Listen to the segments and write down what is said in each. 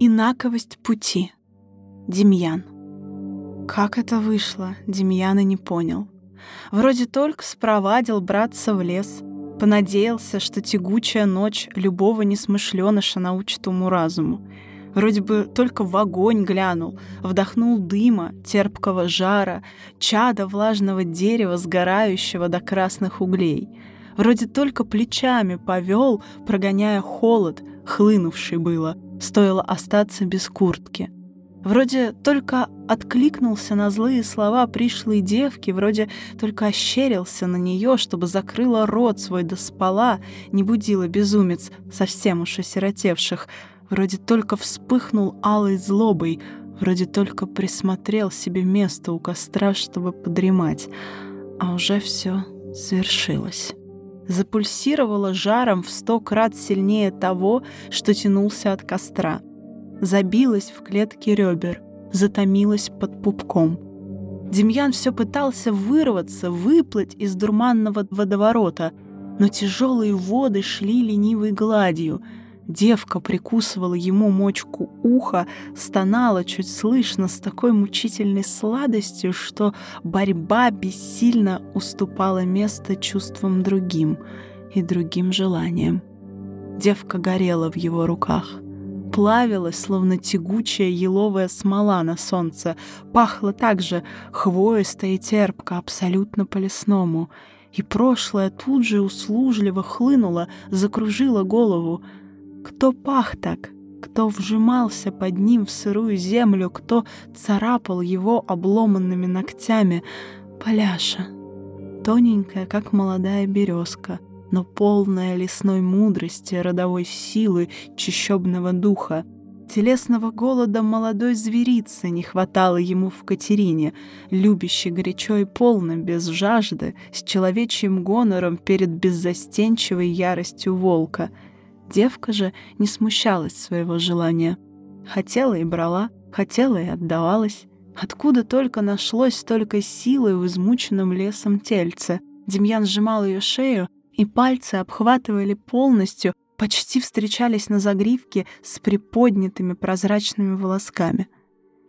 Инаковость пути. Демьян. Как это вышло, Демьян и не понял. Вроде только спровадил братца в лес, понадеялся, что тягучая ночь любого несмышленыша научит уму-разуму. Вроде бы только в огонь глянул, вдохнул дыма, терпкого жара, чада влажного дерева, сгорающего до красных углей. Вроде только плечами повел, прогоняя холод, хлынувший было — Стоило остаться без куртки. Вроде только откликнулся на злые слова пришлой девки, вроде только ощерился на нее, чтобы закрыла рот свой до спала, не будила безумец, совсем уж осиротевших. Вроде только вспыхнул алой злобой, вроде только присмотрел себе место у костра, чтобы подремать. А уже все свершилось запульсировала жаром в сто крат сильнее того, что тянулся от костра. Забилась в клетке ребер, затомилась под пупком. Демьян все пытался вырваться, выплыть из дурманного водоворота, но тяжелые воды шли ленивой гладью — Девка прикусывала ему мочку уха, стонала чуть слышно с такой мучительной сладостью, что борьба бессильно уступала место чувствам другим и другим желаниям. Девка горела в его руках. Плавилась, словно тягучая еловая смола на солнце. Пахло так же хвоисто и терпко, абсолютно по-лесному. И прошлое тут же услужливо хлынуло, закружило голову — кто пах так? Кто вжимался под ним в сырую землю? Кто царапал его обломанными ногтями? Поляша. Тоненькая, как молодая березка, но полная лесной мудрости, родовой силы, чищобного духа. Телесного голода молодой зверицы не хватало ему в Катерине, любящей горячо и полно, без жажды, с человечьим гонором перед беззастенчивой яростью волка — Девка же не смущалась своего желания. Хотела и брала, хотела и отдавалась. Откуда только нашлось столько силы в измученном лесом тельце. Демьян сжимал ее шею, и пальцы обхватывали полностью, почти встречались на загривке с приподнятыми прозрачными волосками.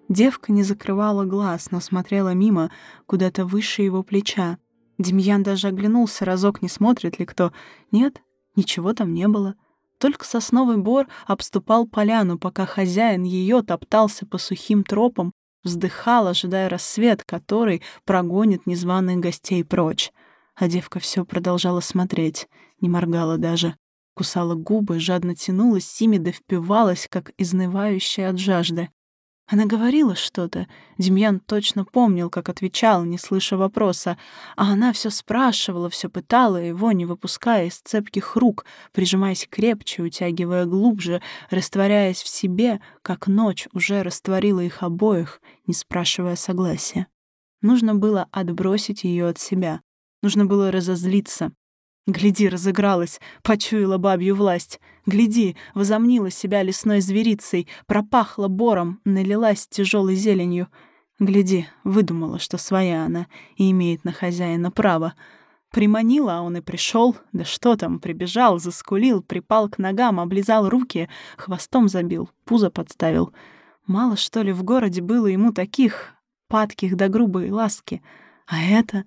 Девка не закрывала глаз, но смотрела мимо, куда-то выше его плеча. Демьян даже оглянулся разок, не смотрит ли кто. Нет, ничего там не было. Только сосновый бор обступал поляну, пока хозяин ее топтался по сухим тропам, вздыхал, ожидая рассвет, который прогонит незваных гостей прочь. А девка все продолжала смотреть, не моргала даже. Кусала губы, жадно тянулась, ими впивалась, как изнывающая от жажды. Она говорила что-то. Демьян точно помнил, как отвечал, не слыша вопроса. А она все спрашивала, все пытала его, не выпуская из цепких рук, прижимаясь крепче, утягивая глубже, растворяясь в себе, как ночь уже растворила их обоих, не спрашивая согласия. Нужно было отбросить ее от себя. Нужно было разозлиться, Гляди, разыгралась, почуяла бабью власть. Гляди, возомнила себя лесной зверицей, пропахла бором, налилась тяжелой зеленью. Гляди, выдумала, что своя она и имеет на хозяина право. Приманила, а он и пришел. Да что там, прибежал, заскулил, припал к ногам, облизал руки, хвостом забил, пузо подставил. Мало, что ли, в городе было ему таких, падких да грубой ласки. А это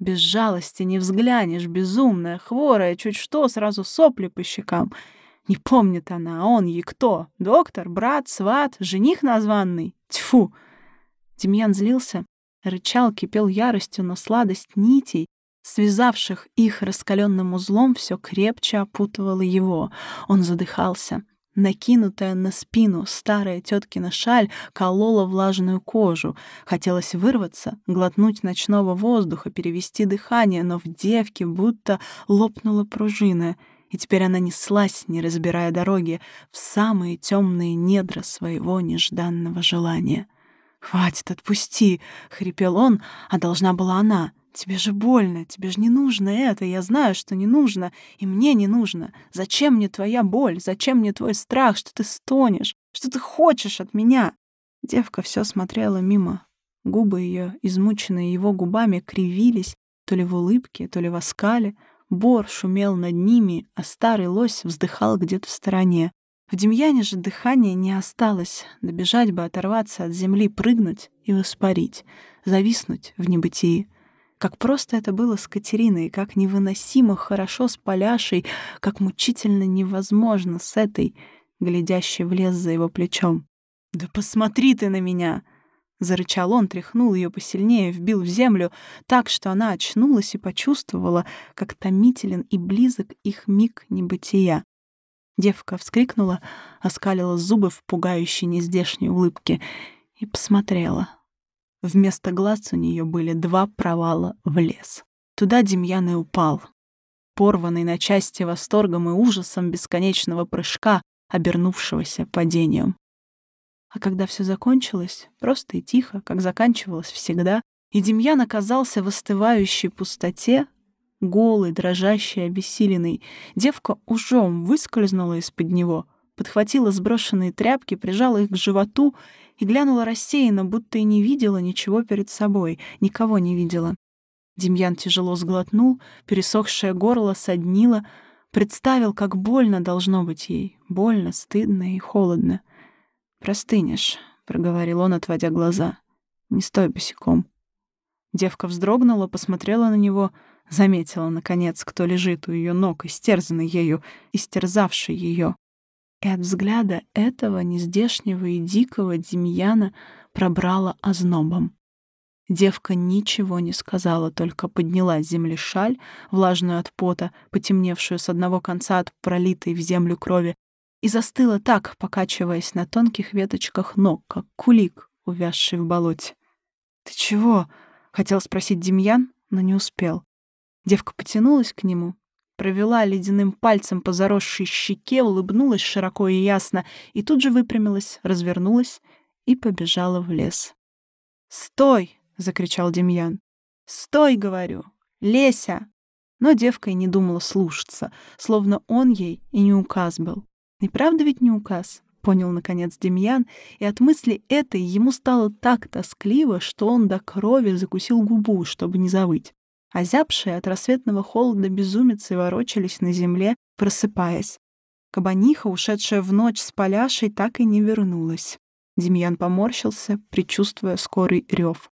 без жалости не взглянешь, безумная, хворая, чуть что, сразу сопли по щекам. Не помнит она, а он ей кто? Доктор, брат, сват, жених названный? Тьфу! Демьян злился, рычал, кипел яростью, но сладость нитей, связавших их раскаленным узлом, все крепче опутывала его. Он задыхался. Накинутая на спину старая теткина шаль колола влажную кожу. Хотелось вырваться, глотнуть ночного воздуха, перевести дыхание, но в девке будто лопнула пружина, и теперь она неслась, не разбирая дороги, в самые темные недра своего нежданного желания. «Хватит, отпусти!» — хрипел он, а должна была она — Тебе же больно, тебе же не нужно это, я знаю, что не нужно, и мне не нужно. Зачем мне твоя боль, зачем мне твой страх, что ты стонешь, что ты хочешь от меня?» Девка все смотрела мимо. Губы ее, измученные его губами, кривились, то ли в улыбке, то ли в оскале. Бор шумел над ними, а старый лось вздыхал где-то в стороне. В Демьяне же дыхания не осталось. Добежать бы, оторваться от земли, прыгнуть и воспарить, зависнуть в небытии. Как просто это было с Катериной, как невыносимо хорошо с Поляшей, как мучительно невозможно с этой, глядящей в лес за его плечом. «Да посмотри ты на меня!» Зарычал он, тряхнул ее посильнее, вбил в землю так, что она очнулась и почувствовала, как томителен и близок их миг небытия. Девка вскрикнула, оскалила зубы в пугающей нездешней улыбке и посмотрела. Вместо глаз у нее были два провала в лес. Туда Демьян и упал, порванный на части восторгом и ужасом бесконечного прыжка, обернувшегося падением. А когда все закончилось, просто и тихо, как заканчивалось всегда, и Демьян оказался в остывающей пустоте, голый, дрожащий, обессиленный. Девка ужом выскользнула из-под него, подхватила сброшенные тряпки, прижала их к животу и глянула рассеянно, будто и не видела ничего перед собой, никого не видела. Демьян тяжело сглотнул, пересохшее горло соднило, представил, как больно должно быть ей, больно, стыдно и холодно. «Простынешь», — проговорил он, отводя глаза. «Не стой босиком». Девка вздрогнула, посмотрела на него — Заметила, наконец, кто лежит у ее ног, истерзанный ею, истерзавший ее. И от взгляда этого нездешнего и дикого Демьяна пробрала ознобом. Девка ничего не сказала, только подняла с земли шаль, влажную от пота, потемневшую с одного конца от пролитой в землю крови, и застыла так, покачиваясь на тонких веточках ног, как кулик, увязший в болоте. «Ты чего?» — хотел спросить Демьян, но не успел. Девка потянулась к нему, провела ледяным пальцем по заросшей щеке, улыбнулась широко и ясно, и тут же выпрямилась, развернулась и побежала в лес. «Стой!» — закричал Демьян. «Стой!» — говорю. «Леся!» Но девка и не думала слушаться, словно он ей и не указ был. И правда ведь не указ? Понял, наконец, Демьян, и от мысли этой ему стало так тоскливо, что он до крови закусил губу, чтобы не завыть. Озябшие от рассветного холода безумицы ворочались на земле, просыпаясь. Кабаниха, ушедшая в ночь с поляшей, так и не вернулась. Демьян поморщился, предчувствуя скорый рев.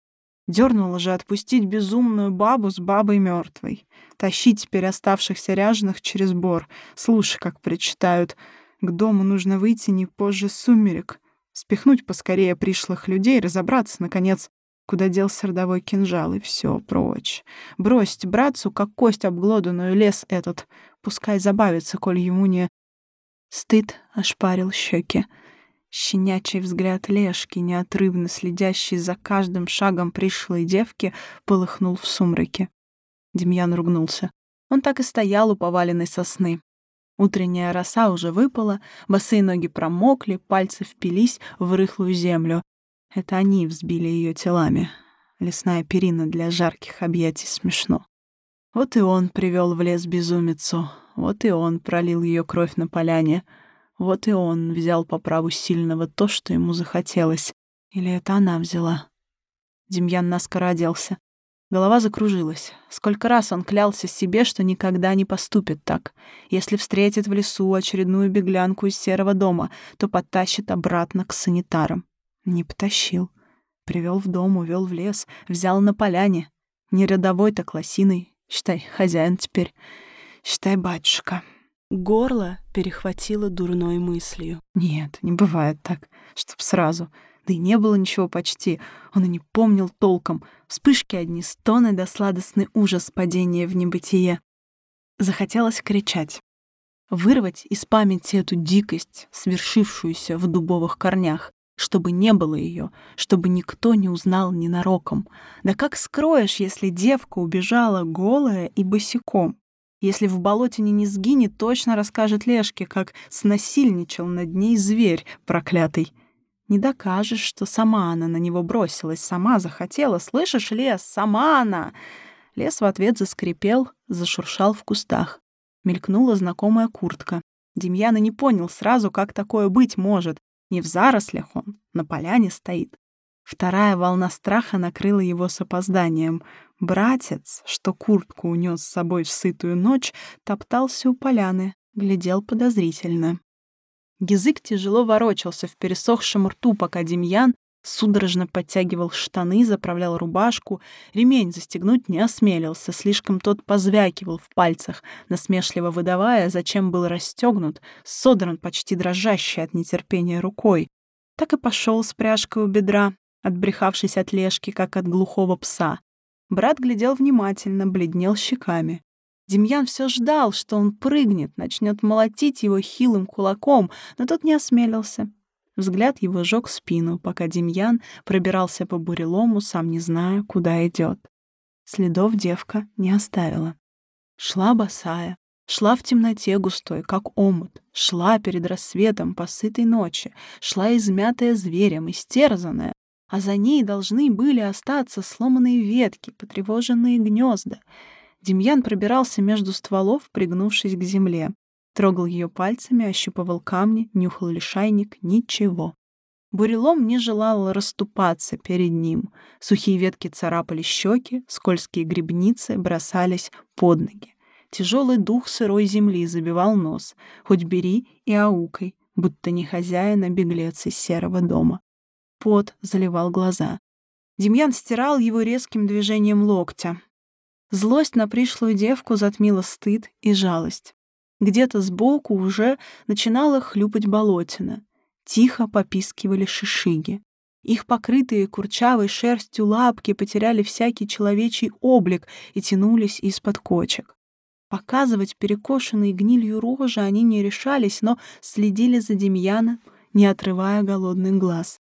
Дернуло же отпустить безумную бабу с бабой мертвой. Тащить теперь оставшихся ряженых через бор. Слушай, как причитают. К дому нужно выйти не позже сумерек. Спихнуть поскорее пришлых людей, разобраться, наконец, куда делся родовой кинжал, и все прочь. Бросить братцу, как кость обглоданную, лес этот. Пускай забавится, коль ему не... Стыд ошпарил щеки. Щенячий взгляд Лешки, неотрывно следящий за каждым шагом пришлой девки, полыхнул в сумраке. Демьян ругнулся. Он так и стоял у поваленной сосны. Утренняя роса уже выпала, босые ноги промокли, пальцы впились в рыхлую землю. Это они взбили ее телами. Лесная перина для жарких объятий смешно. Вот и он привел в лес безумицу. Вот и он пролил ее кровь на поляне. Вот и он взял по праву сильного то, что ему захотелось. Или это она взяла? Демьян наскоро оделся. Голова закружилась. Сколько раз он клялся себе, что никогда не поступит так. Если встретит в лесу очередную беглянку из серого дома, то подтащит обратно к санитарам. Не потащил. Привел в дом, увел в лес, взял на поляне. Не рядовой, так лосиной. Считай, хозяин теперь. Считай, батюшка. Горло перехватило дурной мыслью. Нет, не бывает так, чтоб сразу. Да и не было ничего почти. Он и не помнил толком. Вспышки одни, стоны да сладостный ужас падения в небытие. Захотелось кричать. Вырвать из памяти эту дикость, свершившуюся в дубовых корнях чтобы не было ее, чтобы никто не узнал ненароком. Да как скроешь, если девка убежала голая и босиком? Если в болотине не сгинет, точно расскажет Лешке, как снасильничал над ней зверь проклятый. Не докажешь, что сама она на него бросилась, сама захотела. Слышишь, лес, сама она! Лес в ответ заскрипел, зашуршал в кустах. Мелькнула знакомая куртка. Демьяна не понял сразу, как такое быть может. Не в зарослях он, на поляне стоит. Вторая волна страха накрыла его с опозданием. Братец, что куртку унес с собой в сытую ночь, топтался у поляны, глядел подозрительно. Язык тяжело ворочался в пересохшем рту, пока Демьян судорожно подтягивал штаны, заправлял рубашку, ремень застегнуть не осмелился, слишком тот позвякивал в пальцах, насмешливо выдавая, зачем был расстегнут, содран почти дрожащий от нетерпения рукой. Так и пошел с пряжкой у бедра, отбрехавшись от лешки, как от глухого пса. Брат глядел внимательно, бледнел щеками. Демьян все ждал, что он прыгнет, начнет молотить его хилым кулаком, но тот не осмелился. Взгляд его жег спину, пока Демьян пробирался по бурелому, сам не зная, куда идет. Следов девка не оставила. Шла босая, шла в темноте густой, как омут, шла перед рассветом по сытой ночи, шла измятая зверем, истерзанная, а за ней должны были остаться сломанные ветки, потревоженные гнезда. Демьян пробирался между стволов, пригнувшись к земле. Трогал ее пальцами, ощупывал камни, нюхал лишайник — ничего. Бурелом не желал расступаться перед ним. Сухие ветки царапали щеки, скользкие грибницы бросались под ноги. Тяжелый дух сырой земли забивал нос. Хоть бери и аукой, будто не хозяин, а беглец из серого дома. Пот заливал глаза. Демьян стирал его резким движением локтя. Злость на пришлую девку затмила стыд и жалость. Где-то сбоку уже начинала хлюпать болотина. Тихо попискивали шишиги. Их покрытые курчавой шерстью лапки потеряли всякий человечий облик и тянулись из-под кочек. Показывать перекошенные гнилью рожи они не решались, но следили за Демьяна, не отрывая голодных глаз.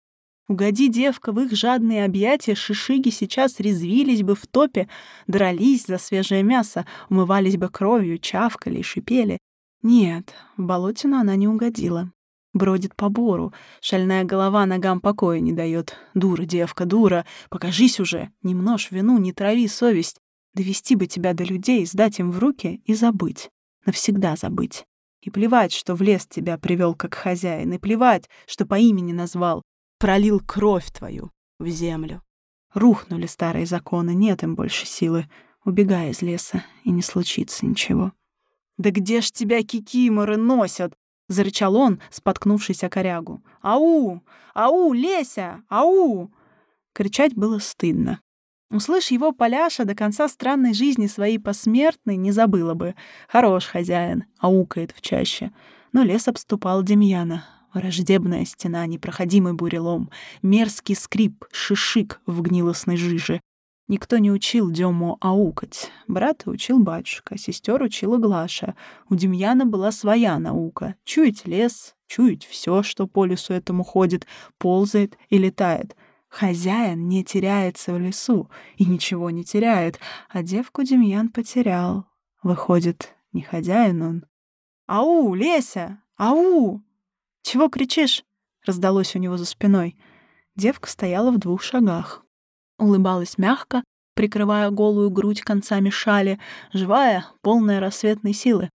Угоди, девка, в их жадные объятия, шишиги сейчас резвились бы в топе, дрались за свежее мясо, умывались бы кровью, чавкали и шипели. Нет, в болотину она не угодила. Бродит по бору, шальная голова ногам покоя не дает. Дура, девка, дура, покажись уже, не множь вину, не трави совесть. Довести бы тебя до людей, сдать им в руки и забыть. Навсегда забыть. И плевать, что в лес тебя привел как хозяин, и плевать, что по имени назвал пролил кровь твою в землю. Рухнули старые законы, нет им больше силы. Убегай из леса, и не случится ничего. «Да где ж тебя кикиморы носят?» — зарычал он, споткнувшись о корягу. «Ау! Ау, Леся! Ау!» Кричать было стыдно. Услышь его Поляша до конца странной жизни своей посмертной не забыла бы. Хорош хозяин, аукает в чаще. Но лес обступал Демьяна. Враждебная стена, непроходимый бурелом, мерзкий скрип, шишик в гнилостной жиже. Никто не учил Дему аукать. Брата учил батюшка, сестер учила Глаша. У Демьяна была своя наука — чуять лес, чуять все, что по лесу этому ходит, ползает и летает. Хозяин не теряется в лесу и ничего не теряет, а девку Демьян потерял. Выходит, не хозяин он. «Ау, Леся! Ау!» «Чего кричишь?» — раздалось у него за спиной. Девка стояла в двух шагах. Улыбалась мягко, прикрывая голую грудь концами шали, живая, полная рассветной силы.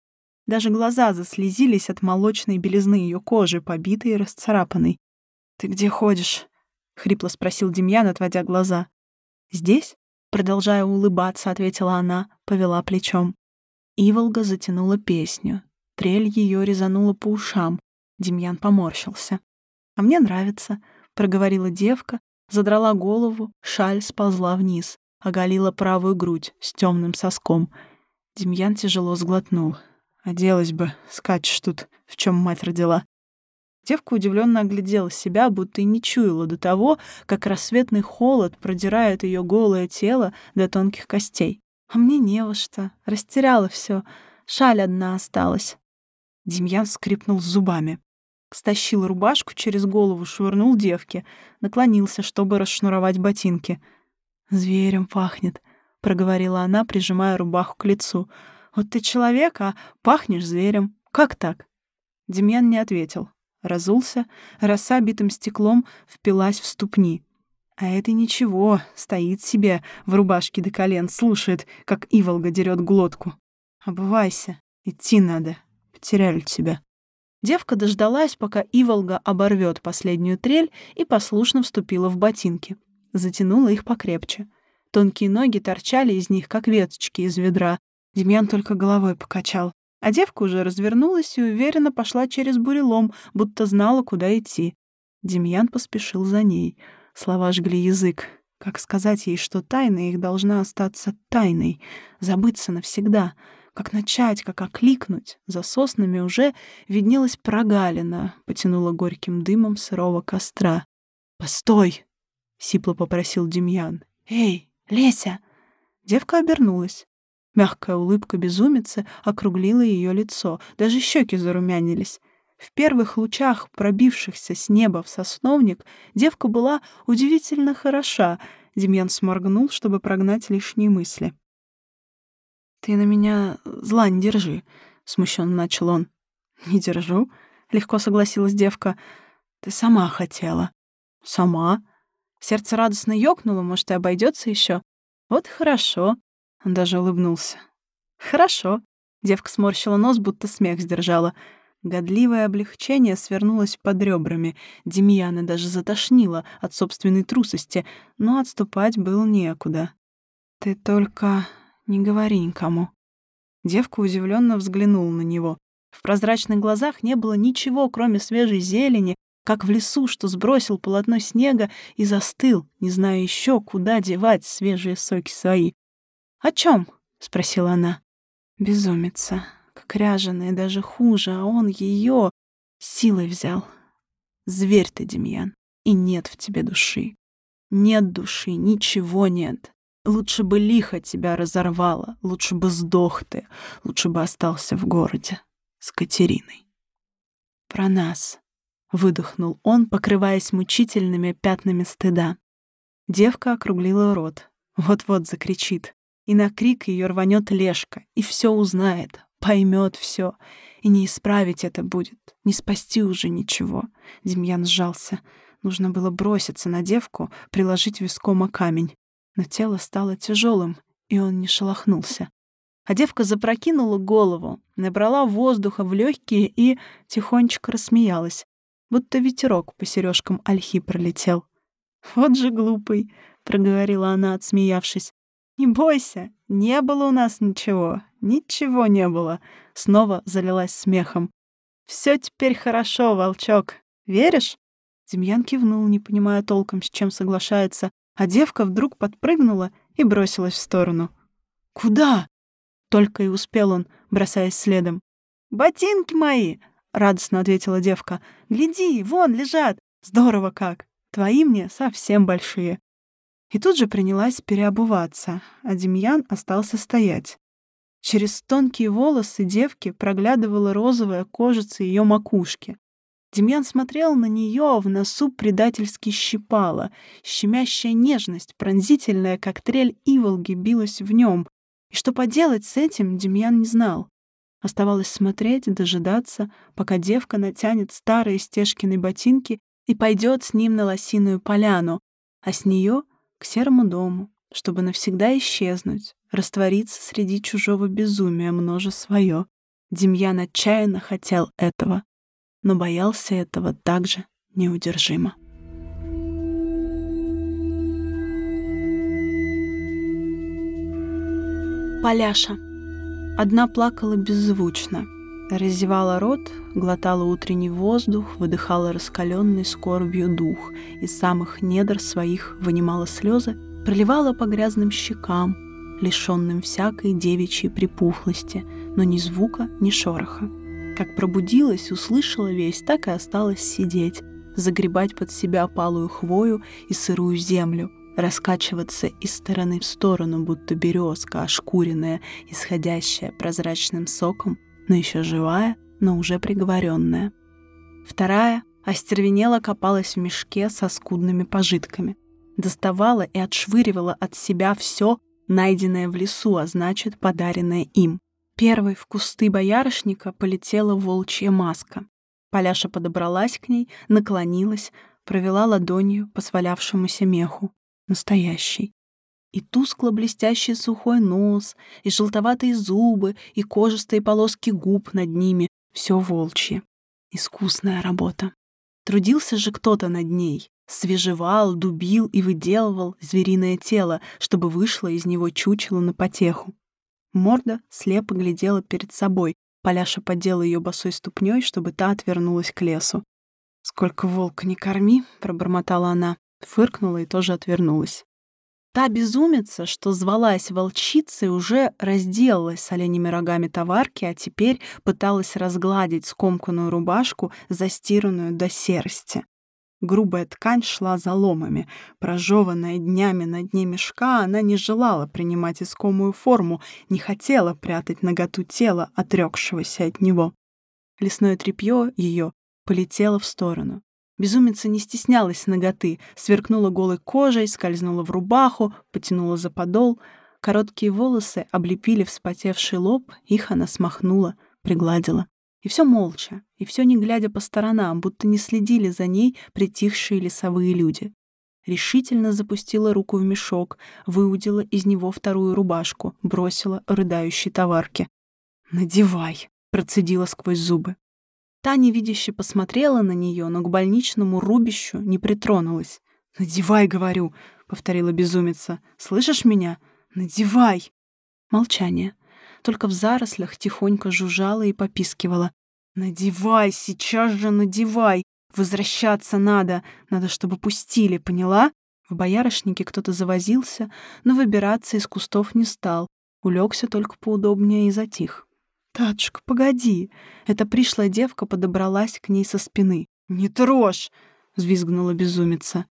Даже глаза заслезились от молочной белизны ее кожи, побитой и расцарапанной. «Ты где ходишь?» — хрипло спросил Демьян, отводя глаза. «Здесь?» — продолжая улыбаться, ответила она, повела плечом. Иволга затянула песню. Трель ее резанула по ушам. Демьян поморщился. «А мне нравится», — проговорила девка, задрала голову, шаль сползла вниз, оголила правую грудь с темным соском. Демьян тяжело сглотнул. «Оделась бы, скачешь тут, в чем мать родила». Девка удивленно оглядела себя, будто и не чуяла до того, как рассветный холод продирает ее голое тело до тонких костей. А мне не во что. Растеряла все. Шаль одна осталась. Демьян скрипнул зубами стащил рубашку через голову, швырнул девке, наклонился, чтобы расшнуровать ботинки. «Зверем пахнет», — проговорила она, прижимая рубаху к лицу. «Вот ты человек, а пахнешь зверем. Как так?» Демьян не ответил. Разулся, роса битым стеклом впилась в ступни. А это ничего, стоит себе в рубашке до колен, слушает, как Иволга дерет глотку. «Обувайся, идти надо, потеряли тебя». Девка дождалась, пока Иволга оборвет последнюю трель и послушно вступила в ботинки. Затянула их покрепче. Тонкие ноги торчали из них, как веточки из ведра. Демьян только головой покачал. А девка уже развернулась и уверенно пошла через бурелом, будто знала, куда идти. Демьян поспешил за ней. Слова жгли язык. Как сказать ей, что тайна их должна остаться тайной, забыться навсегда? Как начать, как окликнуть? За соснами уже виднелась прогалина, потянула горьким дымом сырого костра. «Постой!» — сипло попросил Демьян. «Эй, Леся!» Девка обернулась. Мягкая улыбка безумицы округлила ее лицо, даже щеки зарумянились. В первых лучах, пробившихся с неба в сосновник, девка была удивительно хороша. Демьян сморгнул, чтобы прогнать лишние мысли. «Ты на меня зла не держи», — смущенно начал он. «Не держу», — легко согласилась девка. «Ты сама хотела». «Сама?» Сердце радостно ёкнуло, может, и обойдется еще. «Вот хорошо», — он даже улыбнулся. «Хорошо», — девка сморщила нос, будто смех сдержала. Годливое облегчение свернулось под ребрами. Демьяна даже затошнило от собственной трусости, но отступать было некуда. «Ты только не говори никому». Девка удивленно взглянула на него. В прозрачных глазах не было ничего, кроме свежей зелени, как в лесу, что сбросил полотно снега и застыл, не зная еще, куда девать свежие соки свои. «О чем? спросила она. «Безумица», как ряженая, даже хуже, а он ее силой взял. Зверь ты, Демьян, и нет в тебе души. Нет души, ничего нет. Лучше бы лихо тебя разорвало, лучше бы сдох ты, лучше бы остался в городе с Катериной. Про нас, — выдохнул он, покрываясь мучительными пятнами стыда. Девка округлила рот, вот-вот закричит, и на крик ее рванет Лешка, и все узнает, поймет все, и не исправить это будет, не спасти уже ничего. Демьян сжался. Нужно было броситься на девку, приложить виском о камень. Но тело стало тяжелым, и он не шелохнулся. А девка запрокинула голову, набрала воздуха в легкие и тихонечко рассмеялась, будто ветерок по сережкам ольхи пролетел. «Вот же глупый», — проговорила она, отсмеявшись. «Не бойся, не было у нас ничего, ничего не было», — снова залилась смехом. «Все теперь хорошо, волчок. Веришь?» Демьян кивнул, не понимая толком, с чем соглашается, а девка вдруг подпрыгнула и бросилась в сторону. «Куда?» — только и успел он, бросаясь следом. «Ботинки мои!» — радостно ответила девка. «Гляди, вон лежат! Здорово как! Твои мне совсем большие!» И тут же принялась переобуваться, а Демьян остался стоять. Через тонкие волосы девки проглядывала розовая кожица ее макушки. Демьян смотрел на нее, в носу предательски щипала. Щемящая нежность, пронзительная, как трель иволги, билась в нем. И что поделать с этим, Демьян не знал. Оставалось смотреть дожидаться, пока девка натянет старые стежкины ботинки и пойдет с ним на лосиную поляну, а с нее к серому дому, чтобы навсегда исчезнуть, раствориться среди чужого безумия, множе свое. Демьян отчаянно хотел этого, но боялся этого так же неудержимо. Поляша. Одна плакала беззвучно, разевала рот, глотала утренний воздух, выдыхала раскаленный скорбью дух, из самых недр своих вынимала слезы, проливала по грязным щекам, лишенным всякой девичьей припухлости, но ни звука, ни шороха. Как пробудилась, услышала весь, так и осталась сидеть, загребать под себя опалую хвою и сырую землю, раскачиваться из стороны в сторону, будто березка, ошкуренная, исходящая прозрачным соком, но еще живая, но уже приговоренная. Вторая остервенела копалась в мешке со скудными пожитками. Доставала и отшвыривала от себя все, найденное в лесу, а значит, подаренное им. Первой в кусты боярышника полетела волчья маска. Поляша подобралась к ней, наклонилась, провела ладонью по свалявшемуся меху. Настоящий. И тускло-блестящий сухой нос, и желтоватые зубы, и кожистые полоски губ над ними — все волчье. Искусная работа. Трудился же кто-то над ней. Свежевал, дубил и выделывал звериное тело, чтобы вышло из него чучело на потеху. Морда слепо глядела перед собой, Поляша поддела ее босой ступней, чтобы та отвернулась к лесу. «Сколько волка не корми!» — пробормотала она, фыркнула и тоже отвернулась. Та безумица, что звалась волчицей, уже разделалась с оленями рогами товарки, а теперь пыталась разгладить скомканную рубашку, застиранную до серости. Грубая ткань шла заломами. Прожеванная днями на дне мешка, она не желала принимать искомую форму, не хотела прятать наготу тела, отрекшегося от него. Лесное тряпье ее полетело в сторону. Безумица не стеснялась ноготы, сверкнула голой кожей, скользнула в рубаху, потянула за подол. Короткие волосы облепили вспотевший лоб, их она смахнула, пригладила. И все молча, и все не глядя по сторонам, будто не следили за ней притихшие лесовые люди. Решительно запустила руку в мешок, выудила из него вторую рубашку, бросила рыдающей товарке. «Надевай!» — процедила сквозь зубы. Та невидяще посмотрела на нее, но к больничному рубищу не притронулась. «Надевай, говорю», — повторила безумица. «Слышишь меня? Надевай!» Молчание. Только в зарослях тихонько жужжала и попискивала. «Надевай, сейчас же надевай! Возвращаться надо! Надо, чтобы пустили, поняла?» В боярышнике кто-то завозился, но выбираться из кустов не стал. Улегся только поудобнее и затих. «Татушка, погоди!» Эта пришлая девка подобралась к ней со спины. «Не трожь!» — взвизгнула безумица.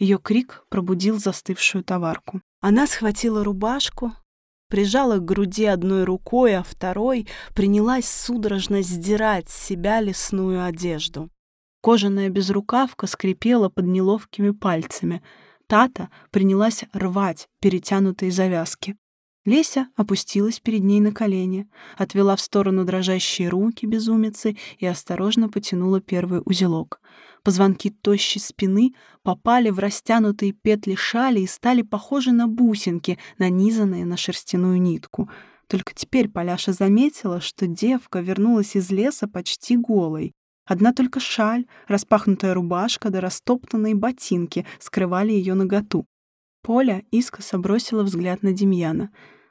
Ее крик пробудил застывшую товарку. Она схватила рубашку, прижала к груди одной рукой, а второй принялась судорожно сдирать с себя лесную одежду. Кожаная безрукавка скрипела под неловкими пальцами. Тата принялась рвать перетянутые завязки. Леся опустилась перед ней на колени, отвела в сторону дрожащие руки безумицы и осторожно потянула первый узелок. Позвонки тощей спины попали в растянутые петли шали и стали похожи на бусинки, нанизанные на шерстяную нитку. Только теперь Поляша заметила, что девка вернулась из леса почти голой. Одна только шаль, распахнутая рубашка да растоптанные ботинки скрывали ее наготу. Поля искоса бросила взгляд на Демьяна.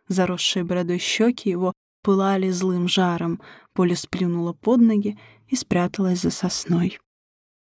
Заросшие бородой щеки его пылали злым жаром. Поля сплюнула под ноги и спряталась за сосной.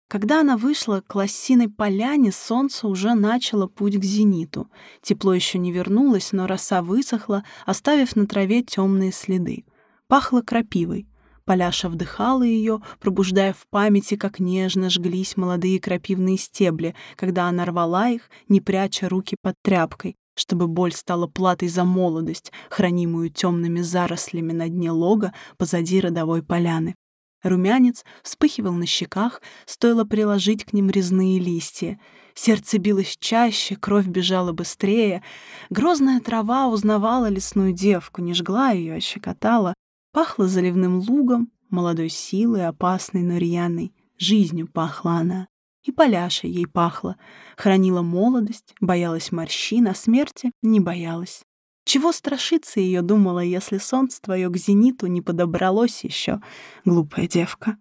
Когда она вышла к лосиной поляне, солнце уже начало путь к зениту. Тепло еще не вернулось, но роса высохла, оставив на траве темные следы. Пахло крапивой. Поляша вдыхала ее, пробуждая в памяти, как нежно жглись молодые крапивные стебли, когда она рвала их, не пряча руки под тряпкой, чтобы боль стала платой за молодость, хранимую темными зарослями на дне лога позади родовой поляны. Румянец вспыхивал на щеках, стоило приложить к ним резные листья. Сердце билось чаще, кровь бежала быстрее. Грозная трава узнавала лесную девку, не жгла ее, а щекотала. Пахло заливным лугом, молодой силой, опасной, но рьяной. Жизнью пахла она. И Поляша ей пахла. Хранила молодость, боялась морщин, а смерти не боялась. Чего страшиться ее думала, если солнце твое к зениту не подобралось еще, глупая девка?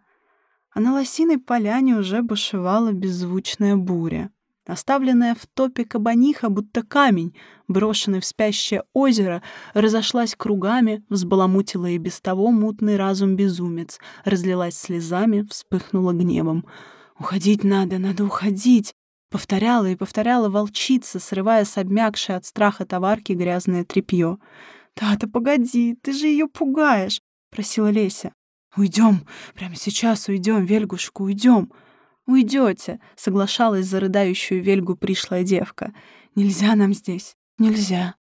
А на лосиной поляне уже бушевала беззвучная буря. Оставленная в топе кабаниха, будто камень, брошенный в спящее озеро, разошлась кругами, взбаламутила и без того мутный разум безумец, разлилась слезами, вспыхнула гневом. «Уходить надо, надо уходить!» Повторяла и повторяла волчица, срывая с обмякшей от страха товарки грязное тряпье. «Да-то погоди, ты же ее пугаешь!» — просила Леся. «Уйдем, прямо сейчас уйдем, Вельгушка, уйдем!» «Уйдете», — соглашалась за рыдающую Вельгу пришлая девка. «Нельзя нам здесь, нельзя».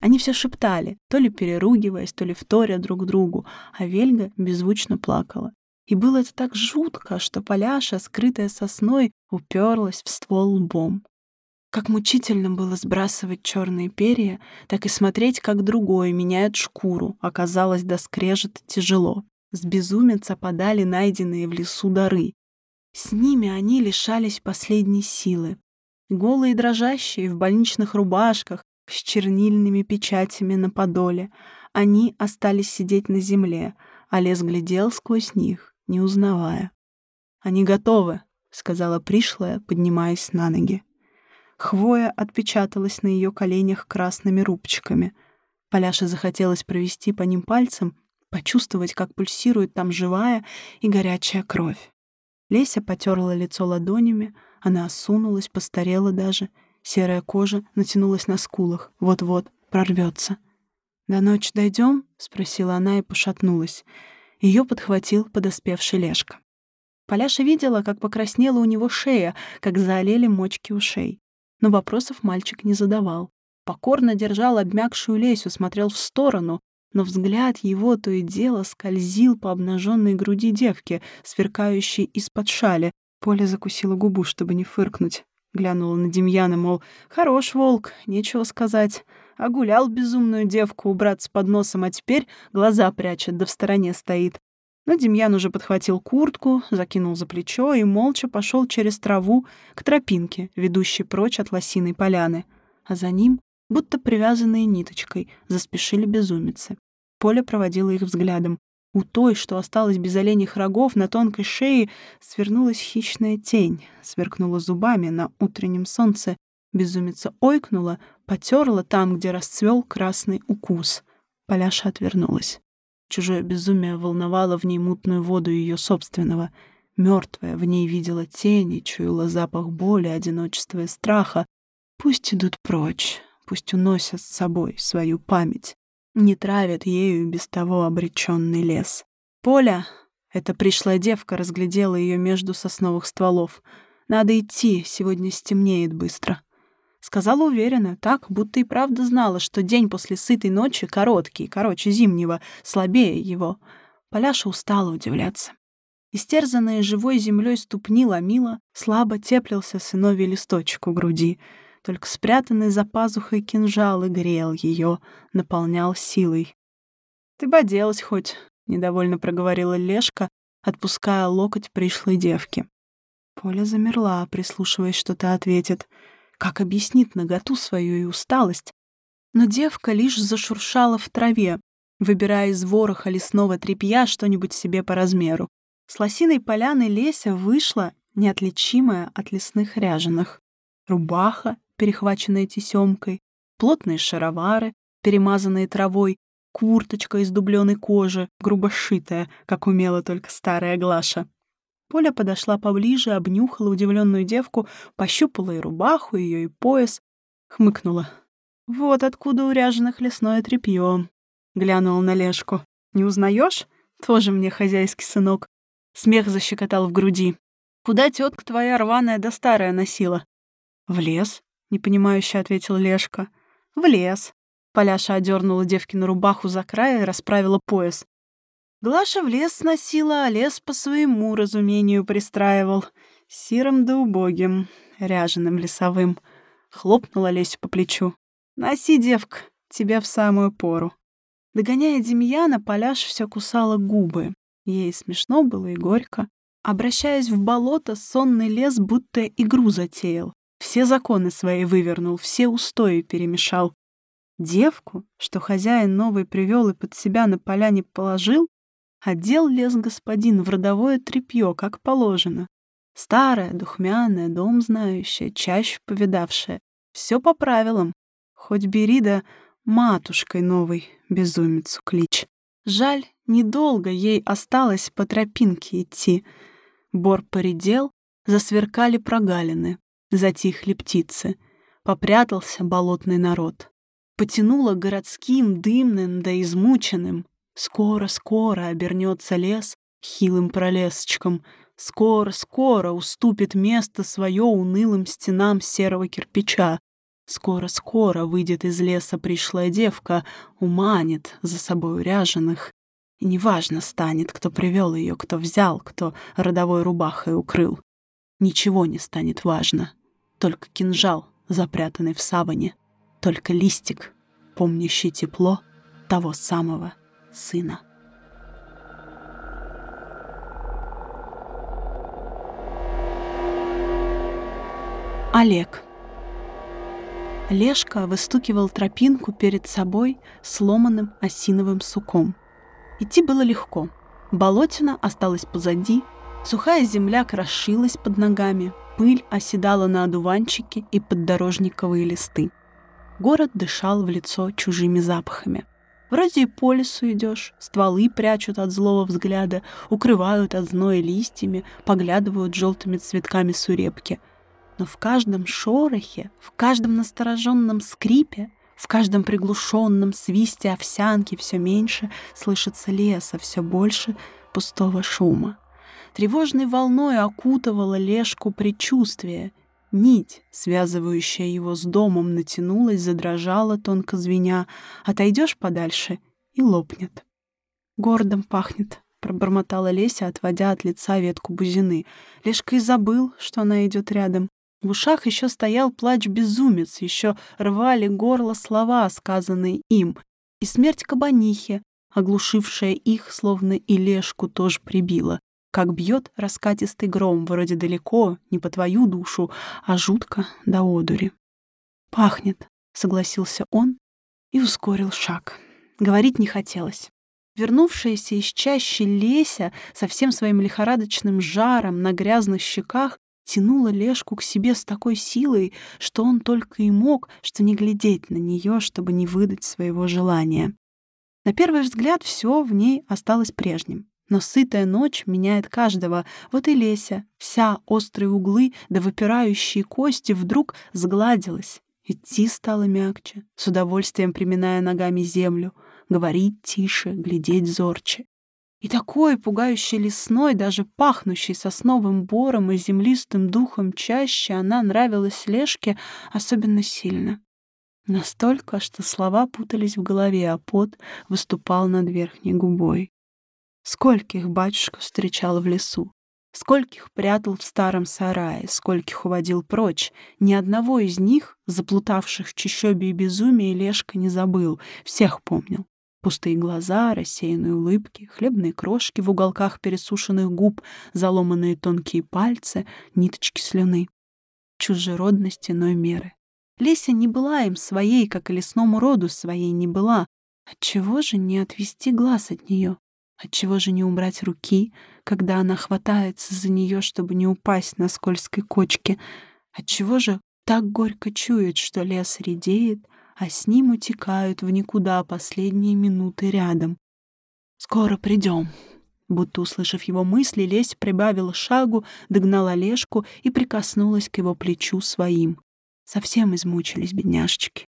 Они все шептали, то ли переругиваясь, то ли вторя друг другу, а Вельга беззвучно плакала. И было это так жутко, что Поляша, скрытая сосной, уперлась в ствол лбом. Как мучительно было сбрасывать черные перья, так и смотреть, как другое меняет шкуру, оказалось до скрежета тяжело. С безумица подали найденные в лесу дары, с ними они лишались последней силы. Голые дрожащие, в больничных рубашках, с чернильными печатями на подоле, они остались сидеть на земле, а лес глядел сквозь них, не узнавая. «Они готовы», — сказала пришлая, поднимаясь на ноги. Хвоя отпечаталась на ее коленях красными рубчиками. Поляше захотелось провести по ним пальцем, почувствовать, как пульсирует там живая и горячая кровь. Леся потерла лицо ладонями, она осунулась, постарела даже. Серая кожа натянулась на скулах. Вот-вот прорвется. «До ночи дойдем? спросила она и пошатнулась. Ее подхватил подоспевший Лешка. Поляша видела, как покраснела у него шея, как заолели мочки ушей. Но вопросов мальчик не задавал. Покорно держал обмякшую Лесю, смотрел в сторону, но взгляд его то и дело скользил по обнаженной груди девки, сверкающей из-под шали. Поля закусила губу, чтобы не фыркнуть. Глянула на Демьяна, мол, «Хорош волк, нечего сказать. А гулял безумную девку у брата с подносом, а теперь глаза прячет, да в стороне стоит». Но Демьян уже подхватил куртку, закинул за плечо и молча пошел через траву к тропинке, ведущей прочь от лосиной поляны. А за ним будто привязанные ниточкой, заспешили безумицы. Поля проводила их взглядом. У той, что осталось без оленьих рогов, на тонкой шее свернулась хищная тень, сверкнула зубами на утреннем солнце. Безумица ойкнула, потерла там, где расцвел красный укус. Поляша отвернулась. Чужое безумие волновало в ней мутную воду ее собственного. Мертвая в ней видела тени, чуяла запах боли, одиночества и страха. Пусть идут прочь, пусть уносят с собой свою память, не травят ею без того обреченный лес. Поля, эта пришлая девка, разглядела ее между сосновых стволов. Надо идти, сегодня стемнеет быстро. Сказала уверенно, так, будто и правда знала, что день после сытой ночи короткий, короче зимнего, слабее его. Поляша устала удивляться. Истерзанные живой землей ступни ломила, слабо теплился сыновий листочек у груди — только спрятанный за пазухой кинжал и грел ее, наполнял силой. «Ты бы оделась хоть», — недовольно проговорила Лешка, отпуская локоть пришлой девки. Поля замерла, прислушиваясь, что та ответит. Как объяснит наготу свою и усталость? Но девка лишь зашуршала в траве, выбирая из вороха лесного тряпья что-нибудь себе по размеру. С лосиной поляны Леся вышла, неотличимая от лесных ряженых. Рубаха, перехваченная тесемкой, плотные шаровары, перемазанные травой, курточка из дубленой кожи, грубо сшитая, как умела только старая Глаша. Поля подошла поближе, обнюхала удивленную девку, пощупала и рубаху ее, и пояс, хмыкнула. «Вот откуда у ряженых лесное тряпье», — глянула на Лешку. «Не узнаешь? Тоже мне хозяйский сынок». Смех защекотал в груди. «Куда тетка твоя рваная да старая носила?» «В лес», непонимающе ответил Лешка. В лес. Поляша одернула девкину рубаху за край и расправила пояс. Глаша в лес сносила, а лес по своему разумению пристраивал. Сирым да убогим, ряженым лесовым. Хлопнула Лесю по плечу. «Носи, девка, тебе в самую пору». Догоняя Демьяна, Поляш все кусала губы. Ей смешно было и горько. Обращаясь в болото, сонный лес будто игру затеял. Все законы свои вывернул, все устои перемешал. Девку, что хозяин новый привел и под себя на поляне положил, одел лес господин в родовое тряпье, как положено. Старая, духмяная, дом знающая, чаще повидавшая. Все по правилам. Хоть бери да матушкой новой безумицу клич. Жаль, недолго ей осталось по тропинке идти. Бор поредел, засверкали прогалины. Затихли птицы. Попрятался болотный народ. Потянуло городским, дымным да измученным. Скоро-скоро обернется лес хилым пролесочком. Скоро-скоро уступит место свое унылым стенам серого кирпича. Скоро-скоро выйдет из леса пришлая девка, уманит за собой уряженных. И неважно станет, кто привел ее, кто взял, кто родовой рубахой укрыл. Ничего не станет важно. Только кинжал, запрятанный в саване, только листик, помнящий тепло того самого сына. Олег. Лешка выстукивал тропинку перед собой сломанным осиновым суком. Идти было легко. Болотина осталась позади, сухая земля крошилась под ногами, Пыль оседала на одуванчике и поддорожниковые листы. Город дышал в лицо чужими запахами. Вроде и по лесу идешь, стволы прячут от злого взгляда, укрывают от зноя листьями, поглядывают желтыми цветками сурепки. Но в каждом шорохе, в каждом настороженном скрипе, в каждом приглушенном свисте овсянки все меньше слышится леса, все больше пустого шума. Тревожной волной окутывала лешку предчувствие. Нить, связывающая его с домом, натянулась, задрожала, тонко звеня. Отойдешь подальше — и лопнет. «Городом пахнет», — пробормотала Леся, отводя от лица ветку бузины. Лешка и забыл, что она идет рядом. В ушах еще стоял плач-безумец, еще рвали горло слова, сказанные им, и смерть кабанихи, оглушившая их, словно и Лешку тоже прибила как бьет раскатистый гром, вроде далеко, не по твою душу, а жутко до одури. «Пахнет», — согласился он и ускорил шаг. Говорить не хотелось. Вернувшаяся из чащи Леся со всем своим лихорадочным жаром на грязных щеках тянула Лешку к себе с такой силой, что он только и мог, что не глядеть на нее, чтобы не выдать своего желания. На первый взгляд все в ней осталось прежним. Но сытая ночь меняет каждого. Вот и Леся, вся острые углы да выпирающие кости вдруг сгладилась. Идти стало мягче, с удовольствием приминая ногами землю, говорить тише, глядеть зорче. И такой пугающий лесной, даже пахнущий сосновым бором и землистым духом чаще она нравилась Лешке особенно сильно. Настолько, что слова путались в голове, а пот выступал над верхней губой. Скольких батюшка встречал в лесу, скольких прятал в старом сарае, скольких уводил прочь. Ни одного из них, заплутавших в чащобе и безумии, Лешка не забыл, всех помнил. Пустые глаза, рассеянные улыбки, хлебные крошки в уголках пересушенных губ, заломанные тонкие пальцы, ниточки слюны. Чужеродность иной меры. Леся не была им своей, как и лесному роду своей не была. Отчего же не отвести глаз от нее? Отчего же не убрать руки, когда она хватается за нее, чтобы не упасть на скользкой кочке? Отчего же так горько чует, что лес редеет, а с ним утекают в никуда последние минуты рядом? «Скоро придем», Будто услышав его мысли, Лесь прибавила шагу, догнала Лешку и прикоснулась к его плечу своим. Совсем измучились бедняжечки.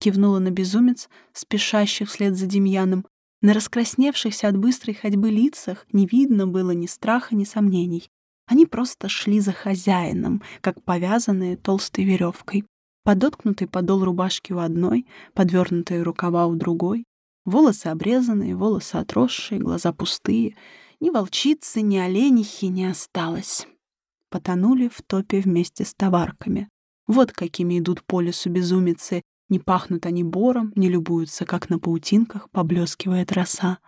Кивнула на безумец, спешащий вслед за Демьяном, на раскрасневшихся от быстрой ходьбы лицах не видно было ни страха, ни сомнений. Они просто шли за хозяином, как повязанные толстой веревкой. Подоткнутый подол рубашки у одной, подвернутые рукава у другой. Волосы обрезанные, волосы отросшие, глаза пустые. Ни волчицы, ни оленихи не осталось. Потонули в топе вместе с товарками. Вот какими идут по лесу безумицы, не пахнут они бором, не любуются, как на паутинках поблескивает роса.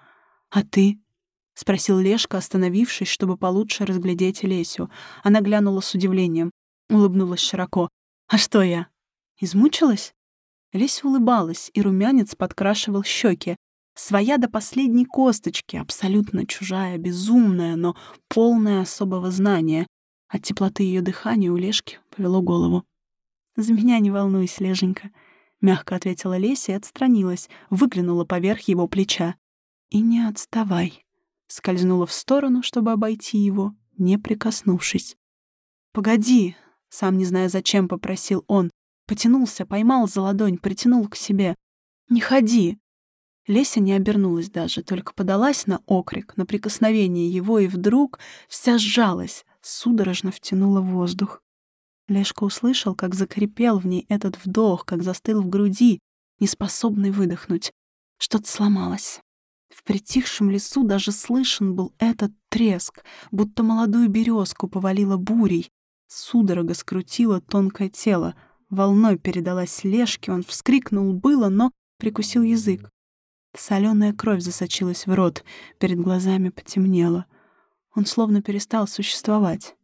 «А ты?» — спросил Лешка, остановившись, чтобы получше разглядеть Лесю. Она глянула с удивлением, улыбнулась широко. «А что я? Измучилась?» Леся улыбалась, и румянец подкрашивал щеки. Своя до последней косточки, абсолютно чужая, безумная, но полная особого знания. От теплоты ее дыхания у Лешки повело голову. «За меня не волнуйся, Леженька», — мягко ответила Леся и отстранилась, выглянула поверх его плеча. «И не отставай», — скользнула в сторону, чтобы обойти его, не прикоснувшись. «Погоди», — сам не зная зачем попросил он, потянулся, поймал за ладонь, притянул к себе. «Не ходи!» Леся не обернулась даже, только подалась на окрик, на прикосновение его, и вдруг вся сжалась, судорожно втянула воздух. Лешка услышал, как закрепел в ней этот вдох, как застыл в груди, неспособный выдохнуть. Что-то сломалось. В притихшем лесу даже слышен был этот треск, будто молодую березку повалила бурей. Судорога скрутила тонкое тело. Волной передалась Лешке, он вскрикнул было, но прикусил язык. Соленая кровь засочилась в рот, перед глазами потемнело. Он словно перестал существовать.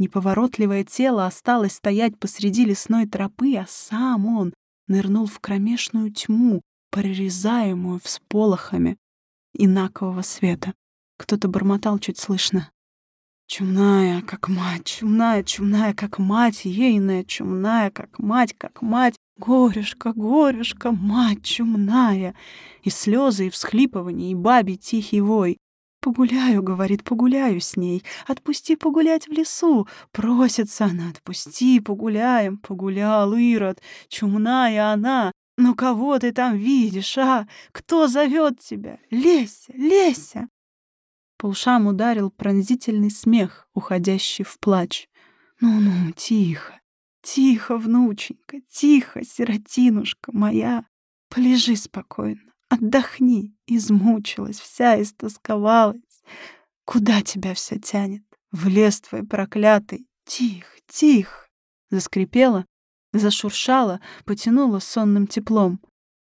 Неповоротливое тело осталось стоять посреди лесной тропы, а сам он нырнул в кромешную тьму, прорезаемую всполохами инакового света. Кто-то бормотал чуть слышно. Чумная, как мать, чумная, чумная, как мать, ейная, чумная, как мать, как мать. Горюшка, горюшка, мать чумная! И слезы, и всхлипывания, и бабий тихий вой. «Погуляю», — говорит, — «погуляю с ней. Отпусти погулять в лесу». Просится она, «Отпусти, погуляем». Погулял Ирод, чумная она. «Ну кого ты там видишь, а? Кто зовет тебя? Леся, Леся!» По ушам ударил пронзительный смех, уходящий в плач. «Ну-ну, тихо, тихо, внученька, тихо, сиротинушка моя. Полежи спокойно, отдохни. Измучилась вся, истосковалась. Куда тебя все тянет? В лес твой проклятый. Тихо, тихо!» Заскрипела, зашуршала, потянула сонным теплом.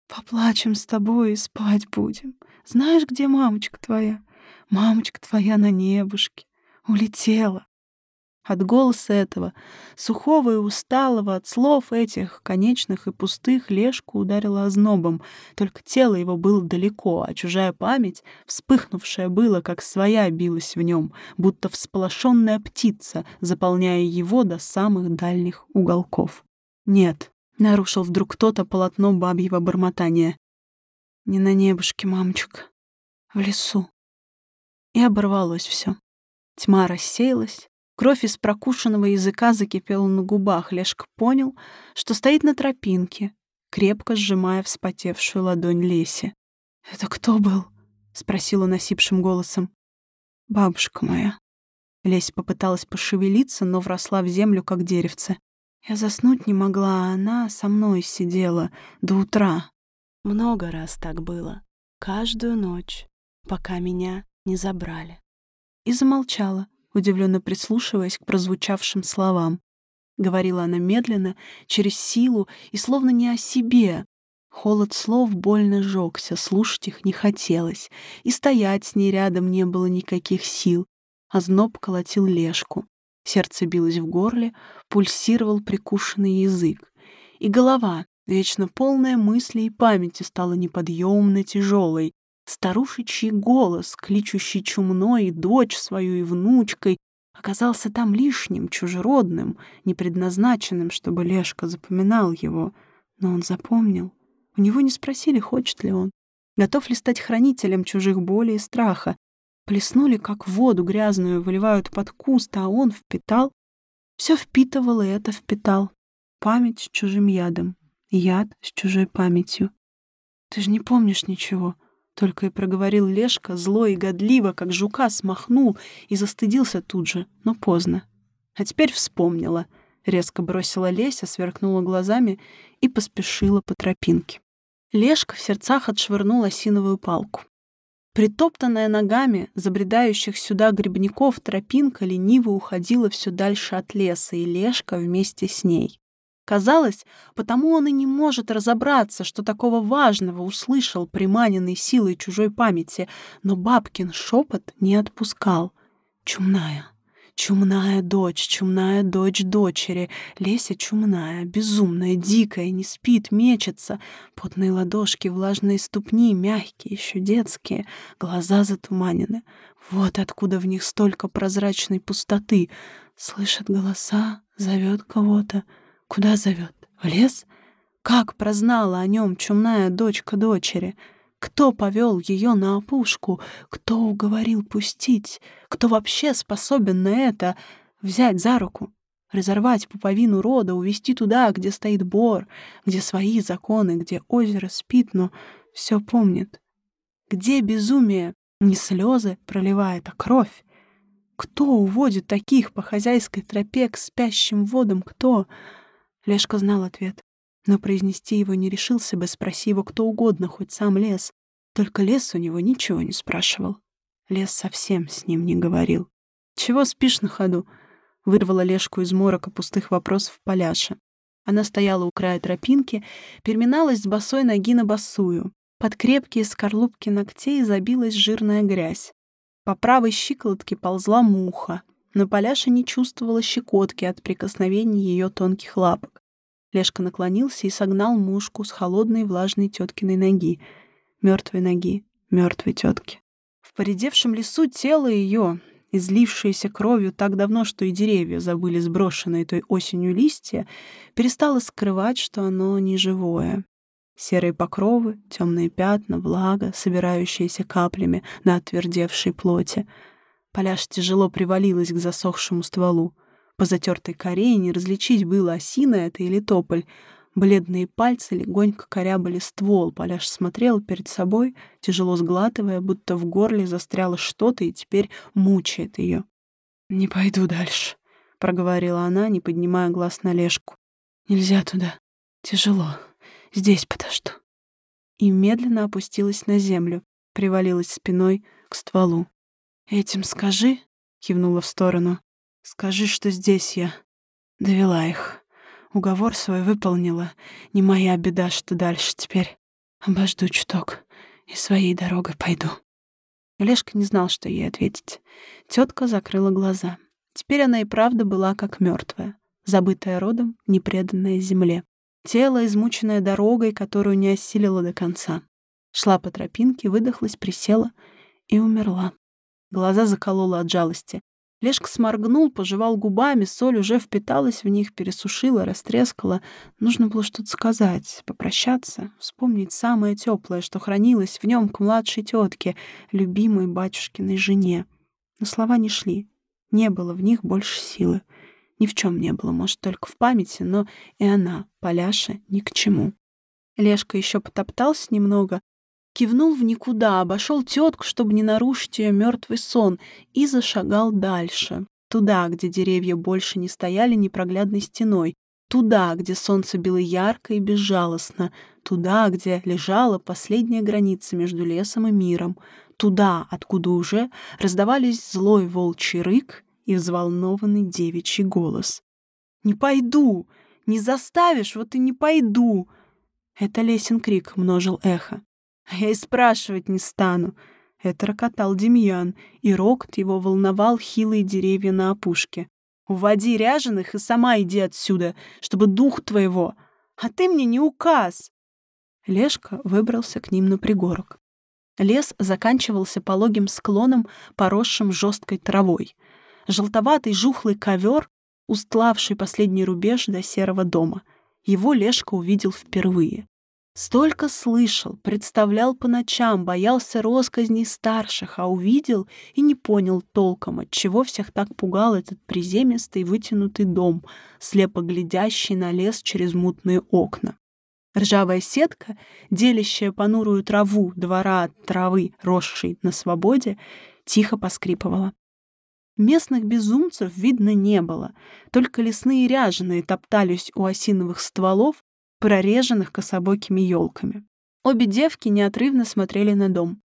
«Поплачем с тобой и спать будем. Знаешь, где мамочка твоя? Мамочка твоя на небушке. Улетела. От голоса этого, сухого и усталого, от слов этих, конечных и пустых, Лешку ударила ознобом. Только тело его было далеко, а чужая память, вспыхнувшая было, как своя, билась в нем, будто всполошенная птица, заполняя его до самых дальних уголков. «Нет», — нарушил вдруг кто-то полотно бабьего бормотания. «Не на небушке, мамочка, в лесу». И оборвалось все. Тьма рассеялась, Кровь из прокушенного языка закипела на губах. Лешка понял, что стоит на тропинке, крепко сжимая вспотевшую ладонь Леси. «Это кто был?» — спросил он осипшим голосом. «Бабушка моя». Леся попыталась пошевелиться, но вросла в землю, как деревце. Я заснуть не могла, а она со мной сидела до утра. Много раз так было. Каждую ночь, пока меня не забрали. И замолчала, удивленно прислушиваясь к прозвучавшим словам. Говорила она медленно, через силу и словно не о себе. Холод слов больно жёгся, слушать их не хотелось, и стоять с ней рядом не было никаких сил, а зноб колотил лешку. Сердце билось в горле, пульсировал прикушенный язык. И голова, вечно полная мыслей и памяти, стала неподъемно тяжелой, Старушечий голос, кличущий чумной и дочь свою и внучкой, оказался там лишним, чужеродным, непредназначенным, чтобы Лешка запоминал его. Но он запомнил. У него не спросили, хочет ли он. Готов ли стать хранителем чужих болей и страха. Плеснули, как воду грязную, выливают под куст, а он впитал. Все впитывал и это впитал. Память с чужим ядом, яд с чужой памятью. Ты же не помнишь ничего. Только и проговорил Лешка, зло и годливо, как жука смахнул и застыдился тут же, но поздно. А теперь вспомнила. Резко бросила Леся, сверкнула глазами и поспешила по тропинке. Лешка в сердцах отшвырнул осиновую палку. Притоптанная ногами забредающих сюда грибников тропинка лениво уходила все дальше от леса, и Лешка вместе с ней. Казалось, потому он и не может разобраться, что такого важного услышал приманенный силой чужой памяти, но бабкин шепот не отпускал. «Чумная, чумная дочь, чумная дочь дочери, Леся чумная, безумная, дикая, не спит, мечется, потные ладошки, влажные ступни, мягкие, еще детские, глаза затуманены. Вот откуда в них столько прозрачной пустоты. Слышит голоса, зовет кого-то». Куда зовет? В лес? Как прознала о нем чумная дочка дочери? Кто повел ее на опушку? Кто уговорил пустить? Кто вообще способен на это? Взять за руку, разорвать пуповину рода, увести туда, где стоит бор, где свои законы, где озеро спит, но все помнит. Где безумие не слезы проливает, а кровь? Кто уводит таких по хозяйской тропе к спящим водам? Кто? Лешка знал ответ, но произнести его не решился бы, спроси его кто угодно, хоть сам лес. Только лес у него ничего не спрашивал. Лес совсем с ним не говорил. «Чего спишь на ходу?» — вырвала Лешку из морока пустых вопросов Поляша. Она стояла у края тропинки, переминалась с босой ноги на босую. Под крепкие скорлупки ногтей забилась жирная грязь. По правой щиколотке ползла муха, но Поляша не чувствовала щекотки от прикосновений ее тонких лапок. Лешка наклонился и согнал мушку с холодной влажной теткиной ноги, мертвой ноги, мертвой тетки. В поредевшем лесу тело ее, излившаяся кровью так давно, что и деревья забыли сброшенные той осенью листья, перестала скрывать, что оно не живое. Серые покровы, темные пятна, влага, собирающиеся каплями на отвердевшей плоти. Поляж тяжело привалилась к засохшему стволу. По затертой коре не различить было, осина это или тополь. Бледные пальцы легонько корябали ствол. Поляж смотрел перед собой, тяжело сглатывая, будто в горле застряло что-то и теперь мучает ее. «Не пойду дальше», — проговорила она, не поднимая глаз на Лешку. «Нельзя туда. Тяжело. Здесь подожду». И медленно опустилась на землю, привалилась спиной к стволу. «Этим скажи», — кивнула в сторону, — «скажи, что здесь я довела их». Уговор свой выполнила. Не моя беда, что дальше теперь. Обожду чуток и своей дорогой пойду. Лешка не знал, что ей ответить. Тетка закрыла глаза. Теперь она и правда была как мертвая, забытая родом, непреданная земле. Тело, измученное дорогой, которую не осилила до конца. Шла по тропинке, выдохлась, присела и умерла. Глаза заколола от жалости. Лешка сморгнул, пожевал губами, соль уже впиталась в них, пересушила, растрескала. Нужно было что-то сказать, попрощаться, вспомнить самое теплое, что хранилось в нем к младшей тетке, любимой батюшкиной жене. Но слова не шли, не было в них больше силы. Ни в чем не было, может, только в памяти, но и она, Поляша, ни к чему. Лешка еще потоптался немного, Кивнул в никуда, обошел тетку, чтобы не нарушить ее мертвый сон, и зашагал дальше. Туда, где деревья больше не стояли непроглядной стеной. Туда, где солнце било ярко и безжалостно. Туда, где лежала последняя граница между лесом и миром. Туда, откуда уже раздавались злой волчий рык и взволнованный девичий голос. «Не пойду! Не заставишь, вот и не пойду!» Это лесен крик множил эхо. А я и спрашивать не стану. Это рокотал Демьян, и рокот его волновал хилые деревья на опушке. Уводи ряженых и сама иди отсюда, чтобы дух твоего. А ты мне не указ. Лешка выбрался к ним на пригорок. Лес заканчивался пологим склоном, поросшим жесткой травой. Желтоватый жухлый ковер, устлавший последний рубеж до серого дома. Его Лешка увидел впервые. Столько слышал, представлял по ночам, боялся росказней старших, а увидел и не понял толком, отчего всех так пугал этот приземистый вытянутый дом, слепо глядящий на лес через мутные окна. Ржавая сетка, делящая понурую траву двора от травы, росшей на свободе, тихо поскрипывала. Местных безумцев видно не было, только лесные ряженые топтались у осиновых стволов, прореженных кособокими елками. Обе девки неотрывно смотрели на дом.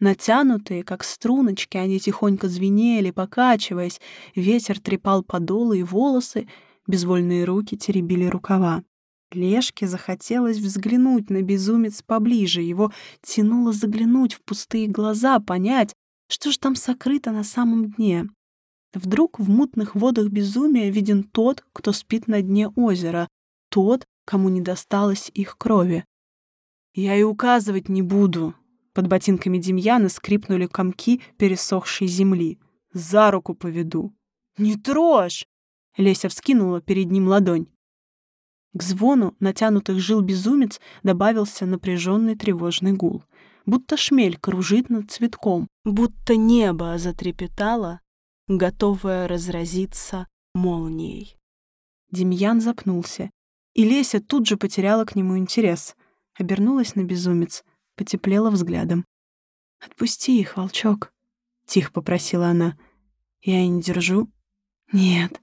Натянутые, как струночки, они тихонько звенели, покачиваясь, ветер трепал подолы и волосы, безвольные руки теребили рукава. Лешке захотелось взглянуть на безумец поближе, его тянуло заглянуть в пустые глаза, понять, что же там сокрыто на самом дне. Вдруг в мутных водах безумия виден тот, кто спит на дне озера, тот, кому не досталось их крови. «Я и указывать не буду», — под ботинками Демьяна скрипнули комки пересохшей земли. «За руку поведу». «Не трожь!» — Леся вскинула перед ним ладонь. К звону натянутых жил безумец добавился напряженный тревожный гул. Будто шмель кружит над цветком, будто небо затрепетало, готовое разразиться молнией. Демьян запнулся и Леся тут же потеряла к нему интерес. Обернулась на безумец, потеплела взглядом. «Отпусти их, волчок», — тихо попросила она. «Я и не держу». «Нет,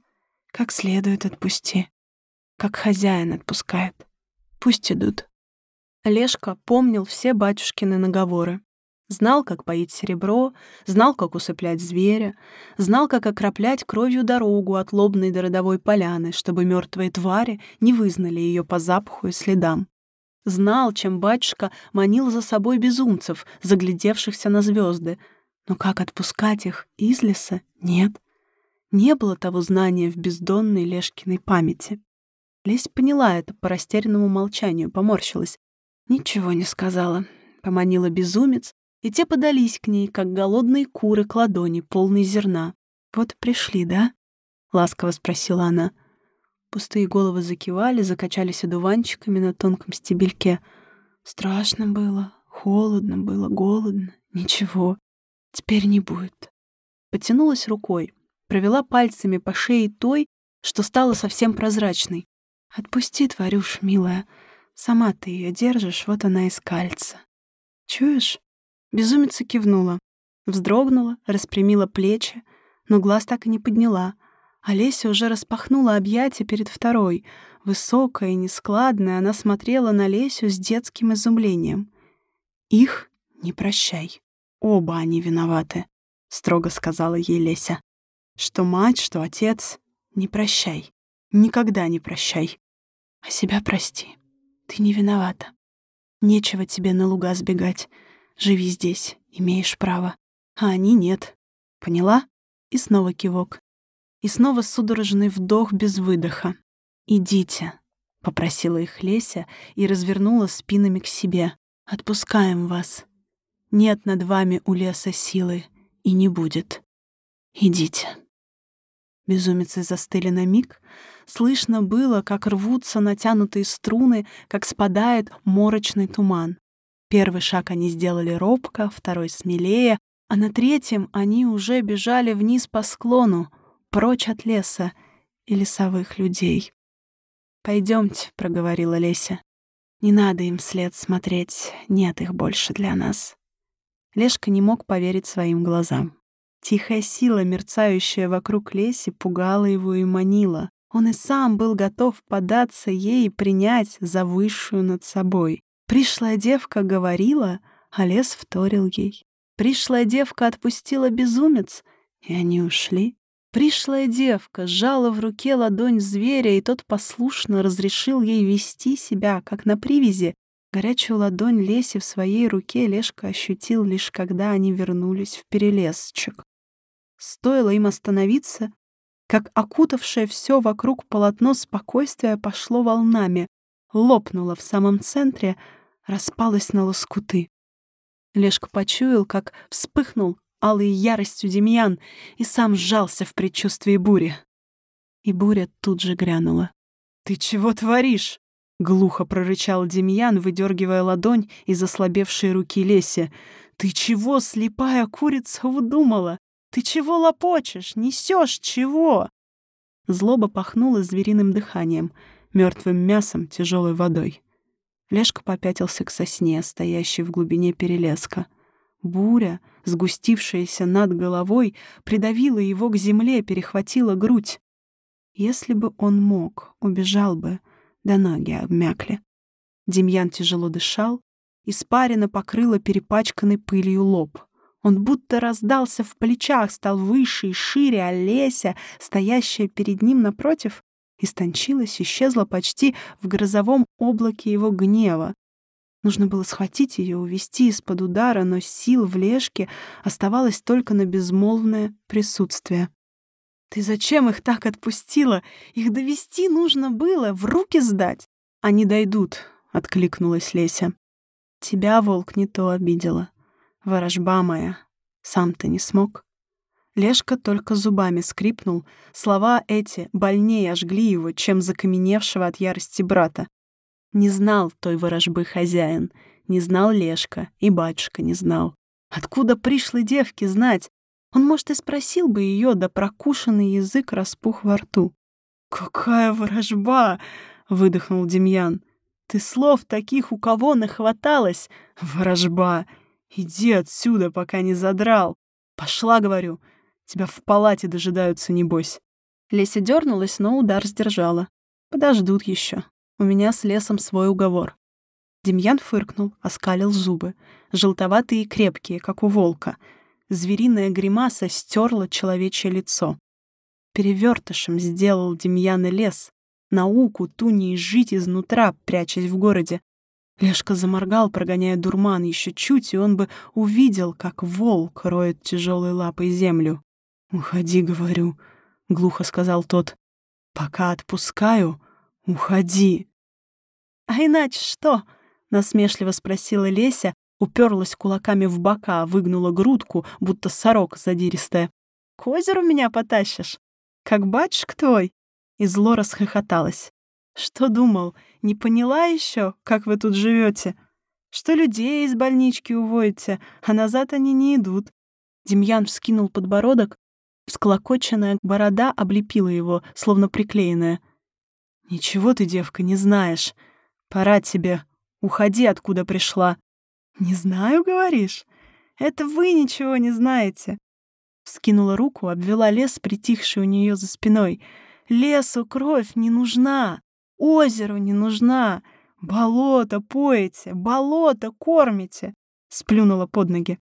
как следует отпусти. Как хозяин отпускает. Пусть идут». Лешка помнил все батюшкины наговоры. Знал, как поить серебро, знал, как усыплять зверя, знал, как окроплять кровью дорогу от лобной до родовой поляны, чтобы мертвые твари не вызнали ее по запаху и следам. Знал, чем батюшка манил за собой безумцев, заглядевшихся на звезды. Но как отпускать их из леса, нет. Не было того знания в бездонной Лешкиной памяти. Лесь поняла это по растерянному молчанию, поморщилась. Ничего не сказала. Поманила безумец, и те подались к ней, как голодные куры к ладони, полной зерна. «Вот пришли, да?» — ласково спросила она. Пустые головы закивали, закачались одуванчиками на тонком стебельке. Страшно было, холодно было, голодно. Ничего, теперь не будет. Потянулась рукой, провела пальцами по шее той, что стала совсем прозрачной. «Отпусти, тварюш, милая. Сама ты ее держишь, вот она из кальца». «Чуешь?» Безумица кивнула. Вздрогнула, распрямила плечи, но глаз так и не подняла. Олеся уже распахнула объятия перед второй. Высокая и нескладная, она смотрела на Лесю с детским изумлением. «Их не прощай. Оба они виноваты», — строго сказала ей Леся. «Что мать, что отец, не прощай. Никогда не прощай. А себя прости. Ты не виновата. Нечего тебе на луга сбегать. Живи здесь, имеешь право. А они нет. Поняла? И снова кивок. И снова судорожный вдох без выдоха. «Идите», — попросила их Леся и развернула спинами к себе. «Отпускаем вас. Нет над вами у леса силы, и не будет. Идите». Безумицы застыли на миг. Слышно было, как рвутся натянутые струны, как спадает морочный туман. Первый шаг они сделали робко, второй смелее, а на третьем они уже бежали вниз по склону, прочь от леса и лесовых людей. «Пойдемте», — проговорила Леся. «Не надо им вслед смотреть, нет их больше для нас». Лешка не мог поверить своим глазам. Тихая сила, мерцающая вокруг леси, пугала его и манила. Он и сам был готов податься ей и принять за высшую над собой. Пришлая девка говорила, а лес вторил ей. Пришлая девка отпустила безумец, и они ушли. Пришлая девка сжала в руке ладонь зверя, и тот послушно разрешил ей вести себя, как на привязи. Горячую ладонь Леси в своей руке Лешка ощутил лишь когда они вернулись в перелесчик. Стоило им остановиться, как окутавшее все вокруг полотно спокойствия пошло волнами, лопнуло в самом центре, распалось на лоскуты. Лешка почуял, как вспыхнул алой яростью Демьян и сам сжался в предчувствии бури. И буря тут же грянула. «Ты чего творишь?» — глухо прорычал Демьян, выдергивая ладонь из ослабевшей руки Леси. «Ты чего, слепая курица, удумала? Ты чего лопочешь? Несешь чего?» Злоба пахнула звериным дыханием, мертвым мясом, тяжелой водой. Лешка попятился к сосне, стоящей в глубине перелеска. Буря, сгустившаяся над головой, придавила его к земле, перехватила грудь. Если бы он мог, убежал бы, да ноги обмякли. Демьян тяжело дышал, испарина покрыла перепачканный пылью лоб — он будто раздался в плечах, стал выше и шире, а Леся, стоящая перед ним напротив, истончилась, исчезла почти в грозовом облаке его гнева. Нужно было схватить ее, увести из-под удара, но сил в Лешке оставалось только на безмолвное присутствие. «Ты зачем их так отпустила? Их довести нужно было, в руки сдать!» «Они дойдут», — откликнулась Леся. «Тебя, волк, не то обидела. Ворожба моя, сам ты не смог. Лешка только зубами скрипнул. Слова эти больнее ожгли его, чем закаменевшего от ярости брата. Не знал той ворожбы хозяин, не знал Лешка, и батюшка не знал. Откуда пришлой девки знать? Он, может, и спросил бы ее, да прокушенный язык распух во рту. «Какая ворожба!» — выдохнул Демьян. «Ты слов таких у кого нахваталась? Ворожба! Иди отсюда, пока не задрал. Пошла, говорю. Тебя в палате дожидаются, небось. Леся дернулась, но удар сдержала. Подождут еще. У меня с лесом свой уговор. Демьян фыркнул, оскалил зубы. Желтоватые и крепкие, как у волка. Звериная гримаса стерла человечье лицо. Перевертышем сделал Демьян и лес. Науку ту не жить изнутра, прячась в городе. Лешка заморгал, прогоняя дурман. Еще чуть, и он бы увидел, как волк роет тяжелой лапой землю. «Уходи, — говорю», — глухо сказал тот. «Пока отпускаю, уходи». «А иначе что?» — насмешливо спросила Леся, уперлась кулаками в бока, выгнула грудку, будто сорок задиристая. К озеру меня потащишь? Как батюшка твой?» И зло расхохоталась. «Что думал, не поняла еще, как вы тут живете? Что людей из больнички уводите, а назад они не идут?» Демьян вскинул подбородок, всклокоченная борода облепила его, словно приклеенная. «Ничего ты, девка, не знаешь. Пора тебе. Уходи, откуда пришла». «Не знаю, говоришь? Это вы ничего не знаете. Скинула руку, обвела лес, притихший у нее за спиной. Лесу кровь не нужна, озеру не нужна. Болото поете, болото кормите. Сплюнула под ноги.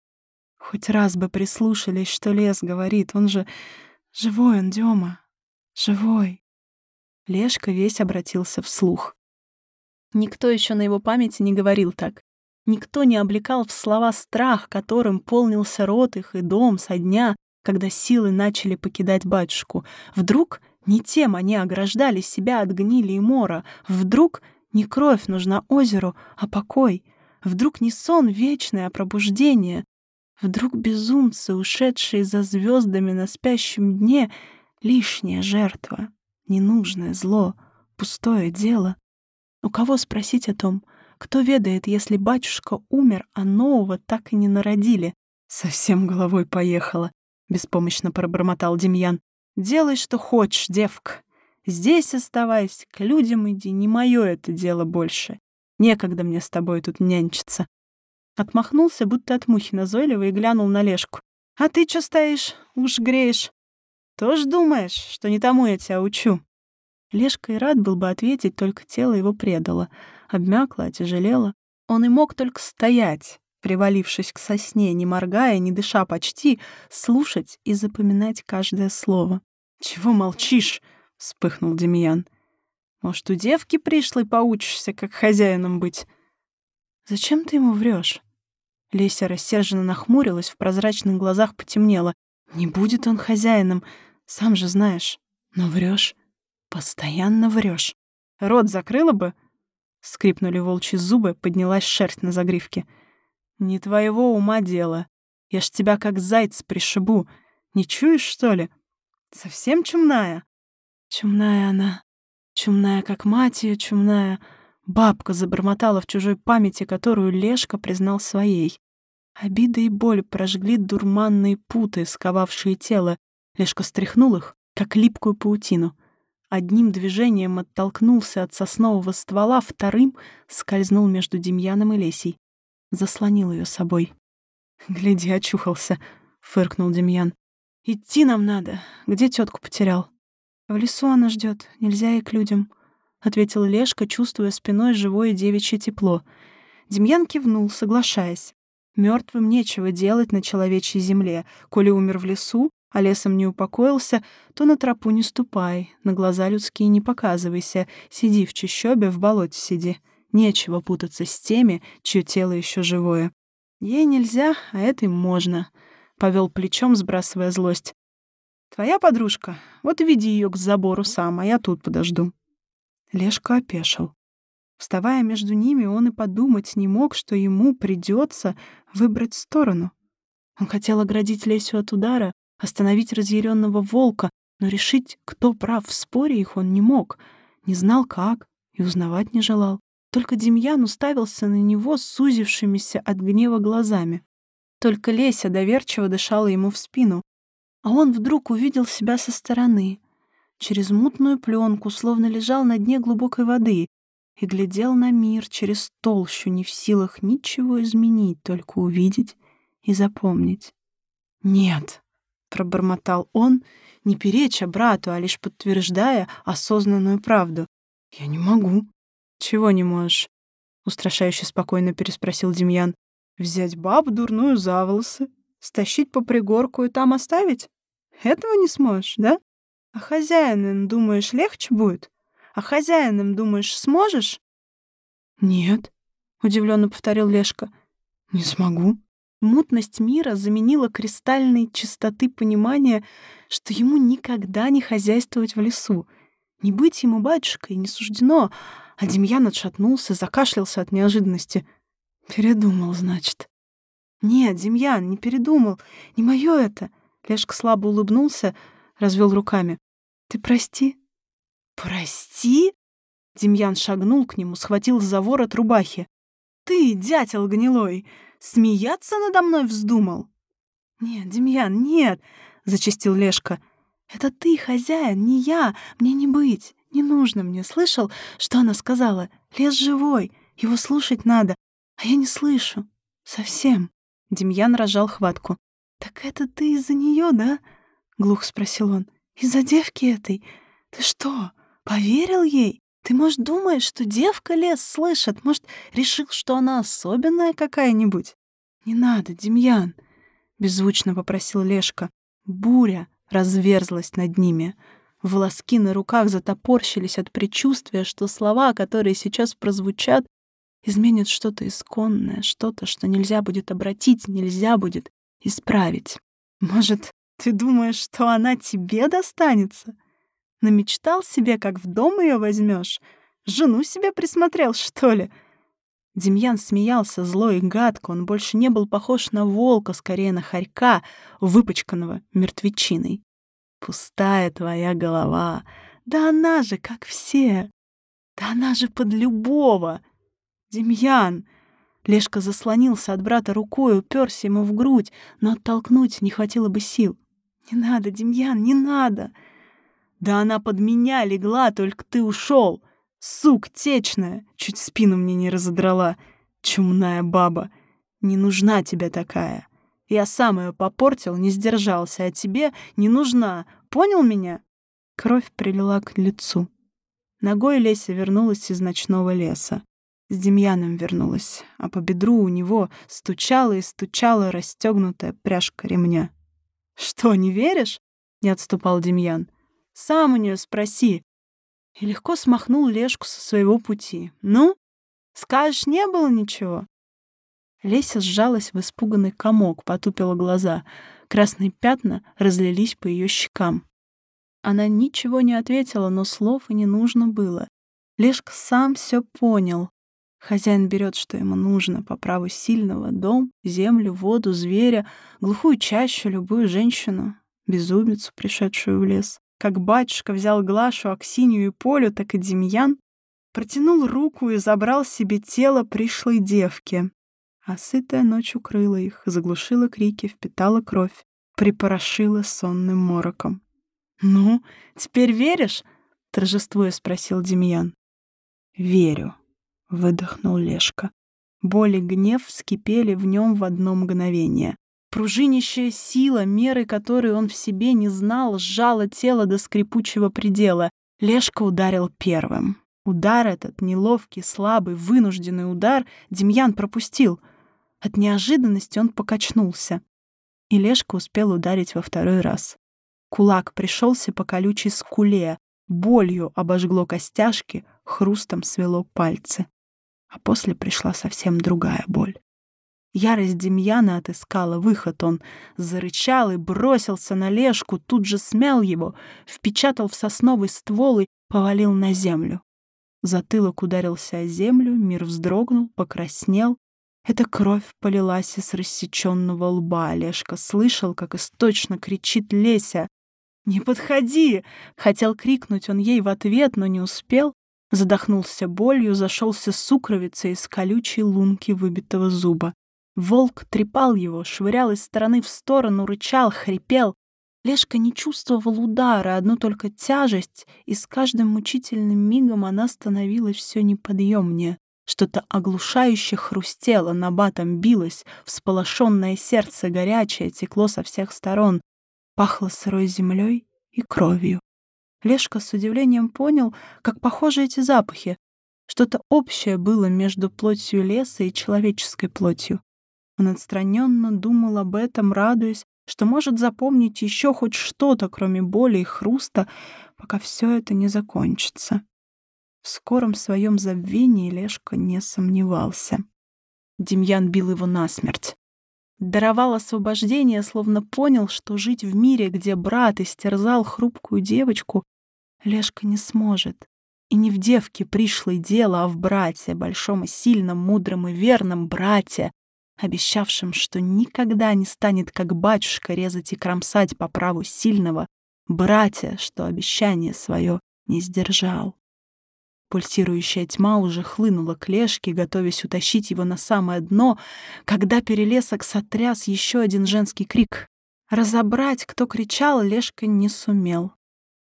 Хоть раз бы прислушались, что лес говорит. Он же живой, он Дема, живой. Лешка весь обратился вслух. Никто еще на его памяти не говорил так. Никто не облекал в слова страх, которым полнился рот их и дом со дня, когда силы начали покидать батюшку. Вдруг не тем они ограждали себя от гнили и мора. Вдруг не кровь нужна озеру, а покой. Вдруг не сон вечный, а пробуждение. Вдруг безумцы, ушедшие за звездами на спящем дне, лишняя жертва, ненужное зло, пустое дело. У кого спросить о том? Кто ведает, если батюшка умер, а нового так и не народили? Совсем головой поехала. — беспомощно пробормотал Демьян. «Делай, что хочешь, девка. Здесь оставайся, к людям иди, не мое это дело больше. Некогда мне с тобой тут нянчиться». Отмахнулся, будто от мухи назойливо, и глянул на Лешку. «А ты чё стоишь? Уж греешь. Тоже думаешь, что не тому я тебя учу?» Лешка и рад был бы ответить, только тело его предало. Обмякло, отяжелело. Он и мог только стоять, привалившись к сосне, не моргая, не дыша почти, слушать и запоминать каждое слово. «Чего молчишь?» — вспыхнул Демьян. «Может, у девки пришлой поучишься, как хозяином быть?» «Зачем ты ему врешь? Леся рассерженно нахмурилась, в прозрачных глазах потемнело. «Не будет он хозяином, сам же знаешь. Но врешь, постоянно врешь. Рот закрыла бы?» Скрипнули волчьи зубы, поднялась шерсть на загривке — «Не твоего ума дело. Я ж тебя как зайц пришибу. Не чуешь, что ли? Совсем чумная?» «Чумная она. Чумная, как мать ее, чумная». Бабка забормотала в чужой памяти, которую Лешка признал своей. Обида и боль прожгли дурманные путы, сковавшие тело. Лешка стряхнул их, как липкую паутину. Одним движением оттолкнулся от соснового ствола, вторым скользнул между Демьяном и Лесей заслонил ее собой. «Гляди, очухался», — фыркнул Демьян. «Идти нам надо. Где тетку потерял?» «В лесу она ждет. Нельзя и к людям», — ответил Лешка, чувствуя спиной живое девичье тепло. Демьян кивнул, соглашаясь. Мертвым нечего делать на человечьей земле. Коли умер в лесу, а лесом не упокоился, то на тропу не ступай, на глаза людские не показывайся, сиди в чащобе, в болоте сиди. Нечего путаться с теми, чье тело еще живое. Ей нельзя, а этой можно. Повел плечом, сбрасывая злость. Твоя подружка, вот веди ее к забору сам, а я тут подожду. Лешка опешил. Вставая между ними, он и подумать не мог, что ему придется выбрать сторону. Он хотел оградить Лесю от удара, остановить разъяренного волка, но решить, кто прав в споре их, он не мог, не знал как и узнавать не желал. Только Демьян уставился на него сузившимися от гнева глазами. Только Леся доверчиво дышала ему в спину, а он вдруг увидел себя со стороны, через мутную пленку, словно лежал на дне глубокой воды и глядел на мир через толщу, не в силах ничего изменить, только увидеть и запомнить. «Нет», — пробормотал он, не переча брату, а лишь подтверждая осознанную правду. «Я не могу. «Чего не можешь?» — устрашающе спокойно переспросил Демьян. «Взять бабу дурную за волосы, стащить по пригорку и там оставить? Этого не сможешь, да? А хозяином, думаешь, легче будет? А хозяином, думаешь, сможешь?» «Нет», — удивленно повторил Лешка. «Не смогу». Мутность мира заменила кристальной чистоты понимания, что ему никогда не хозяйствовать в лесу. Не быть ему батюшкой не суждено, а Демьян отшатнулся, закашлялся от неожиданности. Передумал, значит. Нет, Демьян, не передумал. Не мое это. Лешка слабо улыбнулся, развел руками. «Ты прости». «Прости?» Демьян шагнул к нему, схватил за ворот рубахи. «Ты, дятел гнилой, смеяться надо мной вздумал?» «Нет, Демьян, нет!» — зачастил Лешка. «Это ты, хозяин, не я, мне не быть, не нужно мне. Слышал, что она сказала? Лес живой, его слушать надо, а я не слышу. Совсем». Демьян рожал хватку. «Так это ты из-за нее, да?» — глухо спросил он. «Из-за девки этой? Ты что, поверил ей? Ты, может, думаешь, что девка лес слышит? Может, решил, что она особенная какая-нибудь?» «Не надо, Демьян!» — беззвучно попросил Лешка. Буря разверзлась над ними. Волоски на руках затопорщились от предчувствия, что слова, которые сейчас прозвучат, изменят что-то исконное, что-то, что нельзя будет обратить, нельзя будет исправить. Может, ты думаешь, что она тебе достанется? Намечтал себе, как в дом ее возьмешь? Жену себе присмотрел, что ли? Демьян смеялся зло и гадко, он больше не был похож на волка, скорее на хорька, выпачканного мертвечиной. Пустая твоя голова. Да она же, как все. Да она же под любого. Демьян! Лешка заслонился от брата рукой, уперся ему в грудь, но оттолкнуть не хватило бы сил. «Не надо, Демьян, не надо!» «Да она под меня легла, только ты ушел!» Сук течная, чуть спину мне не разодрала. Чумная баба. Не нужна тебе такая. Я сам ее попортил, не сдержался, а тебе не нужна. Понял меня? Кровь прилила к лицу. Ногой Леся вернулась из ночного леса. С Демьяном вернулась, а по бедру у него стучала и стучала расстегнутая пряжка ремня. «Что, не веришь?» — не отступал Демьян. «Сам у нее спроси, и легко смахнул Лешку со своего пути. «Ну, скажешь, не было ничего?» Леся сжалась в испуганный комок, потупила глаза. Красные пятна разлились по ее щекам. Она ничего не ответила, но слов и не нужно было. Лешка сам все понял. Хозяин берет, что ему нужно, по праву сильного — дом, землю, воду, зверя, глухую чащу, любую женщину, безумицу, пришедшую в лес. Как батюшка взял Глашу, Аксинью и Полю, так и Демьян протянул руку и забрал себе тело пришлой девки. А сытая ночь укрыла их, заглушила крики, впитала кровь, припорошила сонным мороком. «Ну, теперь веришь?» — торжествуя спросил Демьян. «Верю», — выдохнул Лешка. Боль и гнев вскипели в нем в одно мгновение. Пружинищая сила, меры которой он в себе не знал, сжала тело до скрипучего предела. Лешка ударил первым. Удар этот, неловкий, слабый, вынужденный удар, Демьян пропустил. От неожиданности он покачнулся. И Лешка успел ударить во второй раз. Кулак пришелся по колючей скуле, болью обожгло костяшки, хрустом свело пальцы. А после пришла совсем другая боль. Ярость Демьяна отыскала выход. Он зарычал и бросился на Лешку, тут же смял его, впечатал в сосновый ствол и повалил на землю. Затылок ударился о землю, мир вздрогнул, покраснел. Эта кровь полилась из рассеченного лба. Лешка слышал, как источно кричит Леся. «Не подходи!» Хотел крикнуть он ей в ответ, но не успел. Задохнулся болью, зашелся сукровицей из колючей лунки выбитого зуба. Волк трепал его, швырял из стороны в сторону, рычал, хрипел. Лешка не чувствовал удара, одну только тяжесть, и с каждым мучительным мигом она становилась все неподъемнее. Что-то оглушающе хрустело, набатом билось, всполошенное сердце горячее текло со всех сторон, пахло сырой землей и кровью. Лешка с удивлением понял, как похожи эти запахи. Что-то общее было между плотью леса и человеческой плотью. Он отстраненно думал об этом, радуясь, что может запомнить еще хоть что-то, кроме боли и хруста, пока все это не закончится. В скором своем забвении Лешка не сомневался. Демьян бил его насмерть. Даровал освобождение, словно понял, что жить в мире, где брат истерзал хрупкую девочку, Лешка не сможет. И не в девке пришло дело, а в брате, большом и сильном, мудром и верном брате, обещавшим, что никогда не станет, как батюшка, резать и кромсать по праву сильного, братья, что обещание свое не сдержал. Пульсирующая тьма уже хлынула к Лешке, готовясь утащить его на самое дно, когда перелесок сотряс еще один женский крик. Разобрать, кто кричал, Лешка не сумел.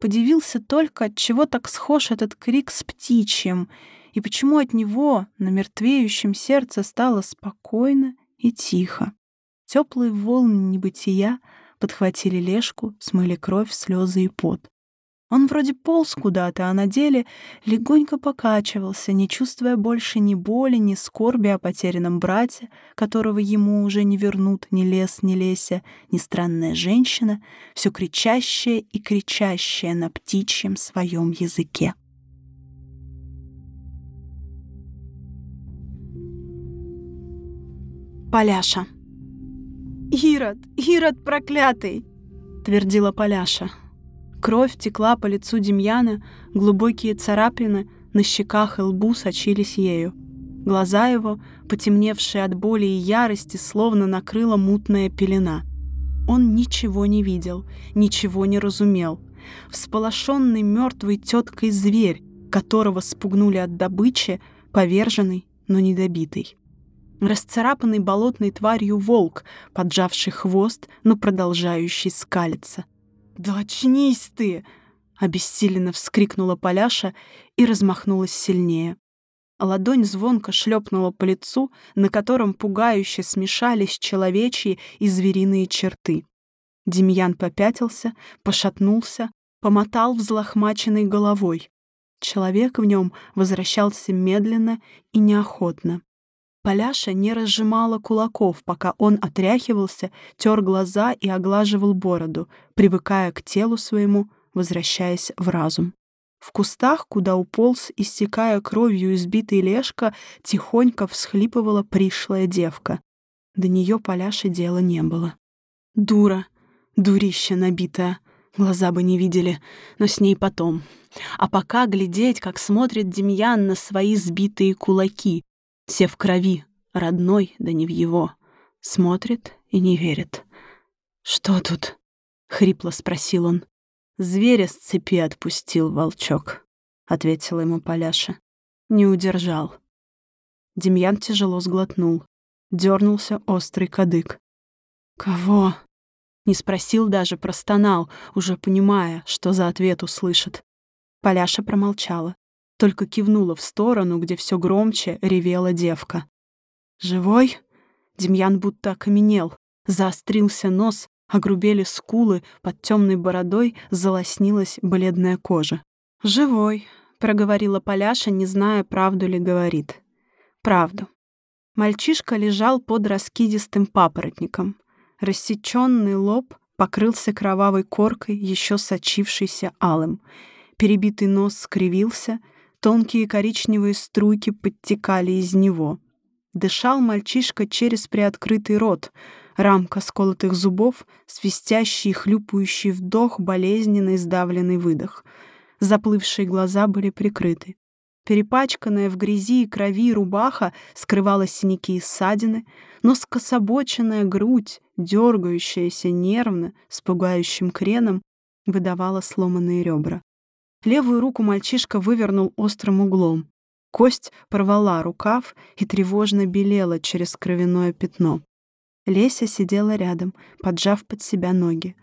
Подивился только, от чего так схож этот крик с птичьим, и почему от него на мертвеющем сердце стало спокойно и тихо. Теплые волны небытия подхватили Лешку, смыли кровь, слезы и пот. Он вроде полз куда-то, а на деле легонько покачивался, не чувствуя больше ни боли, ни скорби о потерянном брате, которого ему уже не вернут ни лес, ни леся, ни странная женщина, все кричащая и кричащая на птичьем своем языке. Поляша. «Ирод! Ирод проклятый!» — твердила Поляша. Кровь текла по лицу Демьяна, глубокие царапины на щеках и лбу сочились ею. Глаза его, потемневшие от боли и ярости, словно накрыла мутная пелена. Он ничего не видел, ничего не разумел. Всполошенный мертвой теткой зверь, которого спугнули от добычи, поверженный, но недобитый. Расцарапанный болотной тварью волк, поджавший хвост, но продолжающий скалиться. «Да очнись ты!» — обессиленно вскрикнула Поляша и размахнулась сильнее. Ладонь звонко шлепнула по лицу, на котором пугающе смешались человечьи и звериные черты. Демьян попятился, пошатнулся, помотал взлохмаченной головой. Человек в нем возвращался медленно и неохотно. Поляша не разжимала кулаков, пока он отряхивался, тер глаза и оглаживал бороду, привыкая к телу своему, возвращаясь в разум. В кустах, куда уполз, истекая кровью избитый лешка, тихонько всхлипывала пришлая девка. До нее Поляши дела не было. Дура, дурища набитая, глаза бы не видели, но с ней потом. А пока глядеть, как смотрит Демьян на свои сбитые кулаки, все в крови, родной, да не в его. Смотрит и не верит. «Что тут?» — хрипло спросил он. «Зверя с цепи отпустил волчок», — ответила ему Поляша. Не удержал. Демьян тяжело сглотнул. Дернулся острый кадык. «Кого?» Не спросил даже, простонал, уже понимая, что за ответ услышит. Поляша промолчала только кивнула в сторону, где все громче ревела девка. «Живой?» Демьян будто окаменел. Заострился нос, огрубели скулы, под темной бородой залоснилась бледная кожа. «Живой», — проговорила Поляша, не зная, правду ли говорит. «Правду». Мальчишка лежал под раскидистым папоротником. Рассеченный лоб покрылся кровавой коркой, еще сочившейся алым. Перебитый нос скривился — Тонкие коричневые струйки подтекали из него. Дышал мальчишка через приоткрытый рот, рамка сколотых зубов, свистящий и хлюпающий вдох, болезненный сдавленный выдох. Заплывшие глаза были прикрыты. Перепачканная в грязи и крови рубаха скрывала синяки и ссадины, но скособоченная грудь, дергающаяся нервно, с пугающим креном, выдавала сломанные ребра. Левую руку мальчишка вывернул острым углом. Кость порвала рукав и тревожно белела через кровяное пятно. Леся сидела рядом, поджав под себя ноги.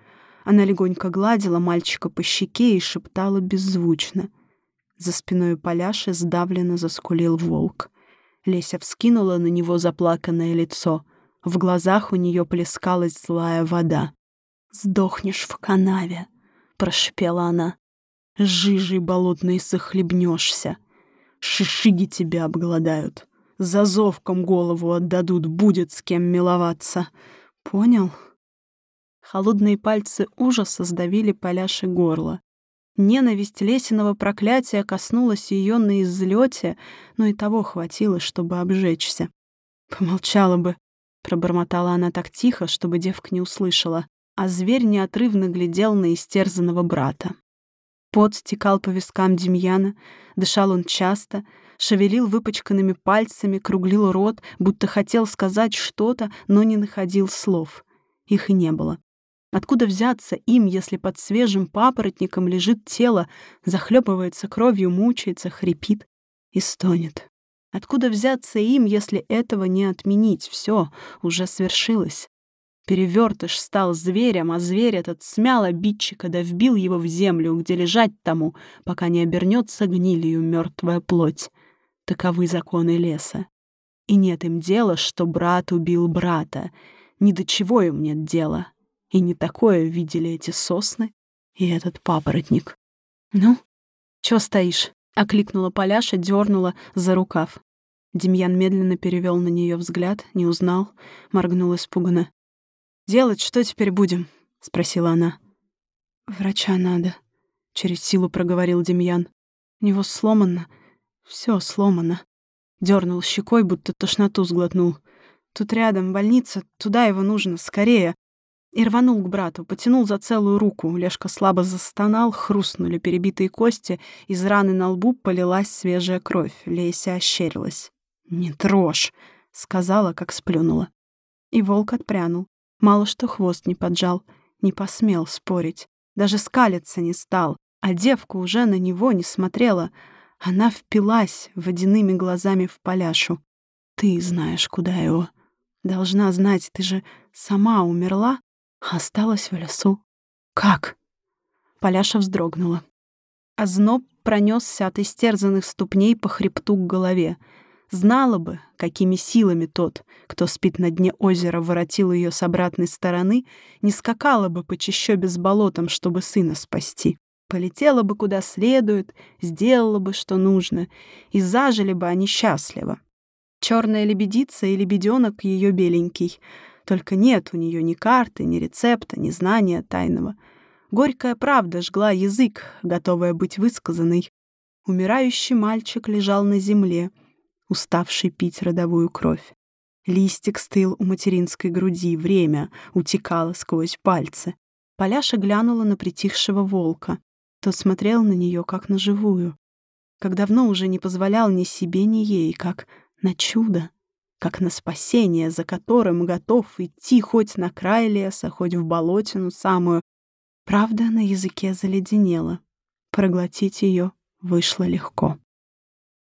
Она легонько гладила мальчика по щеке и шептала беззвучно. За спиной Поляши сдавленно заскулил волк. Леся вскинула на него заплаканное лицо. В глазах у нее плескалась злая вода. «Сдохнешь в канаве», — прошепела она жижей болотной захлебнешься. Шишиги тебя обгладают. За зовком голову отдадут, будет с кем миловаться. Понял? Холодные пальцы ужаса сдавили Поляши горло. Ненависть Лесиного проклятия коснулась ее на излете, но и того хватило, чтобы обжечься. «Помолчала бы», — пробормотала она так тихо, чтобы девка не услышала, а зверь неотрывно глядел на истерзанного брата. Пот стекал по вискам Демьяна, дышал он часто, шевелил выпачканными пальцами, круглил рот, будто хотел сказать что-то, но не находил слов. Их и не было. Откуда взяться им, если под свежим папоротником лежит тело, захлебывается кровью, мучается, хрипит и стонет? Откуда взяться им, если этого не отменить? Все уже свершилось. Перевертыш стал зверем, а зверь этот смял обидчика да вбил его в землю, где лежать тому, пока не обернется гнилью мертвая плоть. Таковы законы леса. И нет им дела, что брат убил брата. Ни до чего им нет дела. И не такое видели эти сосны и этот папоротник. «Ну, чё стоишь?» — окликнула Поляша, дернула за рукав. Демьян медленно перевел на нее взгляд, не узнал, моргнул испуганно. «Делать что теперь будем?» — спросила она. «Врача надо», — через силу проговорил Демьян. «У него сломано. все сломано». Дернул щекой, будто тошноту сглотнул. «Тут рядом больница, туда его нужно, скорее!» И рванул к брату, потянул за целую руку. Лешка слабо застонал, хрустнули перебитые кости, из раны на лбу полилась свежая кровь. Леся ощерилась. «Не трожь!» — сказала, как сплюнула. И волк отпрянул. Мало что хвост не поджал, не посмел спорить. Даже скалиться не стал, а девка уже на него не смотрела. Она впилась водяными глазами в поляшу. «Ты знаешь, куда его. Должна знать, ты же сама умерла, Осталась в лесу. Как? Поляша вздрогнула. А зноб пронесся от истерзанных ступней по хребту к голове. Знала бы, какими силами тот, кто спит на дне озера, воротил ее с обратной стороны, не скакала бы по чащобе с болотом, чтобы сына спасти. Полетела бы куда следует, сделала бы, что нужно, и зажили бы они счастливо. Черная лебедица и лебеденок ее беленький — только нет у нее ни карты, ни рецепта, ни знания тайного. Горькая правда жгла язык, готовая быть высказанной. Умирающий мальчик лежал на земле, уставший пить родовую кровь. Листик стыл у материнской груди, время утекало сквозь пальцы. Поляша глянула на притихшего волка. Тот смотрел на нее, как на живую. Как давно уже не позволял ни себе, ни ей, как на чудо как на спасение, за которым готов идти хоть на край леса, хоть в болотину самую. Правда, на языке заледенело. Проглотить ее вышло легко.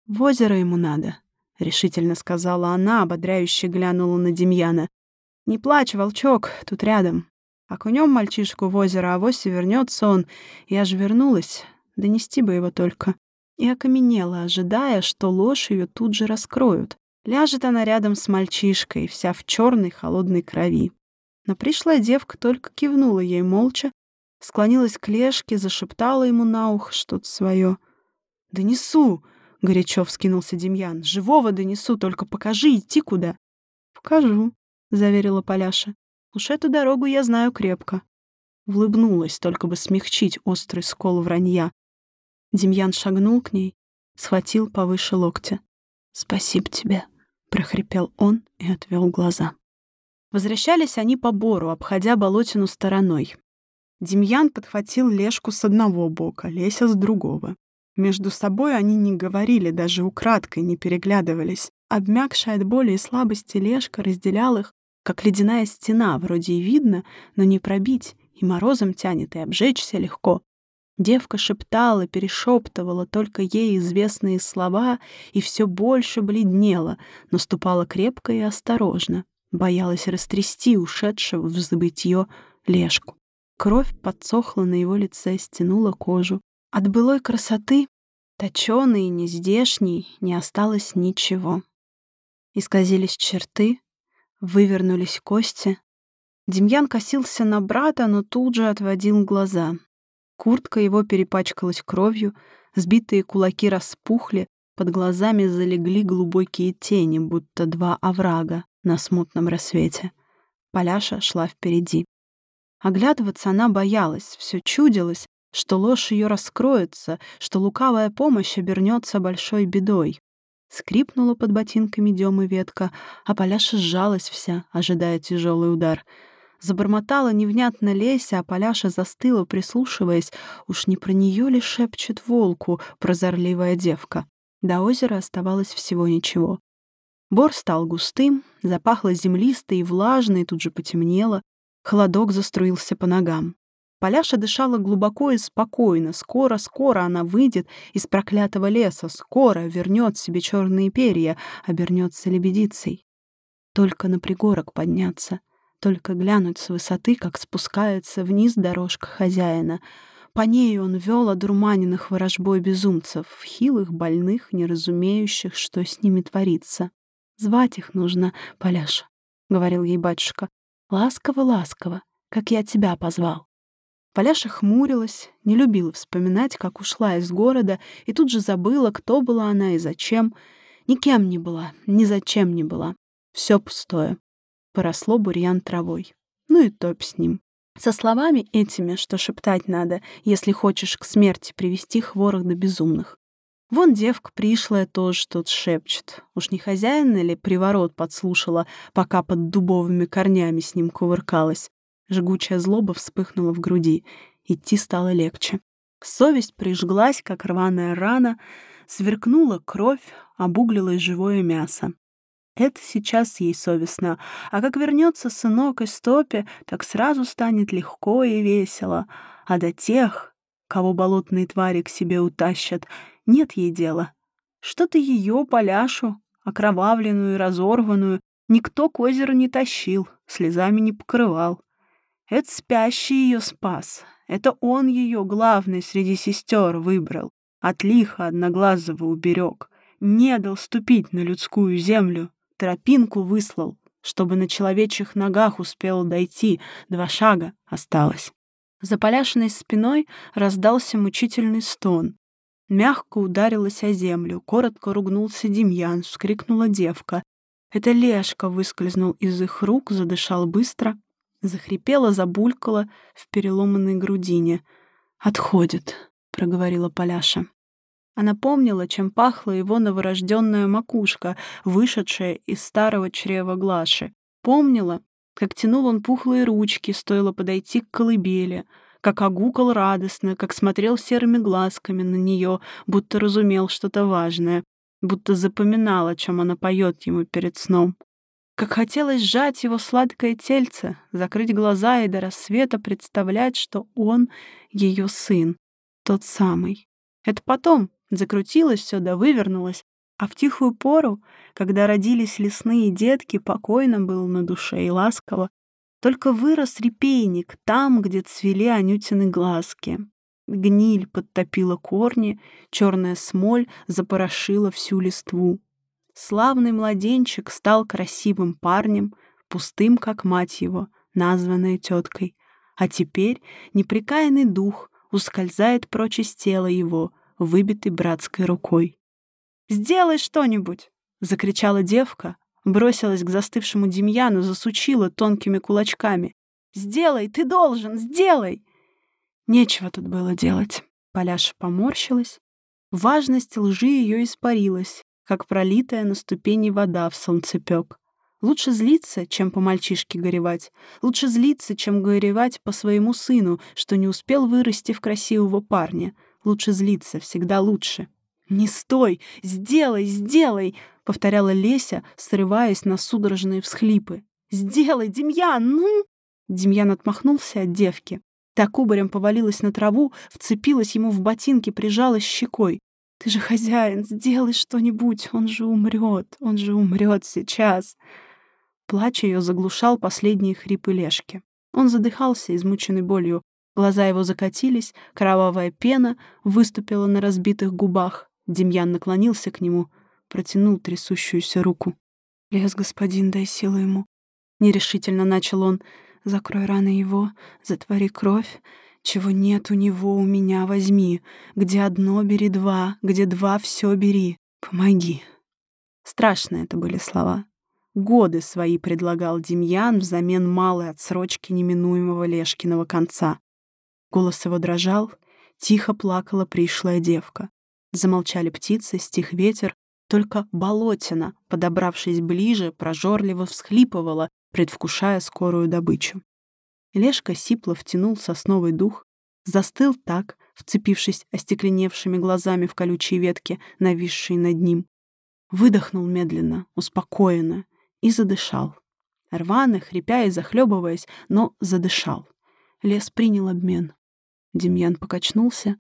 «В озеро ему надо», — решительно сказала она, ободряюще глянула на Демьяна. «Не плачь, волчок, тут рядом. Окунем мальчишку в озеро, а вось и вернется он. Я же вернулась, донести бы его только». И окаменела, ожидая, что ложь ее тут же раскроют. Ляжет она рядом с мальчишкой, вся в черной холодной крови. Но пришлая девка только кивнула ей молча, склонилась к Лешке, зашептала ему на ухо что-то свое. «Донесу!» — горячо вскинулся Демьян. «Живого донесу, только покажи, идти куда». «Покажу», — заверила Поляша. «Уж эту дорогу я знаю крепко». Влыбнулась, только бы смягчить острый скол вранья. Демьян шагнул к ней, схватил повыше локтя. «Спасибо тебе», прохрипел он и отвел глаза. Возвращались они по бору, обходя болотину стороной. Демьян подхватил Лешку с одного бока, Леся с другого. Между собой они не говорили, даже украдкой не переглядывались. Обмякшая от боли и слабости Лешка разделял их, как ледяная стена, вроде и видно, но не пробить, и морозом тянет, и обжечься легко. Девка шептала, перешептывала только ей известные слова и все больше бледнела, но ступала крепко и осторожно, боялась растрясти ушедшего в забытье лешку. Кровь подсохла на его лице, стянула кожу. От былой красоты, точёной и нездешней, не осталось ничего. Исказились черты, вывернулись кости. Демьян косился на брата, но тут же отводил глаза. Куртка его перепачкалась кровью, сбитые кулаки распухли, под глазами залегли глубокие тени, будто два оврага на смутном рассвете. Поляша шла впереди. Оглядываться она боялась, все чудилось, что ложь ее раскроется, что лукавая помощь обернется большой бедой. Скрипнула под ботинками Демы ветка, а Поляша сжалась вся, ожидая тяжелый удар — Забормотала невнятно Леся, а Поляша застыла, прислушиваясь, уж не про нее ли шепчет волку прозорливая девка. До озера оставалось всего ничего. Бор стал густым, запахло землисто и влажно, и тут же потемнело. Холодок заструился по ногам. Поляша дышала глубоко и спокойно. Скоро-скоро она выйдет из проклятого леса, скоро вернет себе черные перья, обернется лебедицей. Только на пригорок подняться, только глянуть с высоты, как спускается вниз дорожка хозяина. По ней он вел одурманенных ворожбой безумцев, хилых, больных, не разумеющих, что с ними творится. «Звать их нужно, Поляша», — говорил ей батюшка. «Ласково-ласково, как я тебя позвал». Поляша хмурилась, не любила вспоминать, как ушла из города, и тут же забыла, кто была она и зачем. Никем не была, ни зачем не была. Все пустое. Поросло бурьян травой. Ну и топь с ним. Со словами этими, что шептать надо, если хочешь к смерти привести хворых до безумных. Вон девка пришлая тоже тут шепчет. Уж не хозяин или приворот подслушала, пока под дубовыми корнями с ним кувыркалась. Жгучая злоба вспыхнула в груди. Идти стало легче. Совесть прижглась, как рваная рана, сверкнула кровь, обуглилось живое мясо. Это сейчас ей совестно, а как вернется сынок из топи, так сразу станет легко и весело. А до тех, кого болотные твари к себе утащат, нет ей дела. Что-то ее, поляшу, окровавленную и разорванную, никто к озеру не тащил, слезами не покрывал. Это спящий ее спас. Это он ее, главный среди сестер, выбрал. От лиха одноглазого уберег. Не дал ступить на людскую землю, тропинку выслал, чтобы на человечьих ногах успел дойти, два шага осталось. За поляшенной спиной раздался мучительный стон. Мягко ударилась о землю, коротко ругнулся Демьян, вскрикнула девка. Это Лешка выскользнул из их рук, задышал быстро, захрипела, забулькала в переломанной грудине. «Отходит», — проговорила Поляша. Она помнила, чем пахла его новорожденная макушка, вышедшая из старого чрева Глаши. Помнила, как тянул он пухлые ручки, стоило подойти к колыбели, как огукал радостно, как смотрел серыми глазками на нее, будто разумел что-то важное, будто запоминал, о чем она поет ему перед сном. Как хотелось сжать его сладкое тельце, закрыть глаза и до рассвета представлять, что он ее сын, тот самый. Это потом, Закрутилось все да вывернулось, а в тихую пору, когда родились лесные детки, покойно было на душе и ласково. Только вырос репейник там, где цвели Анютины глазки. Гниль подтопила корни, черная смоль запорошила всю листву. Славный младенчик стал красивым парнем, пустым, как мать его, названная теткой. А теперь неприкаянный дух ускользает прочь из тела его — выбитый братской рукой. «Сделай что-нибудь!» — закричала девка, бросилась к застывшему Демьяну, засучила тонкими кулачками. «Сделай! Ты должен! Сделай!» Нечего тут было делать. Поляша поморщилась. Важность лжи ее испарилась, как пролитая на ступени вода в солнцепек. Лучше злиться, чем по мальчишке горевать. Лучше злиться, чем горевать по своему сыну, что не успел вырасти в красивого парня. Лучше злиться, всегда лучше. «Не стой! Сделай, сделай!» — повторяла Леся, срываясь на судорожные всхлипы. «Сделай, Демьян, ну!» Демьян отмахнулся от девки. Та кубарем повалилась на траву, вцепилась ему в ботинки, прижалась щекой. «Ты же хозяин, сделай что-нибудь, он же умрет, он же умрет сейчас!» Плач ее заглушал последние хрипы Лешки. Он задыхался, измученный болью, Глаза его закатились, кровавая пена выступила на разбитых губах. Демьян наклонился к нему, протянул трясущуюся руку. «Лес, господин, дай силу ему». Нерешительно начал он. «Закрой раны его, затвори кровь. Чего нет у него, у меня возьми. Где одно, бери два, где два, все бери. Помоги». Страшные это были слова. Годы свои предлагал Демьян взамен малой отсрочки неминуемого Лешкиного конца. Голос его дрожал, тихо плакала пришлая девка. Замолчали птицы, стих ветер, только болотина, подобравшись ближе, прожорливо всхлипывала, предвкушая скорую добычу. Лешка сипло втянул сосновый дух, застыл так, вцепившись остекленевшими глазами в колючие ветки, нависшие над ним. Выдохнул медленно, успокоенно и задышал. Рвано, хрипя и захлебываясь, но задышал. Лес принял обмен. Демьян покачнулся.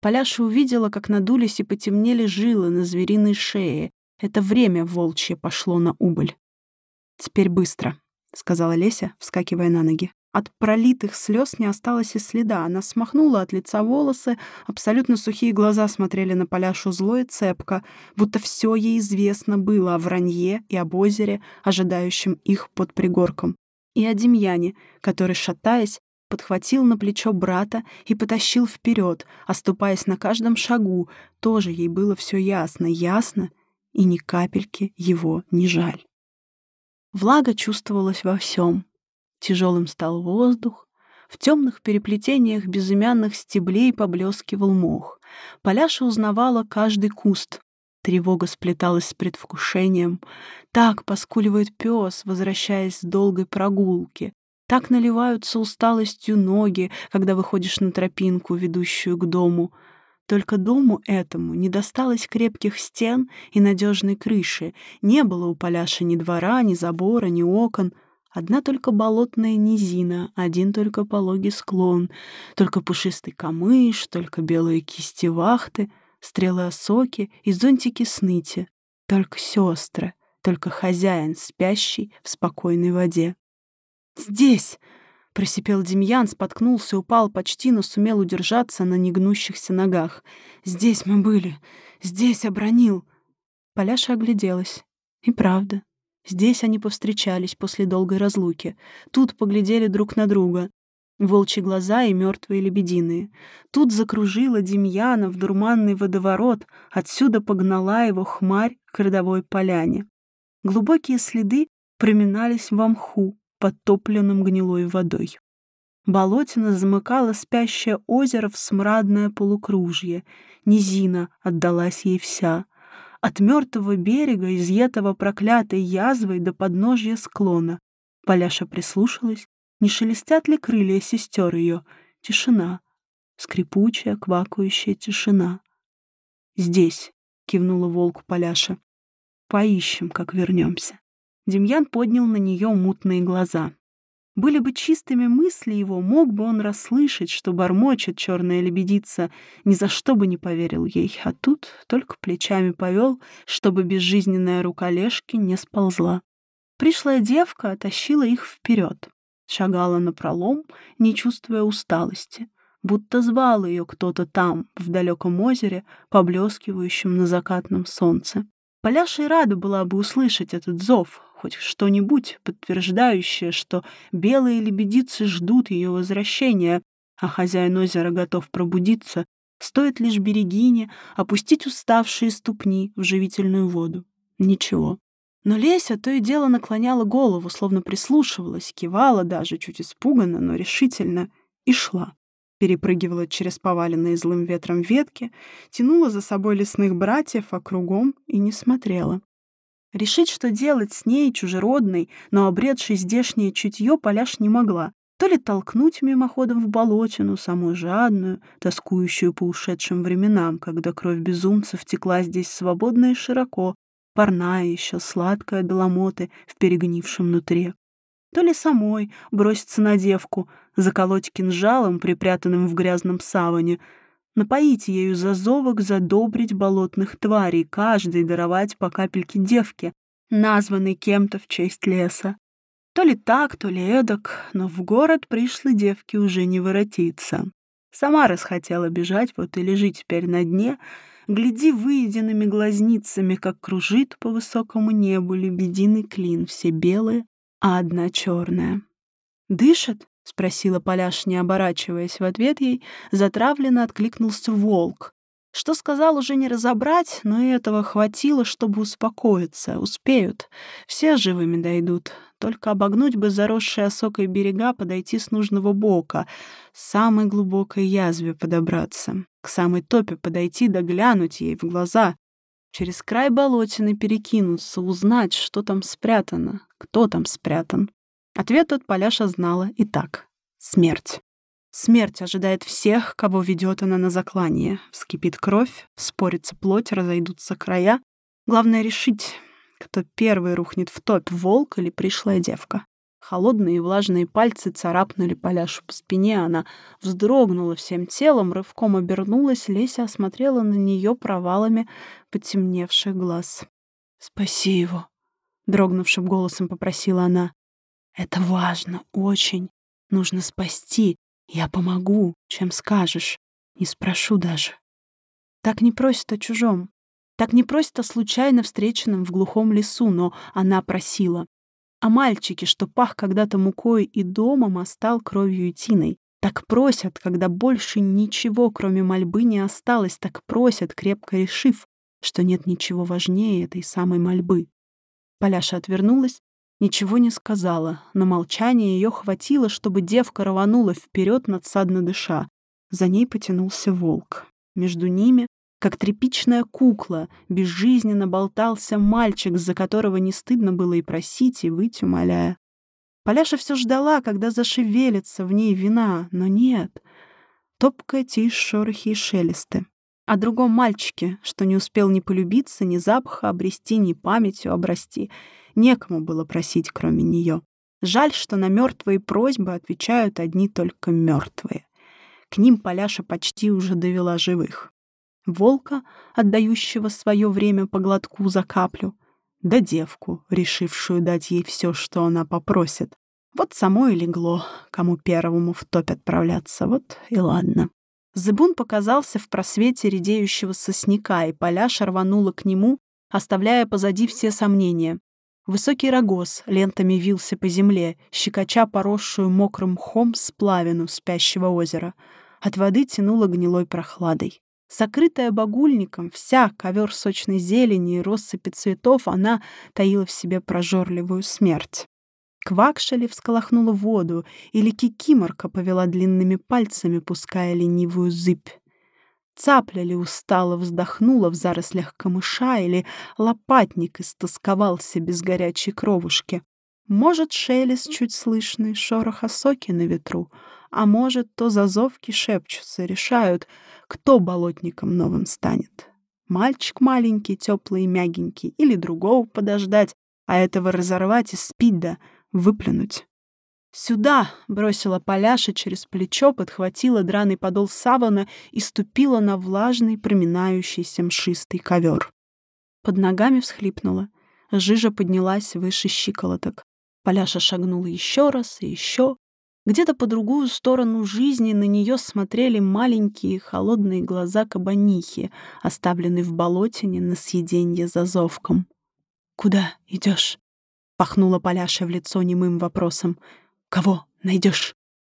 Поляша увидела, как надулись и потемнели жилы на звериной шее. Это время волчье пошло на убыль. «Теперь быстро», — сказала Леся, вскакивая на ноги. От пролитых слез не осталось и следа. Она смахнула от лица волосы, абсолютно сухие глаза смотрели на Поляшу зло и цепко, будто все ей известно было о вранье и об озере, ожидающем их под пригорком. И о Демьяне, который, шатаясь, подхватил на плечо брата и потащил вперед, оступаясь на каждом шагу. Тоже ей было все ясно, ясно, и ни капельки его не жаль. Влага чувствовалась во всем. Тяжелым стал воздух, в темных переплетениях безымянных стеблей поблескивал мох. Поляша узнавала каждый куст. Тревога сплеталась с предвкушением. Так поскуливает пес, возвращаясь с долгой прогулки. Так наливаются усталостью ноги, когда выходишь на тропинку, ведущую к дому. Только дому этому не досталось крепких стен и надежной крыши. Не было у Поляши ни двора, ни забора, ни окон. Одна только болотная низина, один только пологий склон, только пушистый камыш, только белые кисти вахты, стрелы осоки и зонтики сныти, только сестры, только хозяин, спящий в спокойной воде. «Здесь!» — просипел Демьян, споткнулся, упал почти, но сумел удержаться на негнущихся ногах. «Здесь мы были! Здесь обронил!» Поляша огляделась. И правда, здесь они повстречались после долгой разлуки. Тут поглядели друг на друга. Волчьи глаза и мертвые лебединые. Тут закружила Демьяна в дурманный водоворот, отсюда погнала его хмарь к родовой поляне. Глубокие следы проминались в мху, подтопленным гнилой водой. Болотина замыкала спящее озеро в смрадное полукружье. Низина отдалась ей вся. От мертвого берега, изъетого проклятой язвой до подножья склона. Поляша прислушалась, не шелестят ли крылья сестер ее. Тишина. Скрипучая, квакающая тишина. «Здесь», — кивнула волку Поляша. «Поищем, как вернемся». Демьян поднял на нее мутные глаза. Были бы чистыми мысли его, мог бы он расслышать, что бормочет черная лебедица, ни за что бы не поверил ей, а тут только плечами повел, чтобы безжизненная рука Лешки не сползла. Пришлая девка тащила их вперед, шагала напролом, не чувствуя усталости, будто звал ее кто-то там, в далеком озере, поблескивающем на закатном солнце. Поляша и рада была бы услышать этот зов, хоть что-нибудь, подтверждающее, что белые лебедицы ждут ее возвращения, а хозяин озера готов пробудиться, стоит лишь берегине опустить уставшие ступни в живительную воду. Ничего. Но Леся то и дело наклоняла голову, словно прислушивалась, кивала даже, чуть испуганно, но решительно, и шла. Перепрыгивала через поваленные злым ветром ветки, тянула за собой лесных братьев, а кругом и не смотрела. Решить, что делать с ней, чужеродной, но обретшей здешнее чутье, Поляш не могла. То ли толкнуть мимоходом в болотину, самую жадную, тоскующую по ушедшим временам, когда кровь безумцев текла здесь свободно и широко, парная еще, сладкая до ломоты в перегнившем нутре. То ли самой броситься на девку, заколоть кинжалом, припрятанным в грязном саване, Напоить ею зазовок, задобрить болотных тварей, каждой даровать по капельке девки, названной кем-то в честь леса. То ли так, то ли эдак, но в город пришлой девки уже не воротиться. Сама расхотела бежать, вот и лежи теперь на дне, гляди выеденными глазницами, как кружит по высокому небу лебединый клин, все белые, а одна черная. Дышит? — спросила Поляш, не оборачиваясь. В ответ ей затравленно откликнулся волк. Что сказал, уже не разобрать, но и этого хватило, чтобы успокоиться. Успеют. Все живыми дойдут. Только обогнуть бы заросшие осокой берега, подойти с нужного бока, самой глубокой язве подобраться, к самой топе подойти да глянуть ей в глаза, через край болотины перекинуться, узнать, что там спрятано, кто там спрятан. Ответ от Поляша знала и так. Смерть. Смерть ожидает всех, кого ведет она на заклание. Вскипит кровь, спорится плоть, разойдутся края. Главное решить, кто первый рухнет в топь, волк или пришлая девка. Холодные и влажные пальцы царапнули Поляшу по спине. Она вздрогнула всем телом, рывком обернулась. Леся осмотрела на нее провалами потемневших глаз. «Спаси его», — дрогнувшим голосом попросила она. «Это важно, очень. Нужно спасти. Я помогу, чем скажешь. Не спрошу даже. Так не просит о чужом. Так не просит о случайно встреченном в глухом лесу, но она просила. О мальчике, что пах когда-то мукой и домом, а стал кровью и тиной. Так просят, когда больше ничего, кроме мольбы, не осталось. Так просят, крепко решив, что нет ничего важнее этой самой мольбы. Поляша отвернулась, Ничего не сказала, но молчание ее хватило, чтобы девка рванула вперед надсадно дыша. За ней потянулся волк. Между ними, как тряпичная кукла, безжизненно болтался мальчик, за которого не стыдно было и просить, и выть, умоляя. Поляша все ждала, когда зашевелится в ней вина, но нет. Топкая тишь, шорохи и шелесты. О другом мальчике, что не успел ни полюбиться, ни запаха обрести, ни памятью обрасти — Некому было просить, кроме нее. Жаль, что на мертвые просьбы отвечают одни только мертвые. К ним Поляша почти уже довела живых. Волка, отдающего свое время по глотку за каплю, да девку, решившую дать ей все, что она попросит. Вот само и легло, кому первому в топь отправляться, вот и ладно. Зыбун показался в просвете редеющего сосняка, и Поляша рванула к нему, оставляя позади все сомнения. Высокий рогоз лентами вился по земле, щекоча поросшую мокрым мхом сплавину спящего озера. От воды тянуло гнилой прохладой. Сокрытая багульником, вся ковер сочной зелени и россыпи цветов, она таила в себе прожорливую смерть. Квакшали всколохнула воду, или кикиморка повела длинными пальцами, пуская ленивую зыбь. Цапля ли устало вздохнула в зарослях камыша, или лопатник истосковался без горячей кровушки. Может, шелест чуть слышный, шорох осоки на ветру, а может, то зазовки шепчутся, решают, кто болотником новым станет. Мальчик маленький, теплый и мягенький, или другого подождать, а этого разорвать и спить да выплюнуть. «Сюда!» — бросила Поляша через плечо, подхватила драный подол савана и ступила на влажный, проминающийся мшистый ковер. Под ногами всхлипнула. Жижа поднялась выше щиколоток. Поляша шагнула еще раз и еще. Где-то по другую сторону жизни на нее смотрели маленькие холодные глаза кабанихи, оставленные в болотине на съеденье за зовком. «Куда идешь?» — пахнула Поляша в лицо немым вопросом. «Кого найдешь?»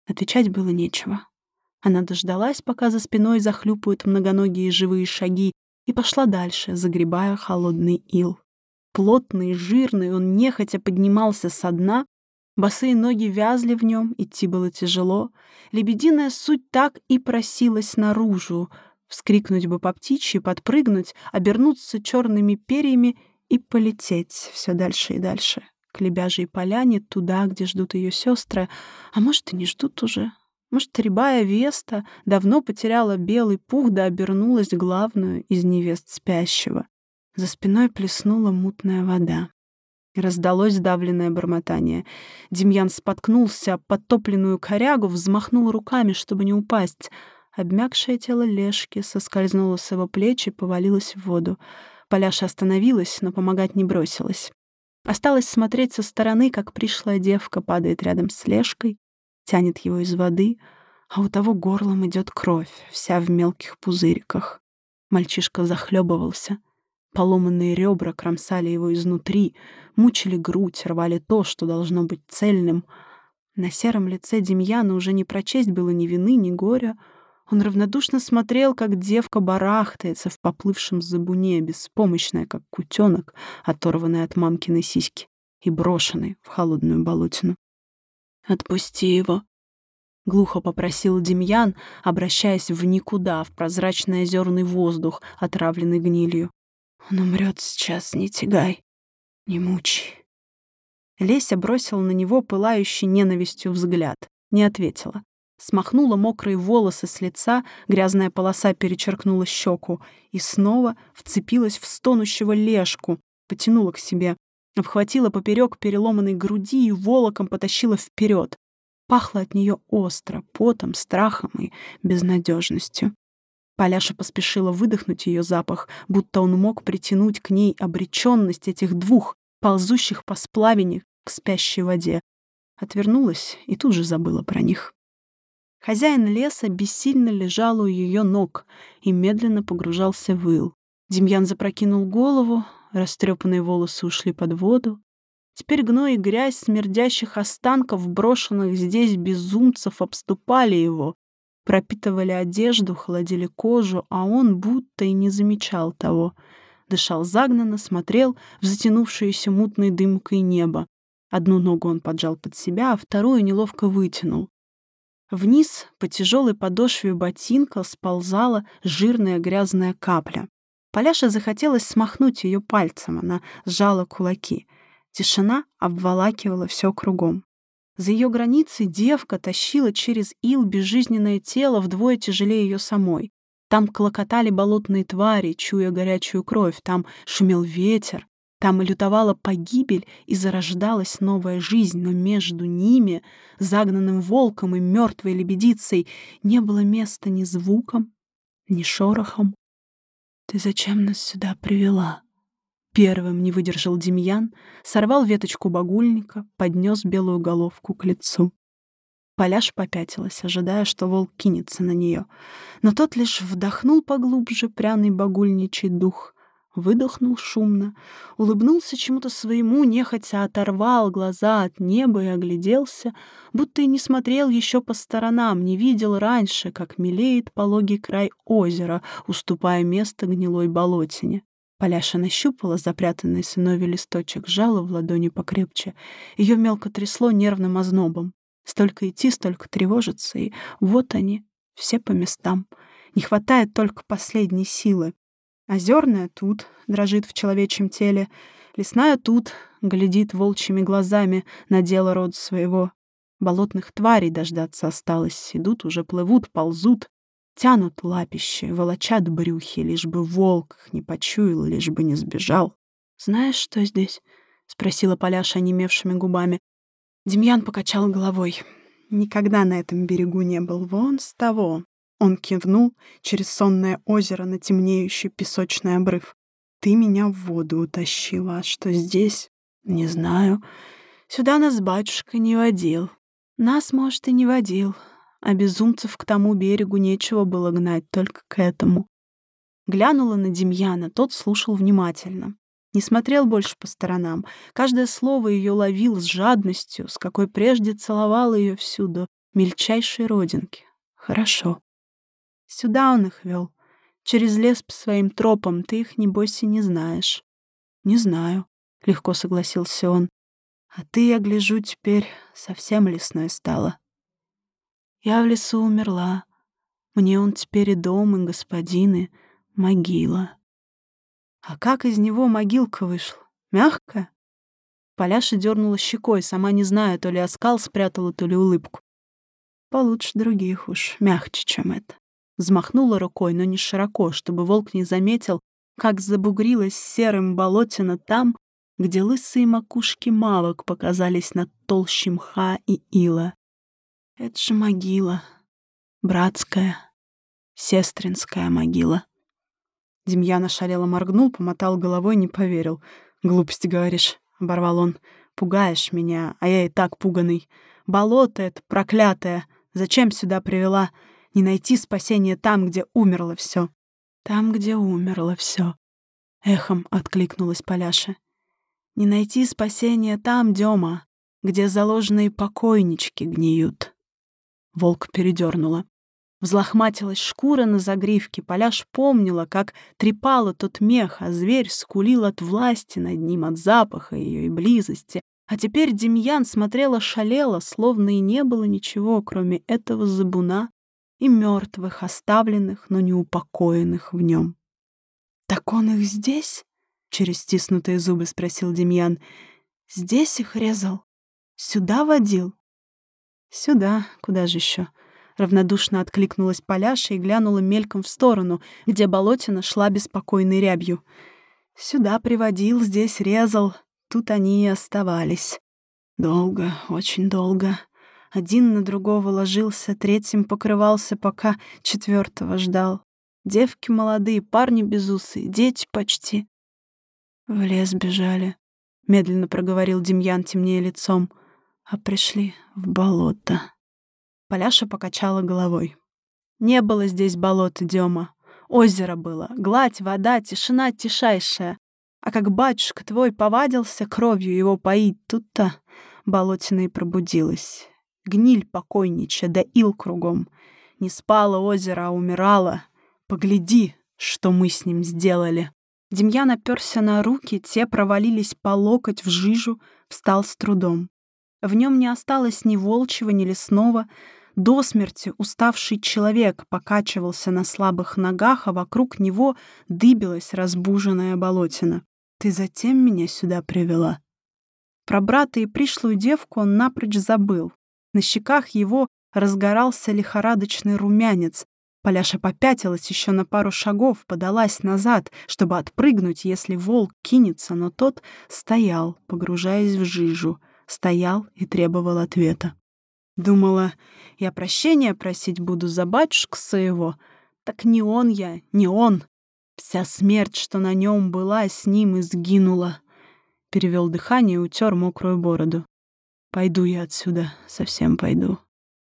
Отвечать было нечего. Она дождалась, пока за спиной захлюпают многоногие живые шаги, и пошла дальше, загребая холодный ил. Плотный, жирный, он нехотя поднимался со дна, босые ноги вязли в нем, идти было тяжело. Лебединая суть так и просилась наружу, вскрикнуть бы по птичьи, подпрыгнуть, обернуться черными перьями и полететь все дальше и дальше к Лебяжьей поляне, туда, где ждут ее сестры, а может, и не ждут уже. Может, рябая Веста давно потеряла белый пух да обернулась главную из невест спящего. За спиной плеснула мутная вода. Раздалось давленное бормотание. Демьян споткнулся об подтопленную корягу, взмахнул руками, чтобы не упасть. Обмякшее тело Лешки соскользнуло с его плеч и повалилось в воду. Поляша остановилась, но помогать не бросилась. Осталось смотреть со стороны, как пришлая девка падает рядом с Лешкой, тянет его из воды, а у того горлом идет кровь, вся в мелких пузыриках. Мальчишка захлебывался. Поломанные ребра кромсали его изнутри, мучили грудь, рвали то, что должно быть цельным. На сером лице Демьяна уже не прочесть было ни вины, ни горя — он равнодушно смотрел, как девка барахтается в поплывшем забуне, беспомощная, как кутенок, оторванный от мамкиной сиськи и брошенный в холодную болотину. «Отпусти его», — глухо попросил Демьян, обращаясь в никуда, в прозрачный озерный воздух, отравленный гнилью. «Он умрет сейчас, не тягай, не мучай». Леся бросила на него пылающий ненавистью взгляд, не ответила смахнула мокрые волосы с лица, грязная полоса перечеркнула щеку и снова вцепилась в стонущего лешку, потянула к себе, обхватила поперек переломанной груди и волоком потащила вперед. Пахло от нее остро, потом, страхом и безнадежностью. Поляша поспешила выдохнуть ее запах, будто он мог притянуть к ней обреченность этих двух, ползущих по сплавине к спящей воде. Отвернулась и тут же забыла про них. Хозяин леса бессильно лежал у ее ног и медленно погружался в ил. Демьян запрокинул голову, растрепанные волосы ушли под воду. Теперь гной и грязь смердящих останков, брошенных здесь безумцев, обступали его, пропитывали одежду, холодили кожу, а он будто и не замечал того. Дышал загнанно, смотрел в затянувшееся мутной дымкой небо. Одну ногу он поджал под себя, а вторую неловко вытянул. Вниз по тяжелой подошве ботинка сползала жирная грязная капля. Поляше захотелось смахнуть ее пальцем, она сжала кулаки. Тишина обволакивала все кругом. За ее границей девка тащила через ил безжизненное тело вдвое тяжелее ее самой. Там клокотали болотные твари, чуя горячую кровь, там шумел ветер, там лютовала погибель и зарождалась новая жизнь, но между ними, загнанным волком и мертвой лебедицей, не было места ни звуком, ни шорохом. «Ты зачем нас сюда привела?» Первым не выдержал Демьян, сорвал веточку багульника, поднес белую головку к лицу. Поляш попятилась, ожидая, что волк кинется на нее. Но тот лишь вдохнул поглубже пряный багульничий дух, выдохнул шумно, улыбнулся чему-то своему, нехотя оторвал глаза от неба и огляделся, будто и не смотрел еще по сторонам, не видел раньше, как мелеет пологий край озера, уступая место гнилой болотине. Поляша нащупала запрятанный сыновий листочек, сжала в ладони покрепче. Ее мелко трясло нервным ознобом. Столько идти, столько тревожиться, и вот они, все по местам. Не хватает только последней силы. Озерная тут, дрожит в человечьем теле. Лесная тут, глядит волчьими глазами на дело рода своего. Болотных тварей дождаться осталось. Идут, уже плывут, ползут. Тянут лапище, волочат брюхи, лишь бы волк их не почуял, лишь бы не сбежал. «Знаешь, что здесь?» — спросила Поляша онемевшими губами. Демьян покачал головой. Никогда на этом берегу не был. Вон с того. Он кивнул через сонное озеро на темнеющий песочный обрыв. «Ты меня в воду утащила, а что здесь? Не знаю. Сюда нас батюшка не водил. Нас, может, и не водил, а безумцев к тому берегу нечего было гнать, только к этому. Глянула на Демьяна, тот слушал внимательно. Не смотрел больше по сторонам. Каждое слово ее ловил с жадностью, с какой прежде целовал ее всюду, мельчайшей родинки. Хорошо. Сюда он их вел. Через лес по своим тропам. Ты их, небось, и не знаешь. Не знаю, — легко согласился он. А ты, я гляжу, теперь совсем лесной стала. Я в лесу умерла. Мне он теперь и дом, и господин, и могила. А как из него могилка вышла? Мягкая? Поляша дернула щекой, сама не зная, то ли оскал спрятала, то ли улыбку. Получше других уж, мягче, чем это. Взмахнула рукой, но не широко, чтобы волк не заметил, как забугрилась серым болотина там, где лысые макушки мавок показались над толщей мха и ила. Это же могила. Братская, сестринская могила. Демьян ошалело моргнул, помотал головой, не поверил. «Глупости говоришь», — оборвал он. «Пугаешь меня, а я и так пуганый. Болото это проклятое. Зачем сюда привела? Не найти спасения там, где умерло все. «Там, где умерло все. эхом откликнулась Поляша. «Не найти спасения там, Дема, где заложенные покойнички гниют». Волк передернула. Взлохматилась шкура на загривке, Поляш помнила, как трепала тот мех, а зверь скулил от власти над ним, от запаха ее и близости. А теперь Демьян смотрела шалела, словно и не было ничего, кроме этого забуна и мертвых, оставленных, но не упокоенных в нем. «Так он их здесь?» — через стиснутые зубы спросил Демьян. «Здесь их резал? Сюда водил?» «Сюда, куда же еще? Равнодушно откликнулась Поляша и глянула мельком в сторону, где болотина шла беспокойной рябью. Сюда приводил, здесь резал. Тут они и оставались. Долго, очень долго. Один на другого ложился, третьим покрывался, пока четвертого ждал. Девки молодые, парни безусые, дети почти. В лес бежали, — медленно проговорил Демьян темнее лицом, — а пришли в болото. Поляша покачала головой. Не было здесь болота, Дема. Озеро было, гладь, вода, тишина тишайшая. А как батюшка твой повадился кровью его поить, тут-то болотина и пробудилась. Гниль покойнича, да ил кругом. Не спало озеро, а умирало. Погляди, что мы с ним сделали. Демьян оперся на руки, те провалились по локоть в жижу, встал с трудом. В нем не осталось ни волчьего, ни лесного, до смерти уставший человек покачивался на слабых ногах, а вокруг него дыбилась разбуженная болотина. «Ты затем меня сюда привела?» Про брата и пришлую девку он напрочь забыл. На щеках его разгорался лихорадочный румянец. Поляша попятилась еще на пару шагов, подалась назад, чтобы отпрыгнуть, если волк кинется, но тот стоял, погружаясь в жижу, стоял и требовал ответа. Думала, я прощения просить буду за батюшку своего. Так не он я, не он. Вся смерть, что на нем была, с ним и сгинула. Перевел дыхание и утер мокрую бороду. Пойду я отсюда, совсем пойду.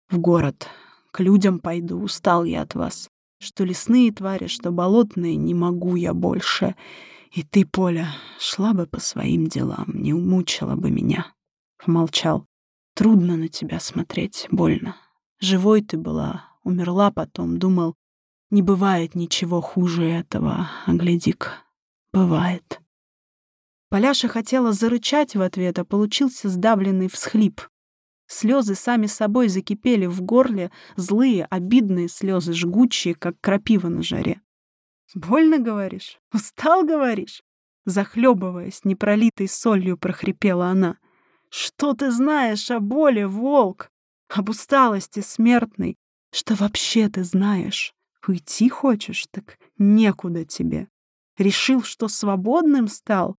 В город, к людям пойду, устал я от вас. Что лесные твари, что болотные, не могу я больше. И ты, Поля, шла бы по своим делам, не умучила бы меня. Помолчал. Трудно на тебя смотреть, больно. Живой ты была, умерла потом, думал, не бывает ничего хуже этого, а гляди-ка, бывает. Поляша хотела зарычать в ответ, а получился сдавленный всхлип. Слезы сами собой закипели в горле, злые, обидные слезы, жгучие, как крапива на жаре. «Больно, говоришь? Устал, говоришь?» Захлебываясь, непролитой солью прохрипела она — что ты знаешь о боли, волк? Об усталости смертной? Что вообще ты знаешь? Уйти хочешь? Так некуда тебе. Решил, что свободным стал?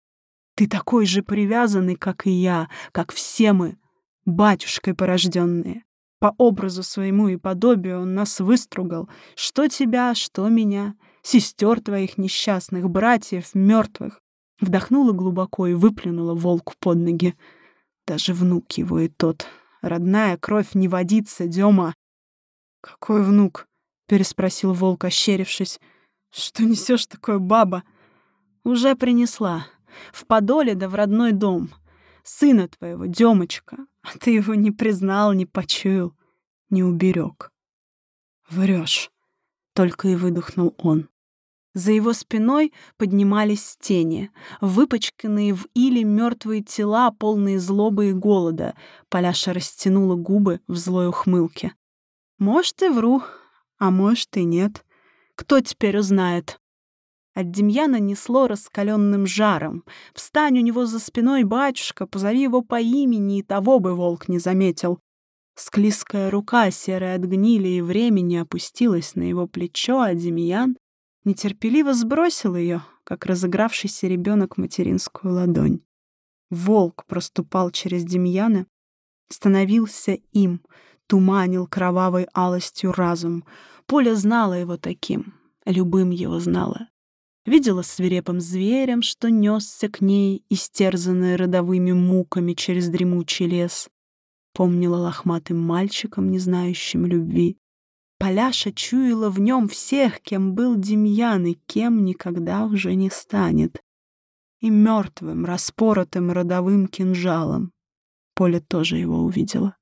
Ты такой же привязанный, как и я, как все мы, батюшкой порожденные. По образу своему и подобию он нас выстругал. Что тебя, что меня, сестер твоих несчастных, братьев мертвых. Вдохнула глубоко и выплюнула волку под ноги. Даже внук его и тот. Родная кровь не водится, Дема. Какой внук? переспросил волк, ощерившись. Что несешь такое, баба? Уже принесла. В Подоле да в родной дом. Сына твоего, Демочка. А ты его не признал, не почуял, не уберег. Врешь. Только и выдохнул он. За его спиной поднимались тени, выпачканные в иле мертвые тела, полные злобы и голода. Поляша растянула губы в злой ухмылке. «Может, и вру, а может, и нет. Кто теперь узнает?» От Демьяна несло раскаленным жаром. Встань у него за спиной, батюшка, позови его по имени, и того бы волк не заметил. Склизкая рука, серая от гнили и времени, опустилась на его плечо, а Демьян нетерпеливо сбросил ее, как разыгравшийся ребенок материнскую ладонь. Волк проступал через Демьяна, становился им, туманил кровавой алостью разум. Поля знала его таким, любым его знала. Видела свирепым зверем, что несся к ней, истерзанная родовыми муками через дремучий лес. Помнила лохматым мальчиком, не знающим любви. Поляша чуяла в нем всех, кем был Демьян и кем никогда уже не станет. И мертвым, распоротым родовым кинжалом. Поля тоже его увидела.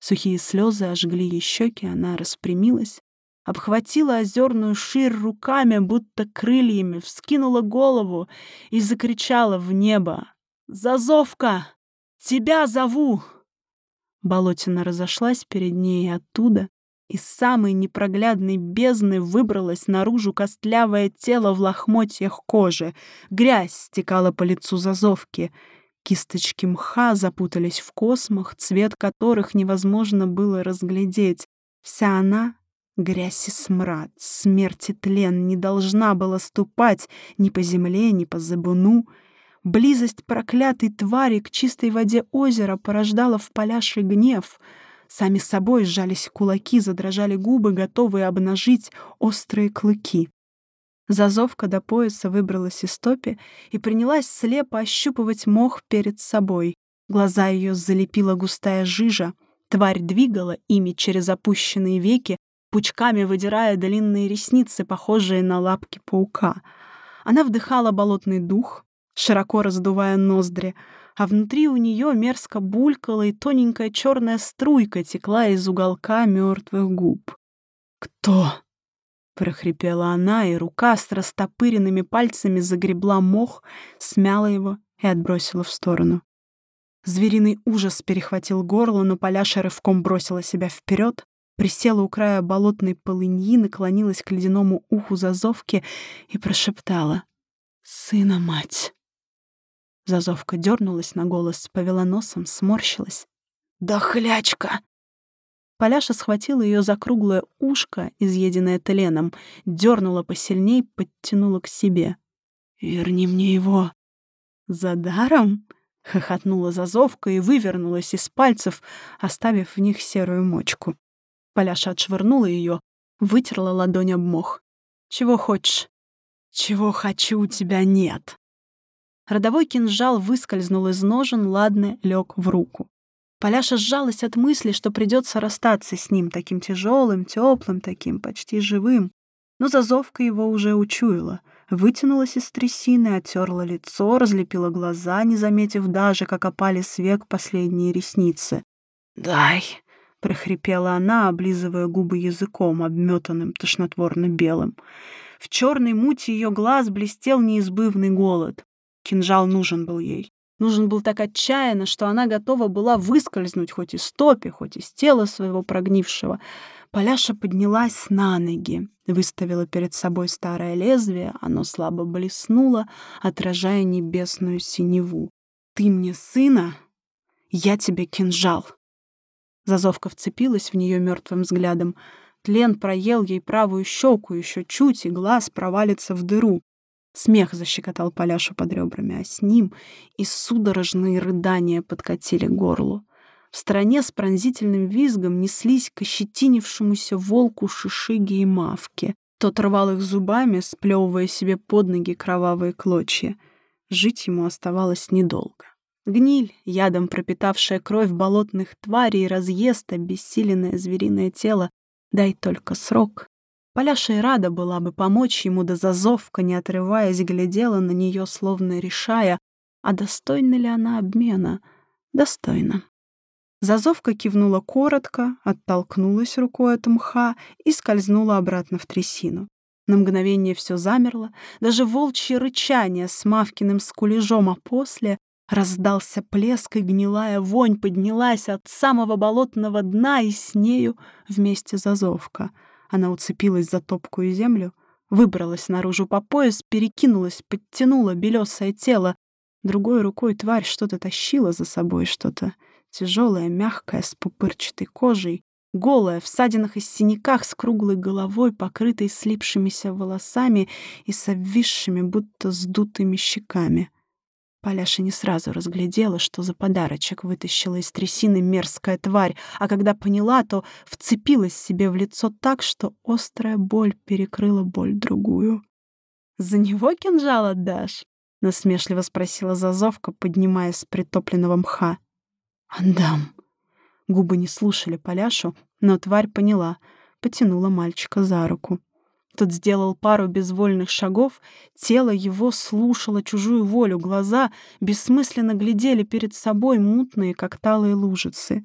Сухие слезы ожгли ей щеки, она распрямилась, обхватила озерную ширь руками, будто крыльями, вскинула голову и закричала в небо. «Зазовка! Тебя зову!» Болотина разошлась перед ней, и оттуда, из самой непроглядной бездны выбралось наружу костлявое тело в лохмотьях кожи. Грязь стекала по лицу зазовки. Кисточки мха запутались в космах, цвет которых невозможно было разглядеть. Вся она — грязь и смрад, смерть и тлен не должна была ступать ни по земле, ни по забуну. Близость проклятой твари к чистой воде озера порождала в поляше гнев. Сами собой сжались кулаки, задрожали губы, готовые обнажить острые клыки. Зазовка до пояса выбралась из топи и принялась слепо ощупывать мох перед собой. Глаза ее залепила густая жижа. Тварь двигала ими через опущенные веки, пучками выдирая длинные ресницы, похожие на лапки паука. Она вдыхала болотный дух, широко раздувая ноздри, а внутри у нее мерзко булькала и тоненькая черная струйка текла из уголка мертвых губ. «Кто?» прохрипела она, и рука с растопыренными пальцами загребла мох, смяла его и отбросила в сторону. Звериный ужас перехватил горло, но Поляша рывком бросила себя вперед, присела у края болотной полыньи, наклонилась к ледяному уху зазовки и прошептала «Сына, мать!». Зазовка дернулась на голос, повела носом, сморщилась. «Да хлячка!» Поляша схватила ее за круглое ушко, изъеденное тленом, дернула посильней, подтянула к себе. «Верни мне его!» «За даром?» — хохотнула зазовка и вывернулась из пальцев, оставив в них серую мочку. Поляша отшвырнула ее, вытерла ладонь об мох. «Чего хочешь?» «Чего хочу, у тебя нет!» Родовой кинжал выскользнул из ножен, ладно, лег в руку. Поляша сжалась от мысли, что придется расстаться с ним, таким тяжелым, теплым, таким почти живым. Но зазовка его уже учуяла. Вытянулась из трясины, оттерла лицо, разлепила глаза, не заметив даже, как опали с век последние ресницы. «Дай!» — прохрипела она, облизывая губы языком, обметанным тошнотворно-белым. В черной мути ее глаз блестел неизбывный голод. Кинжал нужен был ей. Нужен был так отчаянно, что она готова была выскользнуть хоть из топи, хоть из тела своего прогнившего. Поляша поднялась на ноги, выставила перед собой старое лезвие, оно слабо блеснуло, отражая небесную синеву. «Ты мне сына? Я тебе кинжал!» Зазовка вцепилась в нее мертвым взглядом. Тлен проел ей правую щеку еще чуть, и глаз провалится в дыру. Смех защекотал Поляшу под ребрами, а с ним и судорожные рыдания подкатили горлу. В стороне с пронзительным визгом неслись к ощетинившемуся волку шишиги и мавки. Тот рвал их зубами, сплевывая себе под ноги кровавые клочья. Жить ему оставалось недолго. Гниль, ядом пропитавшая кровь болотных тварей, разъест обессиленное звериное тело, дай только срок, Поляша и рада была бы помочь ему, да зазовка, не отрываясь, глядела на нее, словно решая, а достойна ли она обмена. Достойна. Зазовка кивнула коротко, оттолкнулась рукой от мха и скользнула обратно в трясину. На мгновение все замерло, даже волчье рычание с Мавкиным скулежом, а после раздался плеск, и гнилая вонь поднялась от самого болотного дна, и с нею вместе зазовка — она уцепилась за топкую землю, выбралась наружу по пояс, перекинулась, подтянула белесое тело. Другой рукой тварь что-то тащила за собой, что-то тяжелое, мягкое, с пупырчатой кожей, голая, в садинах и синяках, с круглой головой, покрытой слипшимися волосами и с обвисшими, будто сдутыми щеками. Поляша не сразу разглядела, что за подарочек вытащила из трясины мерзкая тварь, а когда поняла, то вцепилась себе в лицо так, что острая боль перекрыла боль другую. «За него кинжал отдашь?» — насмешливо спросила Зазовка, поднимаясь с притопленного мха. «Отдам». Губы не слушали Поляшу, но тварь поняла, потянула мальчика за руку. Тот сделал пару безвольных шагов, тело его слушало чужую волю, глаза бессмысленно глядели перед собой мутные, как талые лужицы.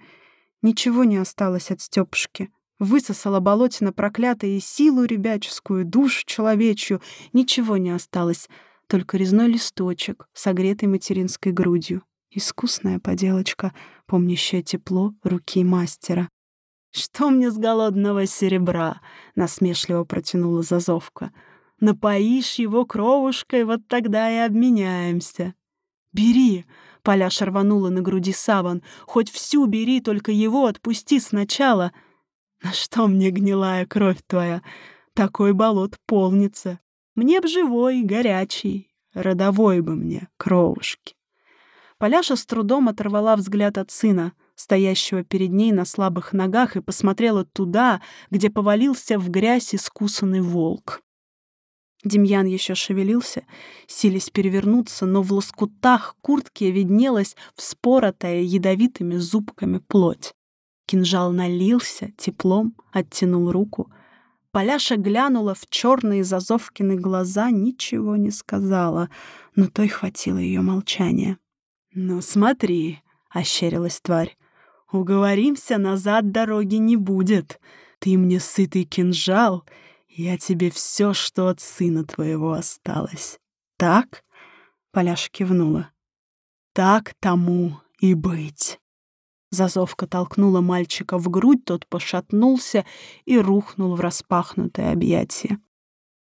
Ничего не осталось от Стёпушки. Высосала болотина проклятая и силу ребяческую, душу человечью. Ничего не осталось, только резной листочек, согретый материнской грудью. Искусная поделочка, помнящая тепло руки мастера. «Что мне с голодного серебра?» — насмешливо протянула Зазовка. «Напоишь его кровушкой, вот тогда и обменяемся». «Бери!» — Поляша рванула на груди саван. «Хоть всю бери, только его отпусти сначала». На что мне гнилая кровь твоя? Такой болот полнится. Мне б живой, горячий, родовой бы мне, кровушки. Поляша с трудом оторвала взгляд от сына, стоящего перед ней на слабых ногах, и посмотрела туда, где повалился в грязь искусанный волк. Демьян еще шевелился, силясь перевернуться, но в лоскутах куртки виднелась вспоротая ядовитыми зубками плоть. Кинжал налился теплом, оттянул руку. Поляша глянула в черные Зазовкины глаза, ничего не сказала, но той хватило ее молчания. «Ну смотри», — ощерилась тварь, — «уговоримся, назад дороги не будет. Ты мне сытый кинжал, я тебе все, что от сына твоего осталось. Так?» Поляша кивнула. «Так тому и быть». Зазовка толкнула мальчика в грудь, тот пошатнулся и рухнул в распахнутое объятие.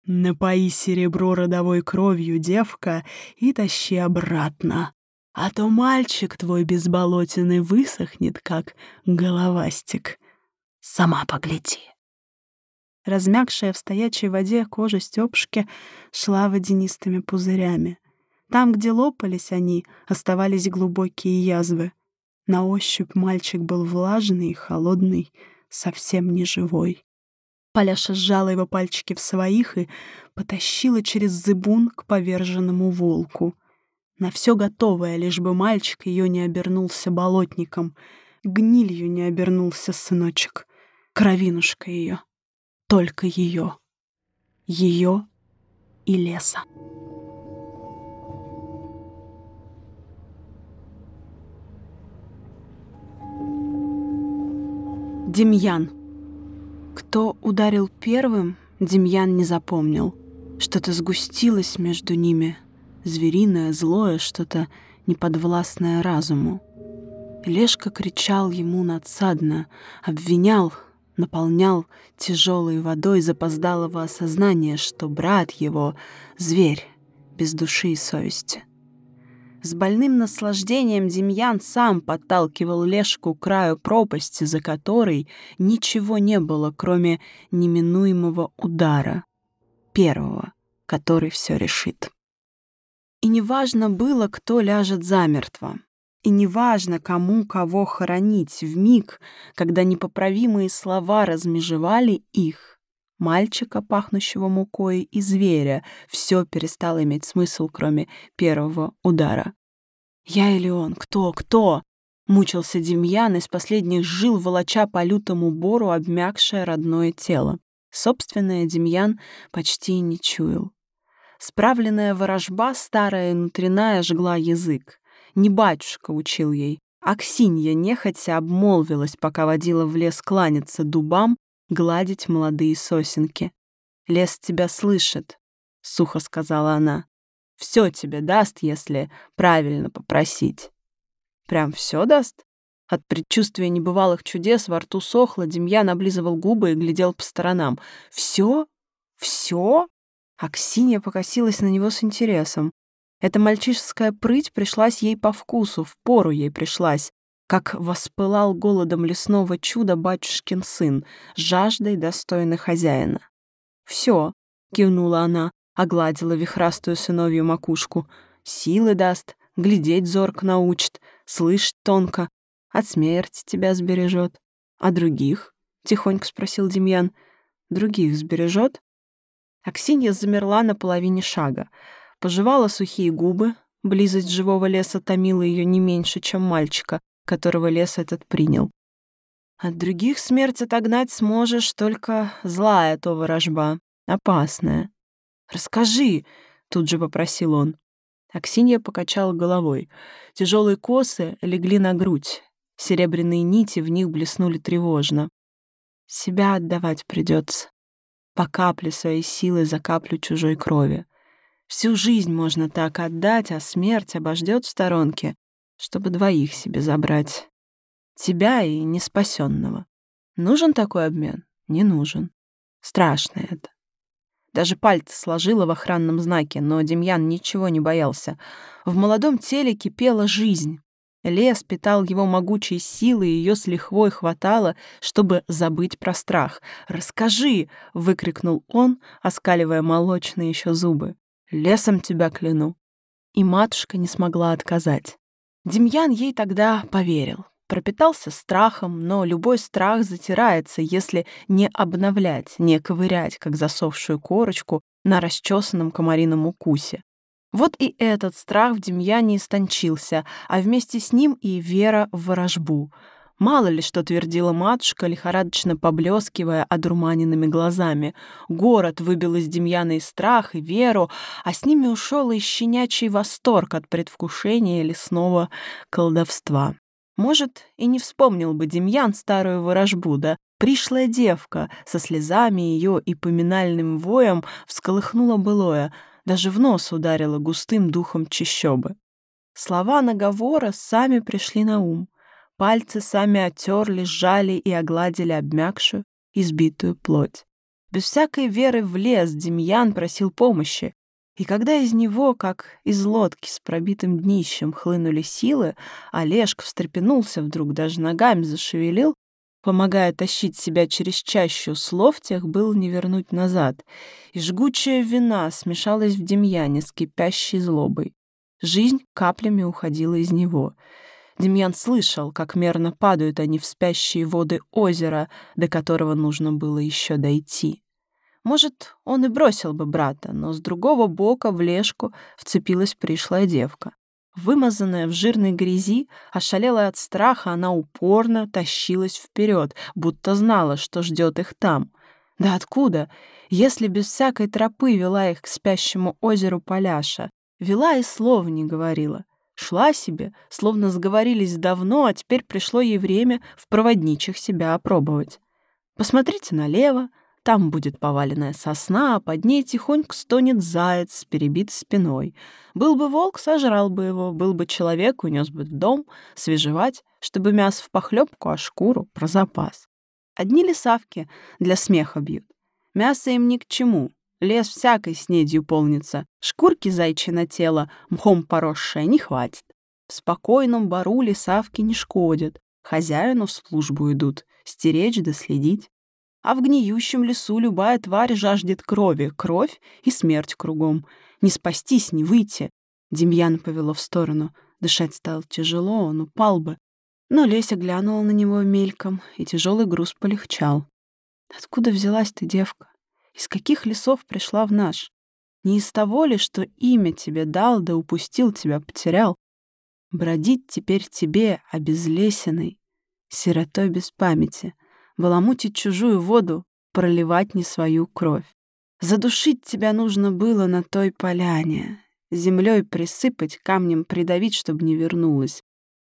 «Напои серебро родовой кровью, девка, и тащи обратно, а то мальчик твой безболотенный высохнет, как головастик. Сама погляди». Размягшая в стоячей воде кожа Стёпшки шла водянистыми пузырями. Там, где лопались они, оставались глубокие язвы. На ощупь мальчик был влажный и холодный, совсем не живой. Поляша сжала его пальчики в своих и потащила через зыбун к поверженному волку. На все готовое, лишь бы мальчик ее не обернулся болотником, гнилью не обернулся сыночек, кровинушка ее, только ее, ее и леса. Демьян. Кто ударил первым, Демьян не запомнил. Что-то сгустилось между ними, звериное, злое, что-то неподвластное разуму. Лешка кричал ему надсадно, обвинял, наполнял тяжелой водой запоздалого осознания, что брат его — зверь без души и совести. С больным наслаждением Демьян сам подталкивал Лешку к краю пропасти, за которой ничего не было, кроме неминуемого удара. Первого, который все решит. И неважно было, кто ляжет замертво. И неважно, кому кого хоронить в миг, когда непоправимые слова размежевали их, мальчика, пахнущего мукой, и зверя, все перестало иметь смысл, кроме первого удара. «Я или он? Кто? Кто?» Мучился Демьян, из последних жил волоча по лютому бору обмякшее родное тело. Собственное Демьян почти не чуял. Справленная ворожба, старая внутренняя, жгла язык. Не батюшка учил ей, а Ксинья нехотя обмолвилась, пока водила в лес кланяться дубам, гладить молодые сосенки. «Лес тебя слышит», — сухо сказала она. «Все тебе даст, если правильно попросить». «Прям все даст?» От предчувствия небывалых чудес во рту сохло, Демьян облизывал губы и глядел по сторонам. «Все? Все?» Аксинья покосилась на него с интересом. Эта мальчишеская прыть пришлась ей по вкусу, в пору ей пришлась как воспылал голодом лесного чуда батюшкин сын, жаждой достойной хозяина. «Все», — кивнула она, огладила вихрастую сыновью макушку, «силы даст, глядеть зорко научит, слышать тонко, от смерти тебя сбережет. А других?» — тихонько спросил Демьян. «Других сбережет?» Аксинья замерла на половине шага, пожевала сухие губы, близость живого леса томила ее не меньше, чем мальчика, которого лес этот принял. От других смерть отогнать сможешь только злая то ворожба, опасная. «Расскажи», — тут же попросил он. Аксинья покачала головой. Тяжелые косы легли на грудь. Серебряные нити в них блеснули тревожно. Себя отдавать придется. По капле своей силы за каплю чужой крови. Всю жизнь можно так отдать, а смерть обождет в сторонке, чтобы двоих себе забрать. Тебя и неспасенного. Нужен такой обмен? Не нужен. Страшно это. Даже пальцы сложила в охранном знаке, но Демьян ничего не боялся. В молодом теле кипела жизнь. Лес питал его могучей силой, и ее с лихвой хватало, чтобы забыть про страх. «Расскажи!» — выкрикнул он, оскаливая молочные еще зубы. «Лесом тебя кляну!» И матушка не смогла отказать. Демьян ей тогда поверил. Пропитался страхом, но любой страх затирается, если не обновлять, не ковырять, как засохшую корочку на расчесанном комарином укусе. Вот и этот страх в Демьяне истончился, а вместе с ним и вера в ворожбу. Мало ли что твердила матушка, лихорадочно поблескивая одурманенными глазами. Город выбил из Демьяна и страх, и веру, а с ними ушел и щенячий восторг от предвкушения лесного колдовства. Может, и не вспомнил бы Демьян старую ворожбу, да пришлая девка со слезами ее и поминальным воем всколыхнула былое — даже в нос ударило густым духом чащобы. Слова наговора сами пришли на ум. Пальцы сами оттерли, сжали и огладили обмякшую, избитую плоть. Без всякой веры в лес Демьян просил помощи, и когда из него, как из лодки с пробитым днищем, хлынули силы, Олежка встрепенулся вдруг, даже ногами зашевелил, помогая тащить себя через чащу слов, тех было не вернуть назад, и жгучая вина смешалась в Демьяне с кипящей злобой. Жизнь каплями уходила из него. Демьян слышал, как мерно падают они в спящие воды озера, до которого нужно было еще дойти. Может, он и бросил бы брата, но с другого бока в лежку вцепилась пришлая девка. Вымазанная в жирной грязи, ошалелая от страха, она упорно тащилась вперед, будто знала, что ждет их там. Да откуда? Если без всякой тропы вела их к спящему озеру Поляша, вела и слова не говорила. Шла себе, словно сговорились давно, а теперь пришло ей время в проводничих себя опробовать. Посмотрите налево, там будет поваленная сосна, а под ней тихонько стонет заяц с перебитой спиной. Был бы волк, сожрал бы его, был бы человек, унес бы в дом, свежевать, чтобы мясо в похлебку, а шкуру про запас. Одни лесавки для смеха бьют. Мясо им ни к чему, лес всякой снедью полнится, шкурки зайчи на тело, мхом поросшее не хватит. В спокойном бару лесавки не шкодят, хозяину в службу идут, стеречь да следить. А в гниющем лесу любая тварь жаждет крови, кровь и смерть кругом. Не спастись, не выйти. Демьян повело в сторону. Дышать стало тяжело, он упал бы. Но Леся глянула на него мельком, и тяжелый груз полегчал. «Откуда взялась ты, девка? Из каких лесов пришла в наш? Не из того ли, что имя тебе дал, да упустил тебя, потерял? Бродить теперь тебе, обезлесенный, сиротой без памяти, баламутить чужую воду, проливать не свою кровь. Задушить тебя нужно было на той поляне, землей присыпать, камнем придавить, чтобы не вернулась.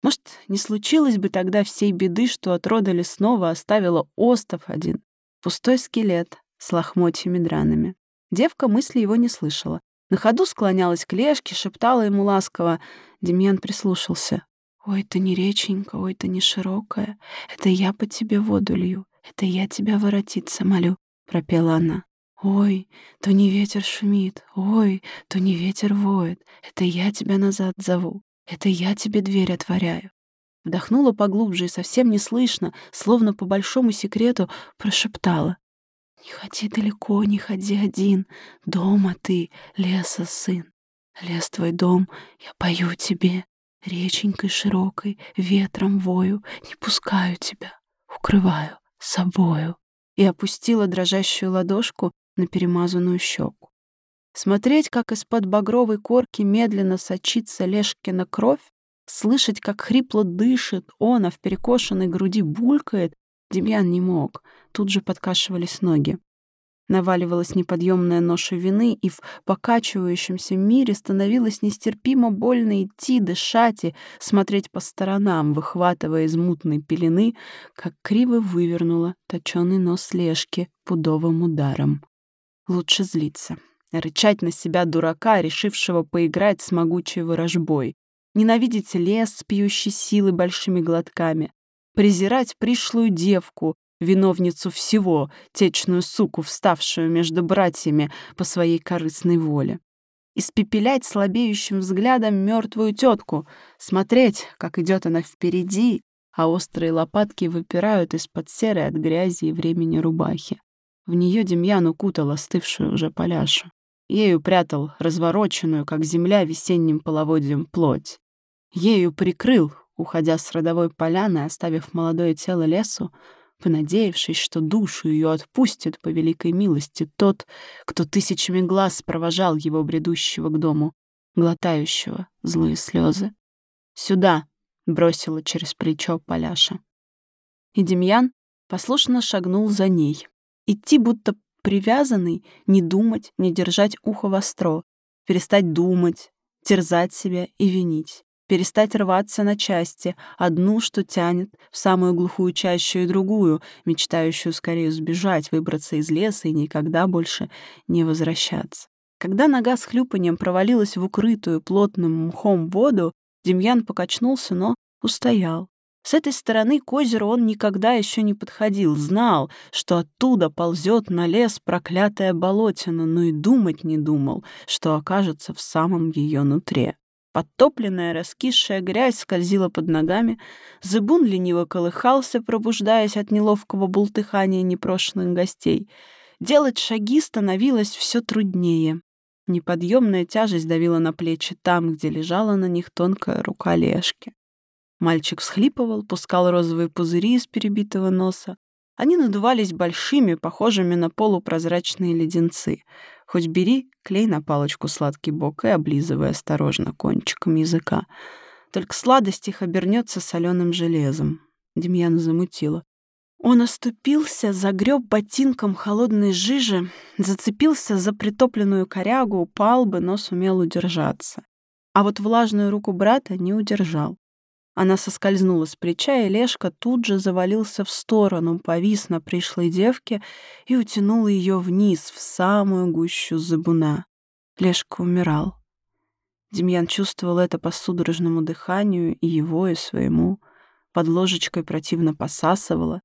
Может, не случилось бы тогда всей беды, что от рода лесного оставила остов один, пустой скелет с лохмотьями драными. Девка мысли его не слышала. На ходу склонялась к лешке, шептала ему ласково. Демьян прислушался. Ой, ты не реченька, ой, ты не широкая. Это я по тебе воду лью. Это я тебя воротиться молю, пропела она. Ой, то не ветер шумит, ой, то не ветер воет. Это я тебя назад зову. Это я тебе дверь отворяю. Вдохнула поглубже и совсем не слышно, словно по большому секрету прошептала. «Не ходи далеко, не ходи один. Дома ты, леса сын. Лес твой дом, я пою тебе реченькой широкой, ветром вою, не пускаю тебя, укрываю собою. И опустила дрожащую ладошку на перемазанную щеку. Смотреть, как из-под багровой корки медленно сочится Лешкина кровь, слышать, как хрипло дышит он, а в перекошенной груди булькает, Демьян не мог. Тут же подкашивались ноги. Наваливалась неподъемная ноша вины, и в покачивающемся мире становилось нестерпимо больно идти, дышать и смотреть по сторонам, выхватывая из мутной пелены, как криво вывернула точёный нос Лешки пудовым ударом. Лучше злиться, рычать на себя дурака, решившего поиграть с могучей ворожбой, ненавидеть лес, пьющий силы большими глотками, презирать пришлую девку, виновницу всего, течную суку, вставшую между братьями по своей корыстной воле. испепелять слабеющим взглядом мертвую тетку, смотреть, как идет она впереди, а острые лопатки выпирают из-под серой от грязи и времени рубахи. В нее Демьян укутал остывшую уже поляшу. Ею прятал развороченную, как земля, весенним половодьем плоть. Ею прикрыл, уходя с родовой поляны, оставив молодое тело лесу, понадеявшись, что душу ее отпустит по великой милости тот, кто тысячами глаз провожал его бредущего к дому, глотающего злые слезы. «Сюда!» — бросила через плечо Поляша. И Демьян послушно шагнул за ней. Идти будто привязанный, не думать, не держать ухо востро, перестать думать, терзать себя и винить перестать рваться на части, одну, что тянет в самую глухую чащу и другую, мечтающую скорее сбежать, выбраться из леса и никогда больше не возвращаться. Когда нога с хлюпанием провалилась в укрытую плотным мхом воду, Демьян покачнулся, но устоял. С этой стороны к озеру он никогда еще не подходил, знал, что оттуда ползет на лес проклятая болотина, но и думать не думал, что окажется в самом ее нутре. Подтопленная, раскисшая грязь скользила под ногами, зыбун лениво колыхался, пробуждаясь от неловкого бултыхания непрошенных гостей. Делать шаги становилось все труднее. Неподъемная тяжесть давила на плечи там, где лежала на них тонкая рука Лешки. Мальчик всхлипывал, пускал розовые пузыри из перебитого носа. Они надувались большими, похожими на полупрозрачные леденцы. Хоть бери, клей на палочку сладкий бок и облизывай осторожно кончиком языка. Только сладость их обернется соленым железом. Демьяна замутила. Он оступился, загреб ботинком холодной жижи, зацепился за притопленную корягу, упал бы, но сумел удержаться. А вот влажную руку брата не удержал. Она соскользнула с плеча, и Лешка тут же завалился в сторону, повис на пришлой девке и утянул ее вниз, в самую гущу забуна. Лешка умирал. Демьян чувствовал это по судорожному дыханию и его, и своему. Под ложечкой противно посасывало.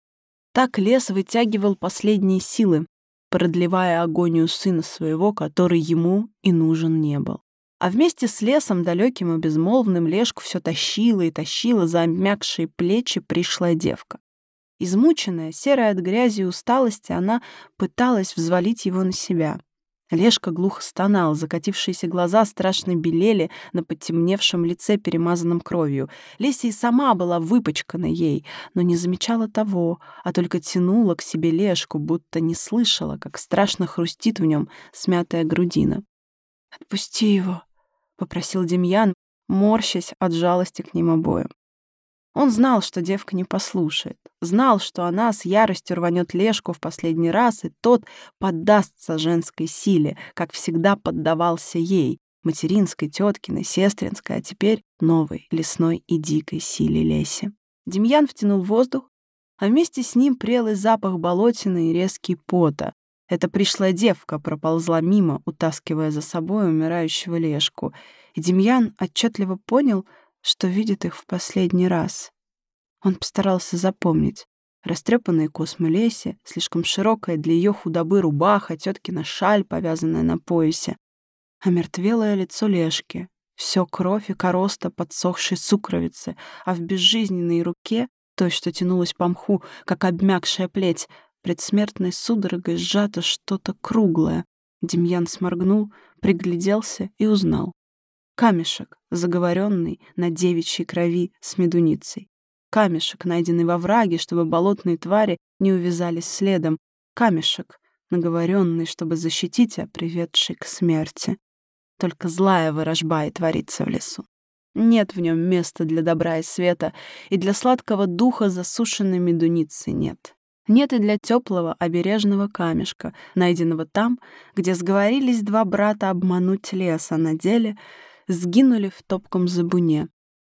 Так лес вытягивал последние силы, продлевая агонию сына своего, который ему и нужен не был. А вместе с лесом, далеким и безмолвным, Лешку все тащила и тащила за обмякшие плечи пришлая девка. Измученная, серая от грязи и усталости, она пыталась взвалить его на себя. Лешка глухо стонал, закатившиеся глаза страшно белели на потемневшем лице, перемазанном кровью. Леся и сама была выпачкана ей, но не замечала того, а только тянула к себе Лешку, будто не слышала, как страшно хрустит в нем смятая грудина. «Отпусти его», — попросил Демьян, морщась от жалости к ним обоим. Он знал, что девка не послушает, знал, что она с яростью рванет Лешку в последний раз, и тот поддастся женской силе, как всегда поддавался ей, материнской, теткиной, сестринской, а теперь новой, лесной и дикой силе Леси. Демьян втянул воздух, а вместе с ним прелый запах болотины и резкий пота, эта пришлая девка проползла мимо, утаскивая за собой умирающего Лешку, и Демьян отчетливо понял, что видит их в последний раз. Он постарался запомнить. Растрепанные космы Леси, слишком широкая для ее худобы рубаха, теткина шаль, повязанная на поясе, омертвелое лицо Лешки, все кровь и короста подсохшей сукровицы, а в безжизненной руке, той, что тянулась по мху, как обмякшая плеть, Предсмертной судорогой сжато что-то круглое. Демьян сморгнул, пригляделся и узнал. Камешек, заговоренный на девичьей крови с медуницей. Камешек, найденный во враге, чтобы болотные твари не увязались следом. Камешек, наговоренный, чтобы защитить, а приведший к смерти. Только злая ворожба и творится в лесу. Нет в нем места для добра и света, и для сладкого духа засушенной медуницы нет. Нет и для теплого обережного камешка, найденного там, где сговорились два брата обмануть лес, а на деле сгинули в топком забуне,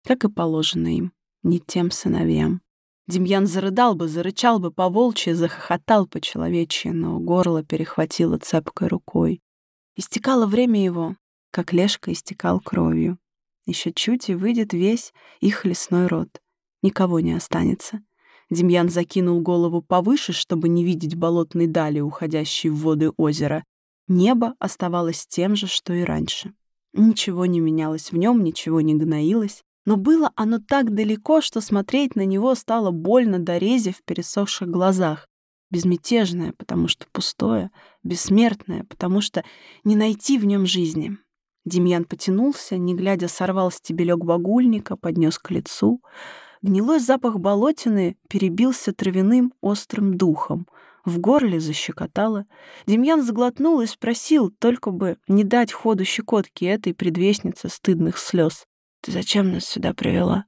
как и положено им, не тем сыновьям. Демьян зарыдал бы, зарычал бы по-волчьи, захохотал по-человечьи, но горло перехватило цепкой рукой. Истекало время его, как Лешка истекал кровью. Еще чуть и выйдет весь их лесной род. Никого не останется. Демьян закинул голову повыше, чтобы не видеть болотной дали, уходящей в воды озера. Небо оставалось тем же, что и раньше. Ничего не менялось в нем, ничего не гноилось. Но было оно так далеко, что смотреть на него стало больно до рези в пересохших глазах. Безмятежное, потому что пустое, бессмертное, потому что не найти в нем жизни. Демьян потянулся, не глядя, сорвал стебелек багульника, поднес к лицу. Гнилой запах болотины перебился травяным острым духом. В горле защекотало. Демьян заглотнул и спросил, только бы не дать ходу щекотки этой предвестнице стыдных слез. «Ты зачем нас сюда привела?»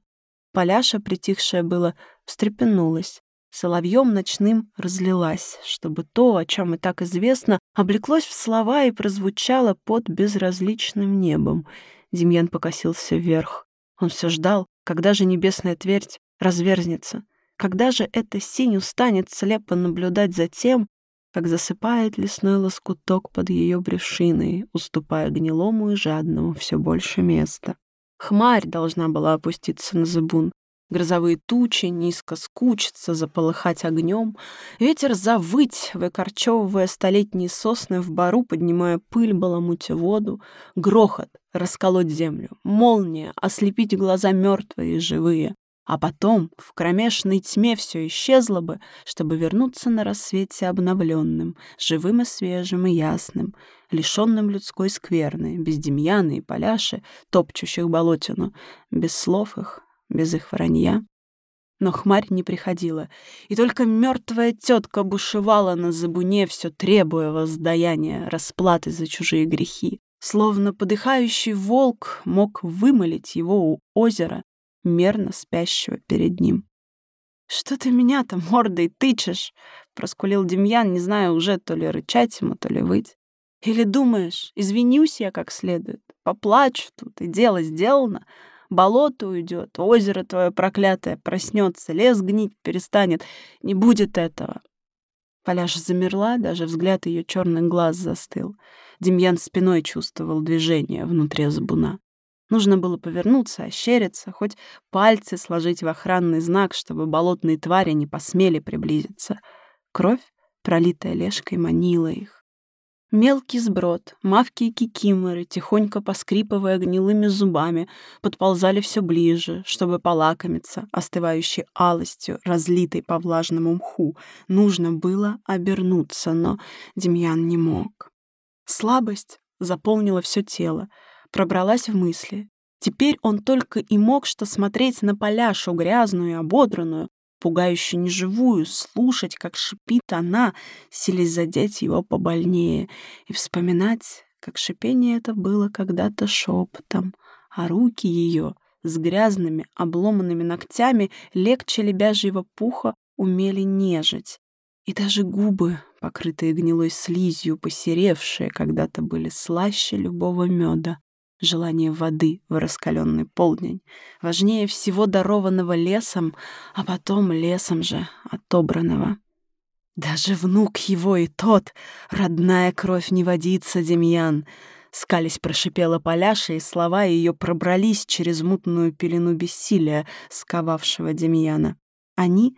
Поляша, притихшая было, встрепенулась. Соловьем ночным разлилась, чтобы то, о чем и так известно, облеклось в слова и прозвучало под безразличным небом. Демьян покосился вверх. Он все ждал, когда же небесная твердь разверзнется, когда же эта синь устанет слепо наблюдать за тем, как засыпает лесной лоскуток под ее брюшиной, уступая гнилому и жадному все больше места. Хмарь должна была опуститься на зыбун, грозовые тучи низко скучиться, заполыхать огнем, ветер завыть, выкорчевывая столетние сосны в бару, поднимая пыль, баламутя воду, грохот, расколоть землю, молния, ослепить глаза мертвые и живые, а потом в кромешной тьме все исчезло бы, чтобы вернуться на рассвете обновленным, живым и свежим и ясным, лишенным людской скверны, без Демьяна и Поляши, топчущих болотину, без слов их, без их вранья. Но хмарь не приходила, и только мертвая тетка бушевала на забуне, все требуя воздаяния, расплаты за чужие грехи. Словно подыхающий волк мог вымолить его у озера, мерно спящего перед ним. «Что ты меня-то мордой тычешь?» — проскулил Демьян, не зная уже то ли рычать ему, то ли выть. «Или думаешь, извинюсь я как следует, поплачу тут, и дело сделано, болото уйдет, озеро твое проклятое проснется, лес гнить перестанет, не будет этого». Поляша замерла, даже взгляд ее черных глаз застыл. Демьян спиной чувствовал движение внутри забуна. Нужно было повернуться, ощериться, хоть пальцы сложить в охранный знак, чтобы болотные твари не посмели приблизиться. Кровь, пролитая лешкой, манила их. Мелкий сброд, мавки и кикиморы, тихонько поскрипывая гнилыми зубами, подползали все ближе, чтобы полакомиться остывающей алостью, разлитой по влажному мху. Нужно было обернуться, но Демьян не мог. Слабость заполнила все тело, пробралась в мысли. Теперь он только и мог что смотреть на поляшу грязную и ободранную, пугающе неживую, слушать, как шипит она, силясь задеть его побольнее, и вспоминать, как шипение это было когда-то шепотом, а руки ее с грязными, обломанными ногтями легче лебяжьего пуха умели нежить. И даже губы, покрытые гнилой слизью, посеревшие, когда-то были слаще любого меда желание воды в раскаленный полдень, важнее всего дарованного лесом, а потом лесом же отобранного. Даже внук его и тот, родная кровь не водится, Демьян. Скались прошипела Поляша, и слова ее пробрались через мутную пелену бессилия, сковавшего Демьяна. Они,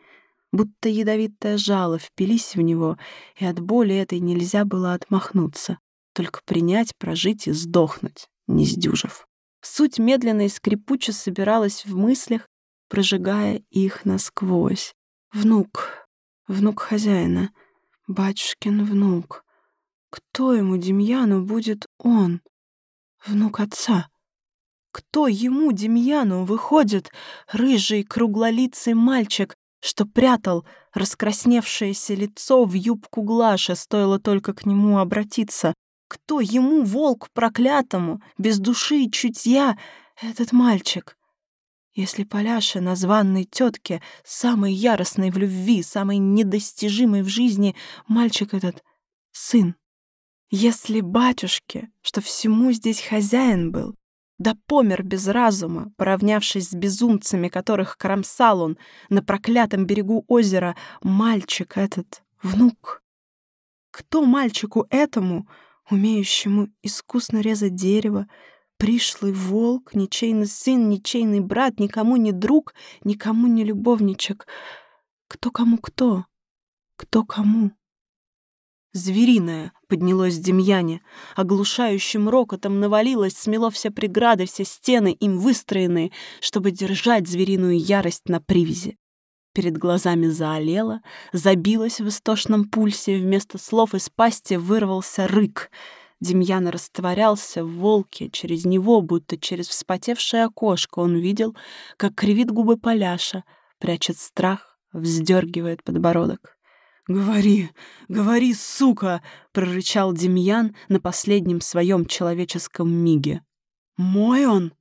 будто ядовитое жало, впились в него, и от боли этой нельзя было отмахнуться, только принять, прожить и сдохнуть не сдюжив. Суть медленно и скрипуче собиралась в мыслях, прожигая их насквозь. Внук, внук хозяина, батюшкин внук. Кто ему, Демьяну, будет он? Внук отца. Кто ему, Демьяну, выходит, рыжий круглолицый мальчик, что прятал раскрасневшееся лицо в юбку Глаша, стоило только к нему обратиться, кто ему, волк проклятому, без души и чутья, этот мальчик? Если Поляша названной тетке, самой яростной в любви, самой недостижимой в жизни, мальчик этот — сын. Если батюшке, что всему здесь хозяин был, да помер без разума, поравнявшись с безумцами, которых кромсал он на проклятом берегу озера, мальчик этот — внук. Кто мальчику этому — умеющему искусно резать дерево, пришлый волк, ничейный сын, ничейный брат, никому не друг, никому не любовничек. Кто кому кто? Кто кому? Звериное поднялось Демьяне, оглушающим рокотом навалилось, смело все преграды, все стены, им выстроенные, чтобы держать звериную ярость на привязи. Перед глазами заолело, забилось в истошном пульсе, вместо слов из пасти вырвался рык. Демьян растворялся в волке, через него, будто через вспотевшее окошко, он видел, как кривит губы Поляша, прячет страх, вздергивает подбородок. «Говори, говори, сука!» — прорычал Демьян на последнем своем человеческом миге. «Мой он?»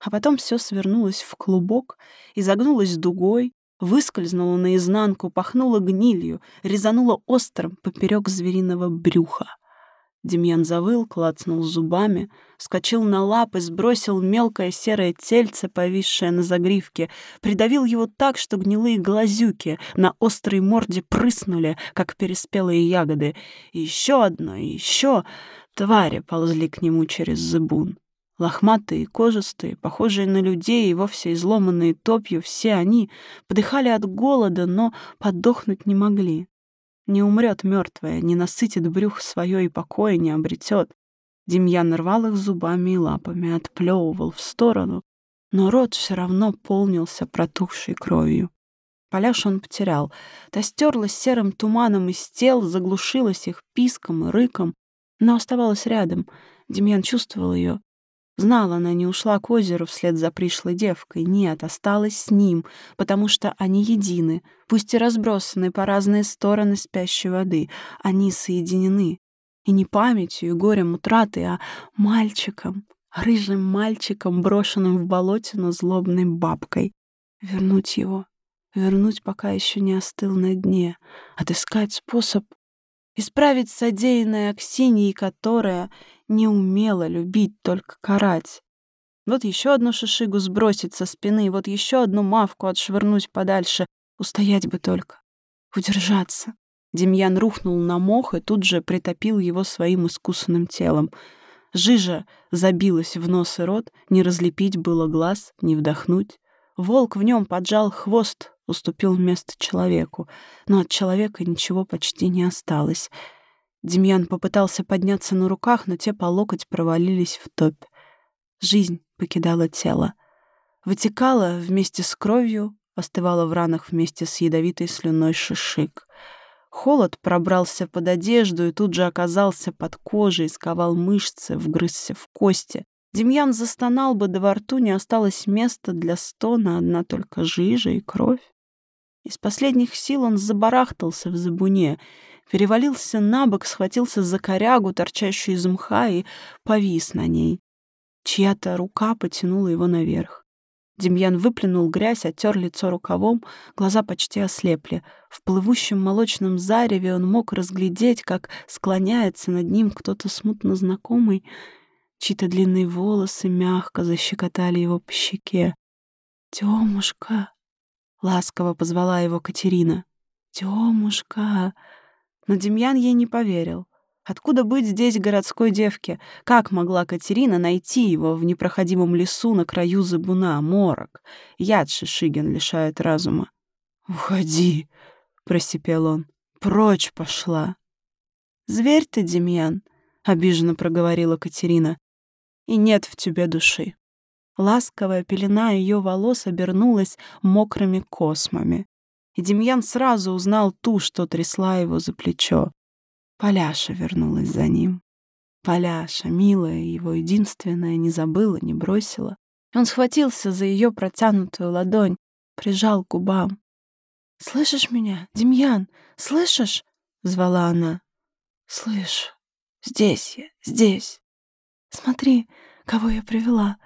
А потом все свернулось в клубок, изогнулось дугой, выскользнуло наизнанку, пахнуло гнилью, резануло острым поперек звериного брюха. Демьян завыл, клацнул зубами, скочил на лапы, сбросил мелкое серое тельце, повисшее на загривке, придавил его так, что гнилые глазюки на острой морде прыснули, как переспелые ягоды. Еще одно, еще твари ползли к нему через зыбун. Лохматые, кожистые, похожие на людей и вовсе изломанные топью, все они подыхали от голода, но подохнуть не могли. Не умрет мертвая, не насытит брюх свое и покоя не обретет. Демьян рвал их зубами и лапами, отплевывал в сторону, но рот все равно полнился протухшей кровью. Поляш он потерял. Та стерлась серым туманом из тел, заглушилась их писком и рыком, но оставалась рядом. Демьян чувствовал ее, Знал, она не ушла к озеру вслед за пришлой девкой. Нет, осталась с ним, потому что они едины, пусть и разбросаны по разные стороны спящей воды. Они соединены. И не памятью и горем утраты, а мальчиком, рыжим мальчиком, брошенным в болотину злобной бабкой. Вернуть его, вернуть, пока еще не остыл на дне, отыскать способ исправить содеянное Аксиньей, которая не умела любить, только карать. Вот еще одну шишигу сбросить со спины, вот еще одну мавку отшвырнуть подальше. Устоять бы только. Удержаться. Демьян рухнул на мох и тут же притопил его своим искусанным телом. Жижа забилась в нос и рот, не разлепить было глаз, не вдохнуть. Волк в нем поджал хвост, уступил место человеку, но от человека ничего почти не осталось. Демьян попытался подняться на руках, но те по локоть провалились в топь. Жизнь покидала тело. Вытекала вместе с кровью, остывала в ранах вместе с ядовитой слюной шишик. Холод пробрался под одежду и тут же оказался под кожей, сковал мышцы, вгрызся в кости. Демьян застонал бы, да во рту не осталось места для стона, одна только жижа и кровь. Из последних сил он забарахтался в забуне, перевалился на бок, схватился за корягу, торчащую из мха, и повис на ней. Чья-то рука потянула его наверх. Демьян выплюнул грязь, оттер лицо рукавом, глаза почти ослепли. В плывущем молочном зареве он мог разглядеть, как склоняется над ним кто-то смутно знакомый. Чьи-то длинные волосы мягко защекотали его по щеке. «Тёмушка!» Ласково позвала его Катерина. «Тёмушка!» Но Демьян ей не поверил. Откуда быть здесь городской девке? Как могла Катерина найти его в непроходимом лесу на краю забуна, морок? Яд Шишигин лишает разума. «Уходи!» — просипел он. «Прочь пошла!» «Зверь ты, Демьян!» — обиженно проговорила Катерина. «И нет в тебе души!» Ласковая пелена ее волос обернулась мокрыми космами. И Демьян сразу узнал ту, что трясла его за плечо. Поляша вернулась за ним. Поляша, милая, его единственная, не забыла, не бросила. Он схватился за ее протянутую ладонь, прижал к губам. «Слышишь меня, Демьян? Слышишь?» — звала она. «Слышу. Здесь я, здесь. Смотри, кого я привела.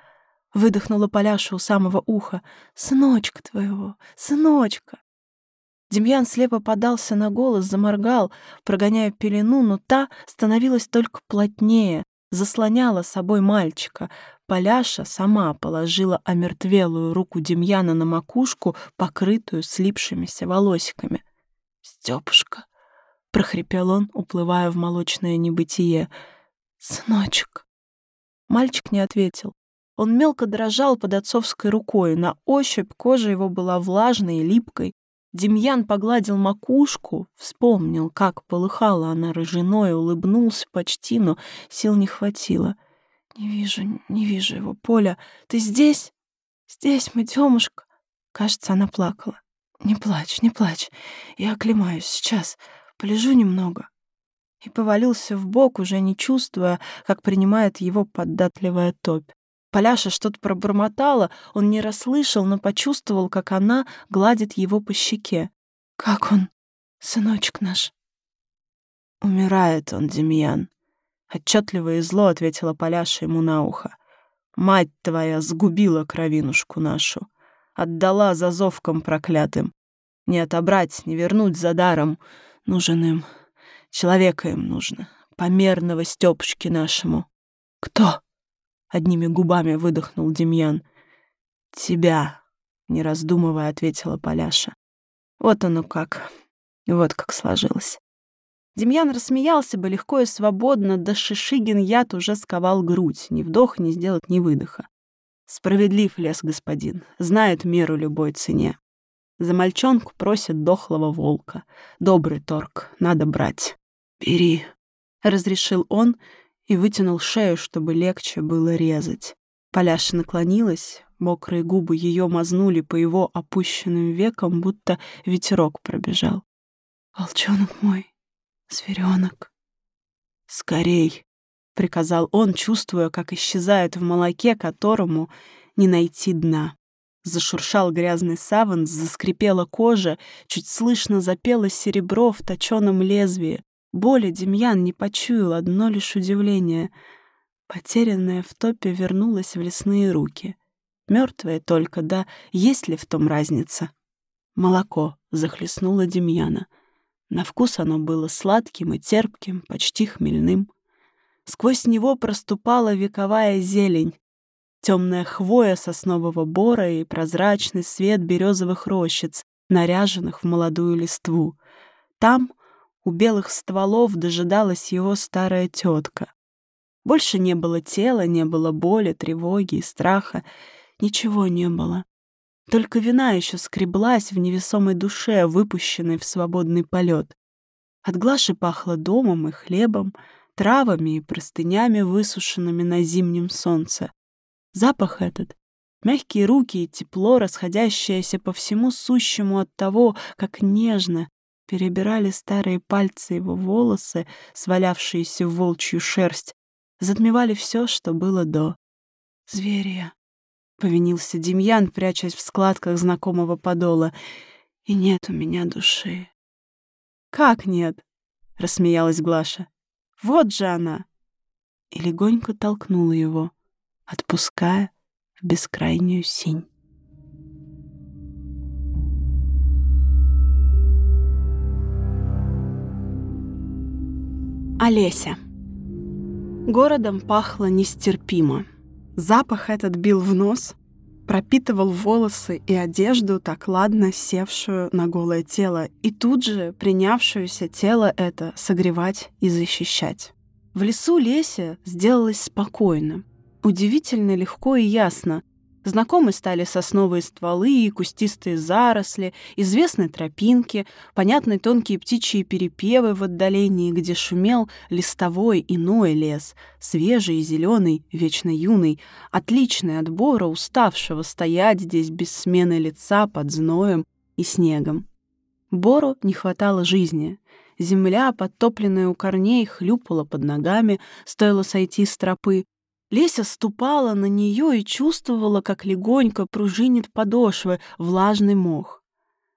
Выдохнула Поляша у самого уха. «Сыночка твоего! Сыночка!» Демьян слепо подался на голос, заморгал, прогоняя пелену, но та становилась только плотнее, заслоняла собой мальчика. Поляша сама положила омертвелую руку Демьяна на макушку, покрытую слипшимися волосиками. «Стёпушка!» — прохрипел он, уплывая в молочное небытие. «Сыночек!» Мальчик не ответил. Он мелко дрожал под отцовской рукой. На ощупь кожа его была влажной и липкой. Демьян погладил макушку, вспомнил, как полыхала она рыжиной, улыбнулся почти, но сил не хватило. «Не вижу, не вижу его, Поля. Ты здесь? Здесь мы, Тёмушка!» Кажется, она плакала. «Не плачь, не плачь. Я оклемаюсь сейчас. Полежу немного». И повалился в бок, уже не чувствуя, как принимает его податливая топь. Поляша что-то пробормотала, он не расслышал, но почувствовал, как она гладит его по щеке. «Как он, сыночек наш?» «Умирает он, Демьян», — отчетливо и зло ответила Поляша ему на ухо. «Мать твоя сгубила кровинушку нашу, отдала за зовком проклятым. Не отобрать, не вернуть за даром. Нужен им, человека им нужно, померного Стёпушки нашему». «Кто?» Одними губами выдохнул Демьян. «Тебя», — не раздумывая, ответила Поляша. Вот оно как. Вот как сложилось. Демьян рассмеялся бы легко и свободно, да Шишигин яд уже сковал грудь. Ни вдох не сделать, ни выдоха. Справедлив лес господин, знает меру любой цене. За мальчонку просит дохлого волка. Добрый торг, надо брать. «Бери», — разрешил он и вытянул шею, чтобы легче было резать. Поляша наклонилась, мокрые губы ее мазнули по его опущенным векам, будто ветерок пробежал. «Волчонок мой, зверенок!» «Скорей!» — приказал он, чувствуя, как исчезает в молоке, которому не найти дна. Зашуршал грязный саван, заскрипела кожа, чуть слышно запело серебро в точенном лезвии. Боли Демьян не почуял, одно лишь удивление. Потерянная в топе вернулась в лесные руки. Мертвая только, да есть ли в том разница? Молоко захлестнуло Демьяна. На вкус оно было сладким и терпким, почти хмельным. Сквозь него проступала вековая зелень, темная хвоя соснового бора и прозрачный свет березовых рощиц, наряженных в молодую листву. Там у белых стволов дожидалась его старая тетка. Больше не было тела, не было боли, тревоги и страха. Ничего не было. Только вина еще скреблась в невесомой душе, выпущенной в свободный полет. От Глаши пахло домом и хлебом, травами и простынями, высушенными на зимнем солнце. Запах этот, мягкие руки и тепло, расходящееся по всему сущему от того, как нежно, перебирали старые пальцы его волосы, свалявшиеся в волчью шерсть, затмевали все, что было до. «Зверя!» — повинился Демьян, прячась в складках знакомого подола. «И нет у меня души». «Как нет?» — рассмеялась Глаша. «Вот же она!» И легонько толкнула его, отпуская в бескрайнюю синь. Олеся. Городом пахло нестерпимо. Запах этот бил в нос, пропитывал волосы и одежду, так ладно севшую на голое тело, и тут же принявшуюся тело это согревать и защищать. В лесу Леся сделалось спокойно. Удивительно легко и ясно, Знакомы стали сосновые стволы и кустистые заросли, известны тропинки, понятны тонкие птичьи перепевы в отдалении, где шумел листовой иной лес, свежий и зеленый, вечно юный, отличный от бора, уставшего стоять здесь без смены лица под зноем и снегом. Бору не хватало жизни. Земля, подтопленная у корней, хлюпала под ногами, стоило сойти с тропы, Леся ступала на нее и чувствовала, как легонько пружинит подошвы влажный мох.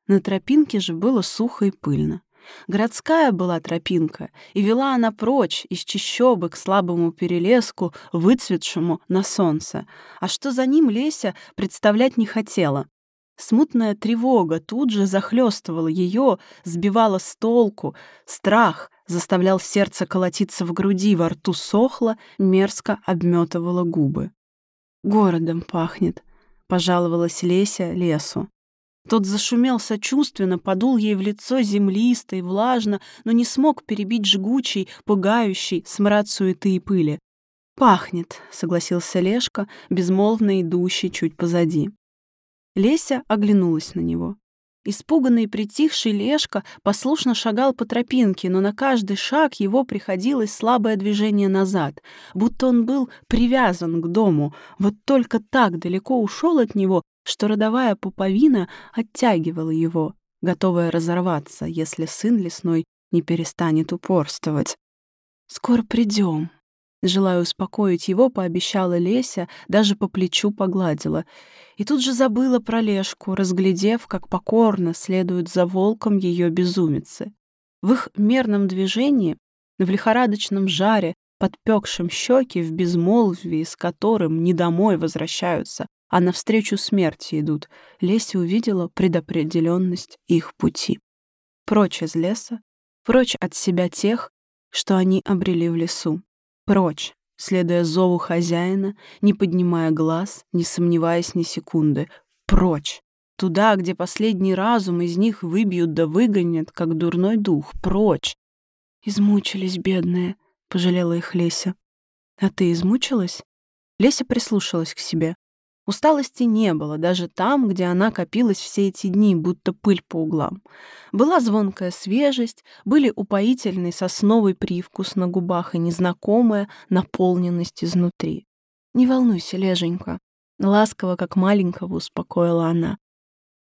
На тропинке же было сухо и пыльно. Городская была тропинка, и вела она прочь из чащобы к слабому перелеску, выцветшему на солнце. А что за ним Леся представлять не хотела. Смутная тревога тут же захлестывала ее, сбивала с толку. Страх заставлял сердце колотиться в груди, во рту сохло, мерзко обметывало губы. «Городом пахнет», — пожаловалась Леся лесу. Тот зашумел сочувственно, подул ей в лицо землисто и влажно, но не смог перебить жгучий, пугающий смрад суеты и пыли. «Пахнет», — согласился Лешка, безмолвно идущий чуть позади. Леся оглянулась на него. Испуганный и притихший Лешка послушно шагал по тропинке, но на каждый шаг его приходилось слабое движение назад, будто он был привязан к дому, вот только так далеко ушел от него, что родовая пуповина оттягивала его, готовая разорваться, если сын лесной не перестанет упорствовать. «Скоро придем», Желая успокоить его, пообещала Леся, даже по плечу погладила. И тут же забыла про Лешку, разглядев, как покорно следуют за волком ее безумицы. В их мерном движении, в лихорадочном жаре, подпекшем щеки, в безмолвии, с которым не домой возвращаются, а навстречу смерти идут, Леся увидела предопределенность их пути. Прочь из леса, прочь от себя тех, что они обрели в лесу. Прочь, следуя зову хозяина, не поднимая глаз, не сомневаясь ни секунды. Прочь! Туда, где последний разум из них выбьют да выгонят, как дурной дух. Прочь! Измучились, бедные, — пожалела их Леся. А ты измучилась? Леся прислушалась к себе. Усталости не было, даже там, где она копилась все эти дни, будто пыль по углам. Была звонкая свежесть, были упоительный сосновый привкус на губах и незнакомая наполненность изнутри. «Не волнуйся, Леженька», — ласково, как маленького, успокоила она.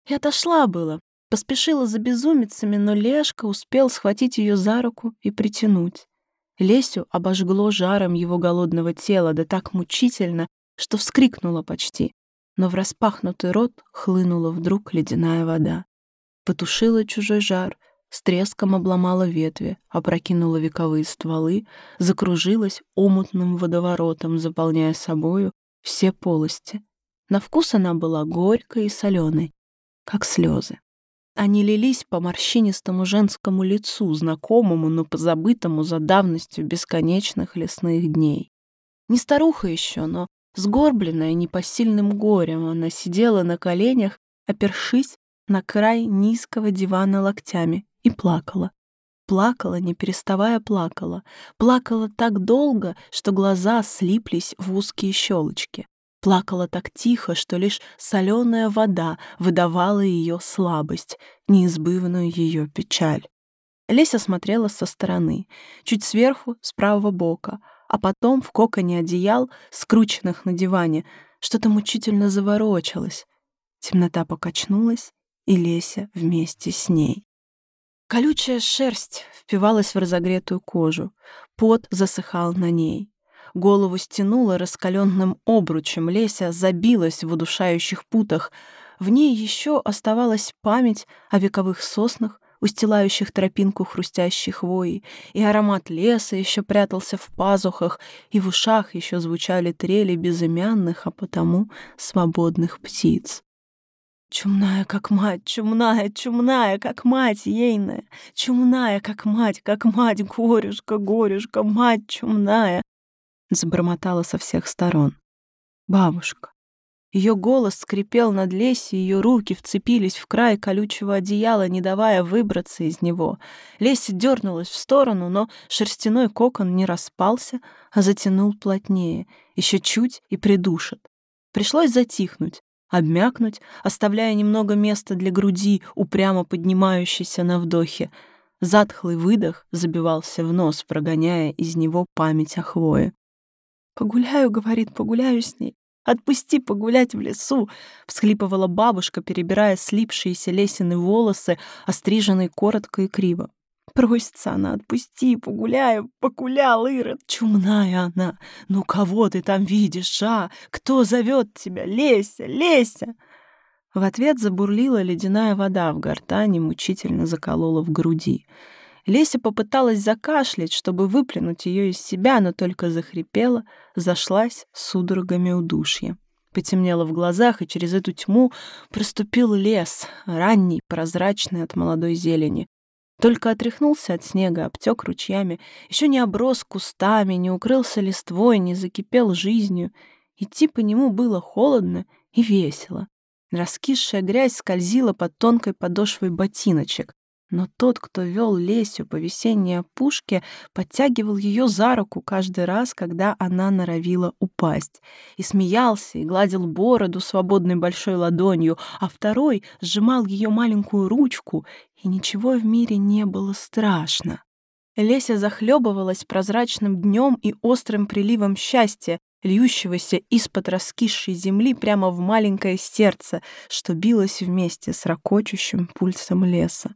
И отошла было, поспешила за безумицами, но Лешка успел схватить ее за руку и притянуть. Лесю обожгло жаром его голодного тела, да так мучительно, что вскрикнула почти, но в распахнутый рот хлынула вдруг ледяная вода. Потушила чужой жар, с треском обломала ветви, опрокинула вековые стволы, закружилась омутным водоворотом, заполняя собою все полости. На вкус она была горькой и соленой, как слезы. Они лились по морщинистому женскому лицу, знакомому, но позабытому за давностью бесконечных лесных дней. Не старуха еще, но Сгорбленная непосильным горем, она сидела на коленях, опершись на край низкого дивана локтями, и плакала. Плакала, не переставая плакала. Плакала так долго, что глаза слиплись в узкие щелочки. Плакала так тихо, что лишь соленая вода выдавала ее слабость, неизбывную ее печаль. Леся смотрела со стороны, чуть сверху, с правого бока, а потом в коконе одеял, скрученных на диване, что-то мучительно заворочилось. Темнота покачнулась, и Леся вместе с ней. Колючая шерсть впивалась в разогретую кожу, пот засыхал на ней. Голову стянуло раскаленным обручем, Леся забилась в удушающих путах. В ней еще оставалась память о вековых соснах, устилающих тропинку хрустящей хвои, и аромат леса еще прятался в пазухах, и в ушах еще звучали трели безымянных, а потому свободных птиц. Чумная, как мать, чумная, чумная, как мать ейная, чумная, как мать, как мать, горюшка, горюшка, мать чумная, забормотала со всех сторон. Бабушка, ее голос скрипел над Лесей, ее руки вцепились в край колючего одеяла, не давая выбраться из него. Леся дернулась в сторону, но шерстяной кокон не распался, а затянул плотнее. Еще чуть и придушит. Пришлось затихнуть, обмякнуть, оставляя немного места для груди, упрямо поднимающейся на вдохе. Затхлый выдох забивался в нос, прогоняя из него память о хвое. «Погуляю, — говорит, — погуляю с ней. Отпусти погулять в лесу!» — всхлипывала бабушка, перебирая слипшиеся лесины волосы, остриженные коротко и криво. Просится она, отпусти, погуляю, погулял, Ирод. Чумная она. Ну кого ты там видишь, а? Кто зовет тебя? Леся, Леся! В ответ забурлила ледяная вода в гортани, мучительно заколола в груди. Леся попыталась закашлять, чтобы выплюнуть ее из себя, но только захрипела, зашлась судорогами удушья. Потемнело в глазах, и через эту тьму проступил лес, ранний, прозрачный от молодой зелени. Только отряхнулся от снега, обтек ручьями, еще не оброс кустами, не укрылся листвой, не закипел жизнью. Идти по нему было холодно и весело. Раскисшая грязь скользила под тонкой подошвой ботиночек. Но тот, кто вел Лесю по весенней опушке, подтягивал ее за руку каждый раз, когда она норовила упасть. И смеялся, и гладил бороду свободной большой ладонью, а второй сжимал ее маленькую ручку, и ничего в мире не было страшно. Леся захлебывалась прозрачным днем и острым приливом счастья, льющегося из-под раскисшей земли прямо в маленькое сердце, что билось вместе с ракочущим пульсом леса.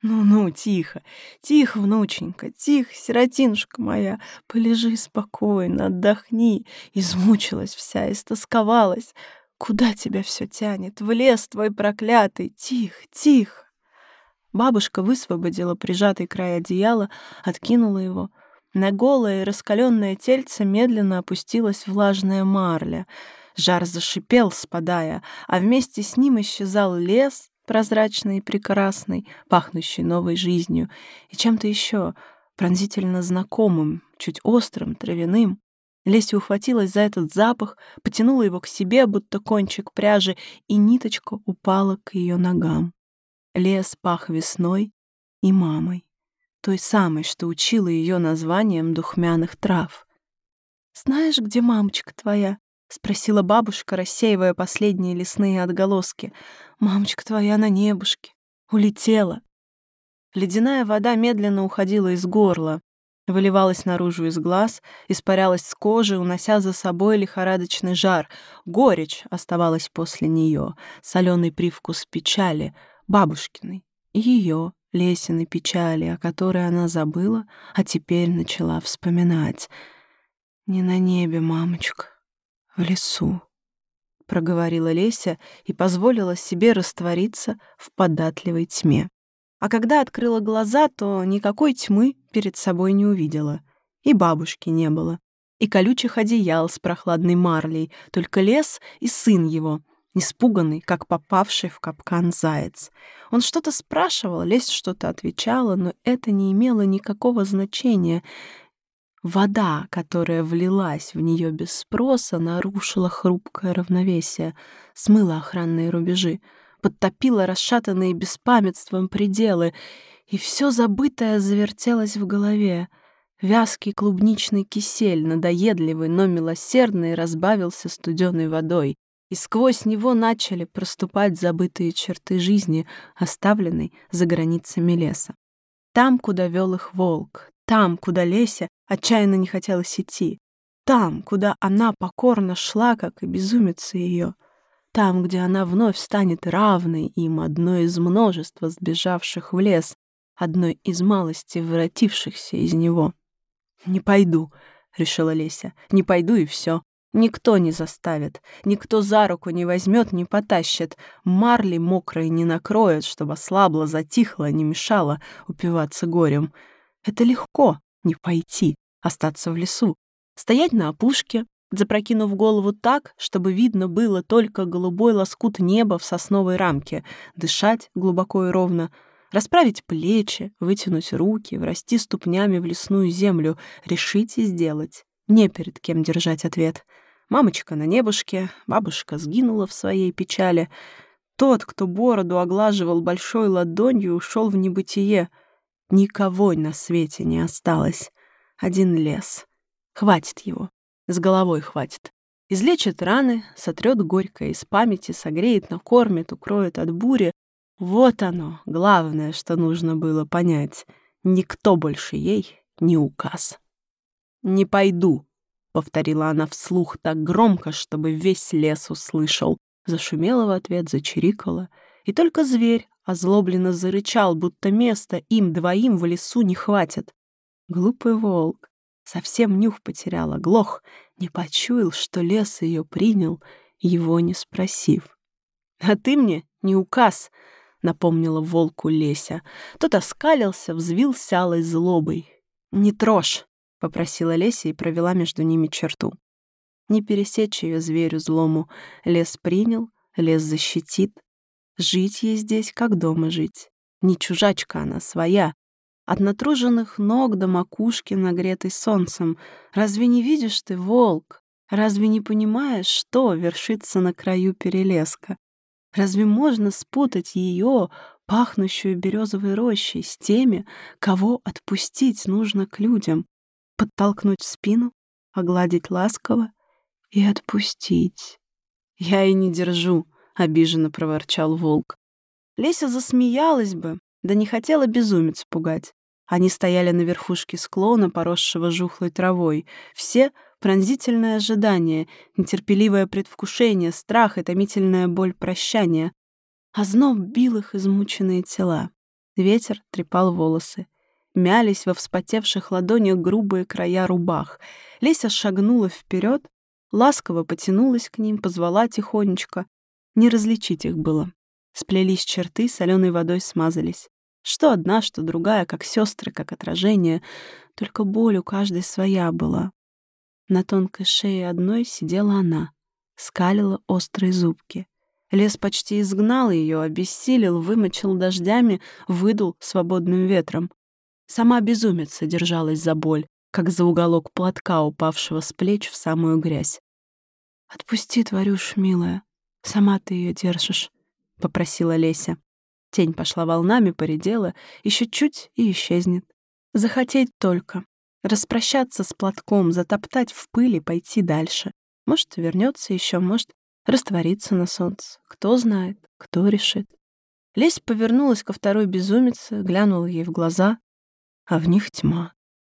«Ну-ну, тихо, тихо, внученька, тихо, сиротинушка моя, полежи спокойно, отдохни». Измучилась вся, истосковалась. Куда тебя все тянет? В лес твой проклятый. Тихо, тихо. Бабушка высвободила прижатый край одеяла, откинула его. На голое раскаленное тельце медленно опустилась влажная марля. Жар зашипел, спадая, а вместе с ним исчезал лес, прозрачный и прекрасный, пахнущий новой жизнью, и чем-то еще пронзительно знакомым, чуть острым, травяным. Леся ухватилась за этот запах, потянула его к себе, будто кончик пряжи, и ниточка упала к ее ногам. Лес пах весной и мамой, той самой, что учила ее названием духмяных трав. «Знаешь, где мамочка твоя?» — спросила бабушка, рассеивая последние лесные отголоски. «Мамочка твоя на небушке. Улетела». Ледяная вода медленно уходила из горла, выливалась наружу из глаз, испарялась с кожи, унося за собой лихорадочный жар. Горечь оставалась после нее, соленый привкус печали, бабушкиной, и ее, Лесиной печали, о которой она забыла, а теперь начала вспоминать. «Не на небе, мамочка» в лесу», — проговорила Леся и позволила себе раствориться в податливой тьме. А когда открыла глаза, то никакой тьмы перед собой не увидела. И бабушки не было. И колючих одеял с прохладной марлей, только лес и сын его, испуганный, как попавший в капкан заяц. Он что-то спрашивал, Лесь что-то отвечала, но это не имело никакого значения. Вода, которая влилась в нее без спроса, нарушила хрупкое равновесие, смыла охранные рубежи, подтопила расшатанные беспамятством пределы, и все забытое завертелось в голове. Вязкий клубничный кисель, надоедливый, но милосердный, разбавился студеной водой, и сквозь него начали проступать забытые черты жизни, оставленной за границами леса. Там, куда вел их волк, там, куда Леся отчаянно не хотелось идти. Там, куда она покорно шла, как и безумица ее. Там, где она вновь станет равной им одной из множества сбежавших в лес, одной из малости воротившихся из него. «Не пойду», — решила Леся, — «не пойду и все. Никто не заставит, никто за руку не возьмет, не потащит, марли мокрой не накроет, чтобы ослабла, затихла, не мешала упиваться горем». Это легко не пойти, остаться в лесу, стоять на опушке, запрокинув голову так, чтобы видно было только голубой лоскут неба в сосновой рамке, дышать глубоко и ровно, расправить плечи, вытянуть руки, врасти ступнями в лесную землю, решить и сделать, не перед кем держать ответ. Мамочка на небушке, бабушка сгинула в своей печали. Тот, кто бороду оглаживал большой ладонью, ушел в небытие — Никого на свете не осталось. Один лес. Хватит его. С головой хватит. Излечит раны, сотрет горькое из памяти, согреет, накормит, укроет от бури. Вот оно, главное, что нужно было понять. Никто больше ей не указ. «Не пойду», — повторила она вслух так громко, чтобы весь лес услышал. Зашумела в ответ, зачирикала. И только зверь озлобленно зарычал, будто места им двоим в лесу не хватит. Глупый волк совсем нюх потерял, оглох, не почуял, что лес ее принял, его не спросив. «А ты мне не указ», — напомнила волку Леся. Тот оскалился, взвился алой злобой. «Не трожь», — попросила Леся и провела между ними черту. Не пересечь ее зверю злому. Лес принял, лес защитит, Жить ей здесь, как дома жить. Не чужачка она, своя. От натруженных ног до макушки, нагретой солнцем. Разве не видишь ты, волк? Разве не понимаешь, что вершится на краю перелеска? Разве можно спутать ее, пахнущую березовой рощей, с теми, кого отпустить нужно к людям, подтолкнуть в спину, огладить ласково и отпустить. «Я и не держу», — обиженно проворчал волк. Леся засмеялась бы, да не хотела безумец пугать. Они стояли на верхушке склона, поросшего жухлой травой. Все — пронзительное ожидание, нетерпеливое предвкушение, страх и томительная боль прощания. Озноб бил их измученные тела. Ветер трепал волосы. Мялись во вспотевших ладонях грубые края рубах. Леся шагнула вперед, ласково потянулась к ним, позвала тихонечко. Не различить их было. Сплелись черты, соленой водой смазались. Что одна, что другая, как сестры, как отражение. Только боль у каждой своя была. На тонкой шее одной сидела она, скалила острые зубки. Лес почти изгнал ее, обессилил, вымочил дождями, выдул свободным ветром. Сама безумица держалась за боль, как за уголок платка, упавшего с плеч в самую грязь. «Отпусти, тварюш, милая, сама ты ее держишь», — попросила Леся. Тень пошла волнами, поредела, еще чуть и исчезнет. Захотеть только. Распрощаться с платком, затоптать в пыли, пойти дальше. Может, вернется еще, может, раствориться на солнце. Кто знает, кто решит. Лесь повернулась ко второй безумице, глянула ей в глаза, а в них тьма,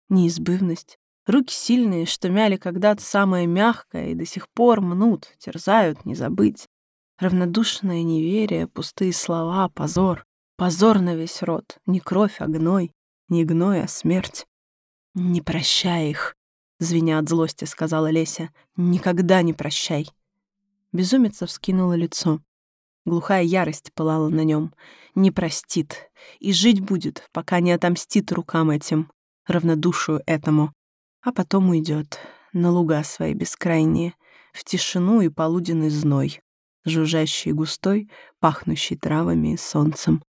неизбывность. Руки сильные, что мяли когда-то самое мягкое и до сих пор мнут, терзают, не забыть. Равнодушное неверие, пустые слова, позор. Позор на весь род. Не кровь, а гной. Не гной, а смерть. «Не прощай их», — звеня от злости, сказала Леся. «Никогда не прощай». Безумица вскинула лицо. Глухая ярость пылала на нем. Не простит. И жить будет, пока не отомстит рукам этим, равнодушию этому. А потом уйдет на луга свои бескрайние, в тишину и полуденный зной жужжащий густой, пахнущий травами и солнцем.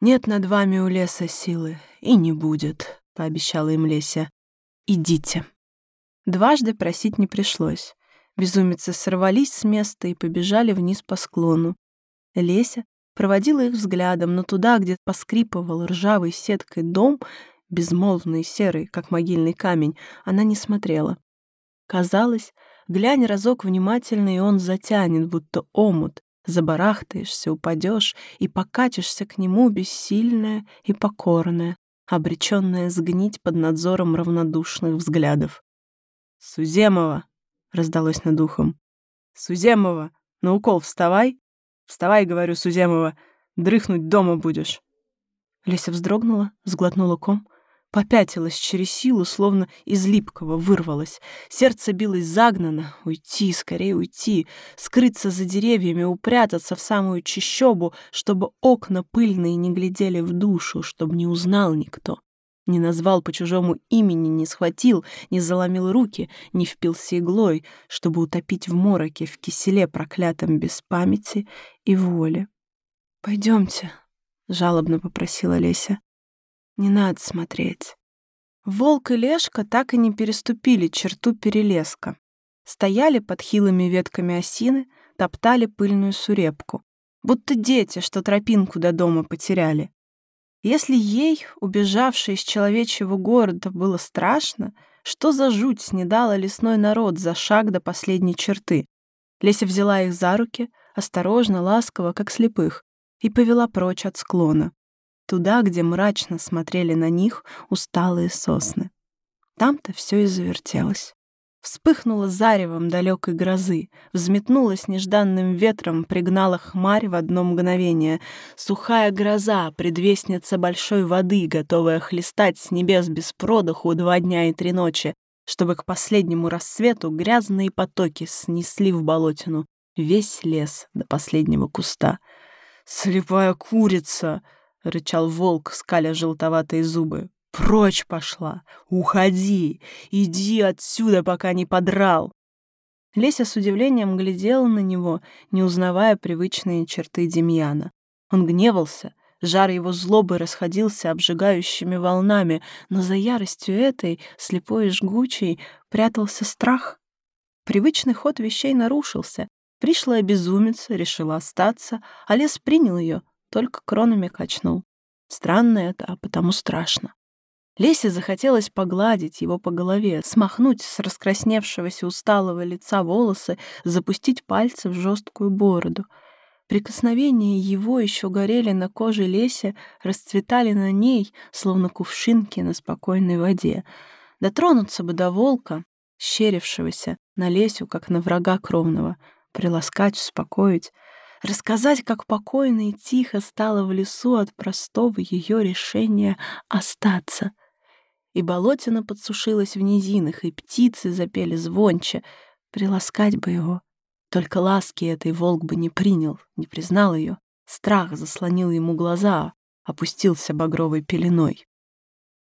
«Нет над вами у леса силы, и не будет», — пообещала им Леся. «Идите». Дважды просить не пришлось. Безумицы сорвались с места и побежали вниз по склону. Леся проводила их взглядом, но туда, где поскрипывал ржавой сеткой дом, безмолвный серый, как могильный камень, она не смотрела. Казалось, Глянь разок внимательно, и он затянет, будто омут. Забарахтаешься, упадешь и покатишься к нему бессильная и покорная, обреченная сгнить под надзором равнодушных взглядов. «Суземова!» — раздалось над ухом. «Суземова! На укол вставай! Вставай, говорю, Суземова! Дрыхнуть дома будешь!» Леся вздрогнула, сглотнула ком, попятилась через силу, словно из липкого вырвалась. Сердце билось загнано. Уйти, скорее уйти, скрыться за деревьями, упрятаться в самую чащобу, чтобы окна пыльные не глядели в душу, чтобы не узнал никто. Не назвал по чужому имени, не схватил, не заломил руки, не впился иглой, чтобы утопить в мороке, в киселе проклятом без памяти и воли. «Пойдемте», — жалобно попросила Леся. Не надо смотреть. Волк и Лешка так и не переступили черту перелеска. Стояли под хилыми ветками осины, топтали пыльную сурепку. Будто дети, что тропинку до дома потеряли. Если ей, убежавшей из человечьего города, было страшно, что за жуть снедала лесной народ за шаг до последней черты? Леся взяла их за руки, осторожно, ласково, как слепых, и повела прочь от склона туда, где мрачно смотрели на них усталые сосны. Там-то все и завертелось. Вспыхнуло заревом далекой грозы, взметнулась нежданным ветром, пригнала хмарь в одно мгновение. Сухая гроза, предвестница большой воды, готовая хлестать с небес без продыху два дня и три ночи, чтобы к последнему рассвету грязные потоки снесли в болотину весь лес до последнего куста. «Слепая курица!» — рычал волк, скаля желтоватые зубы. «Прочь пошла! Уходи! Иди отсюда, пока не подрал!» Леся с удивлением глядела на него, не узнавая привычные черты Демьяна. Он гневался, жар его злобы расходился обжигающими волнами, но за яростью этой, слепой и жгучей, прятался страх. Привычный ход вещей нарушился. Пришлая безумица решила остаться, а лес принял ее, только кронами качнул. Странно это, а потому страшно. Лесе захотелось погладить его по голове, смахнуть с раскрасневшегося усталого лица волосы, запустить пальцы в жесткую бороду. Прикосновения его еще горели на коже Лесе, расцветали на ней, словно кувшинки на спокойной воде. Дотронуться бы до волка, щерившегося на Лесю, как на врага кровного, приласкать, успокоить, рассказать, как покойно и тихо стало в лесу от простого ее решения остаться. И болотина подсушилась в низинах, и птицы запели звонче. Приласкать бы его. Только ласки этой волк бы не принял, не признал ее. Страх заслонил ему глаза, опустился багровой пеленой.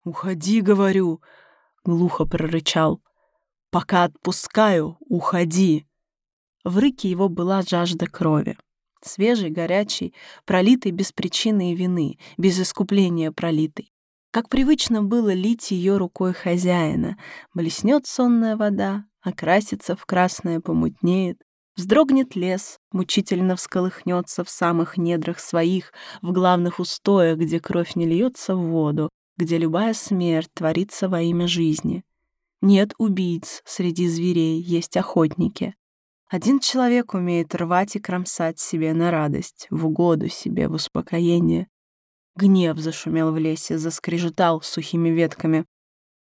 «Уходи, говорю!» — глухо прорычал. «Пока отпускаю, уходи!» В рыке его была жажда крови. Свежий, горячий, пролитый без причины и вины, без искупления пролитый. Как привычно было лить ее рукой хозяина. Блеснет сонная вода, окрасится в красное, помутнеет. Вздрогнет лес, мучительно всколыхнется в самых недрах своих, в главных устоях, где кровь не льется в воду, где любая смерть творится во имя жизни. Нет убийц среди зверей, есть охотники. Один человек умеет рвать и кромсать себе на радость, в угоду себе, в успокоение. Гнев зашумел в лесе, заскрежетал сухими ветками.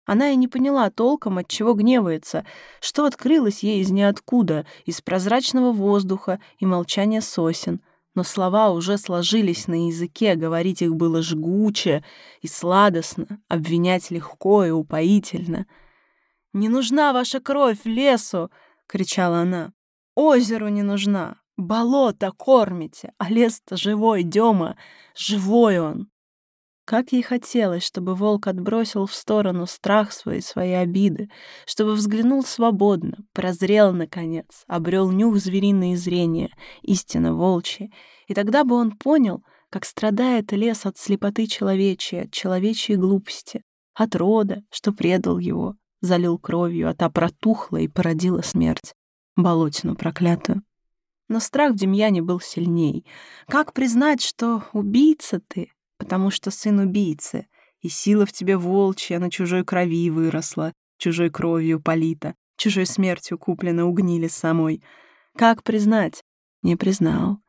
Она и не поняла толком, от чего гневается, что открылось ей из ниоткуда, из прозрачного воздуха и молчания сосен. Но слова уже сложились на языке, говорить их было жгуче и сладостно, обвинять легко и упоительно. «Не нужна ваша кровь лесу!» — кричала она. Озеру не нужна. Болото кормите, а лес-то живой, Дема. Живой он. Как ей хотелось, чтобы волк отбросил в сторону страх свой свои обиды, чтобы взглянул свободно, прозрел, наконец, обрел нюх звериное зрение, истинно волчье, и тогда бы он понял, как страдает лес от слепоты человечьей, от человечьей глупости, от рода, что предал его, залил кровью, а та протухла и породила смерть болотину проклятую. Но страх в Демьяне был сильней. Как признать, что убийца ты, потому что сын убийцы, и сила в тебе волчья на чужой крови выросла, чужой кровью полита, чужой смертью куплена угнили самой. Как признать? Не признал.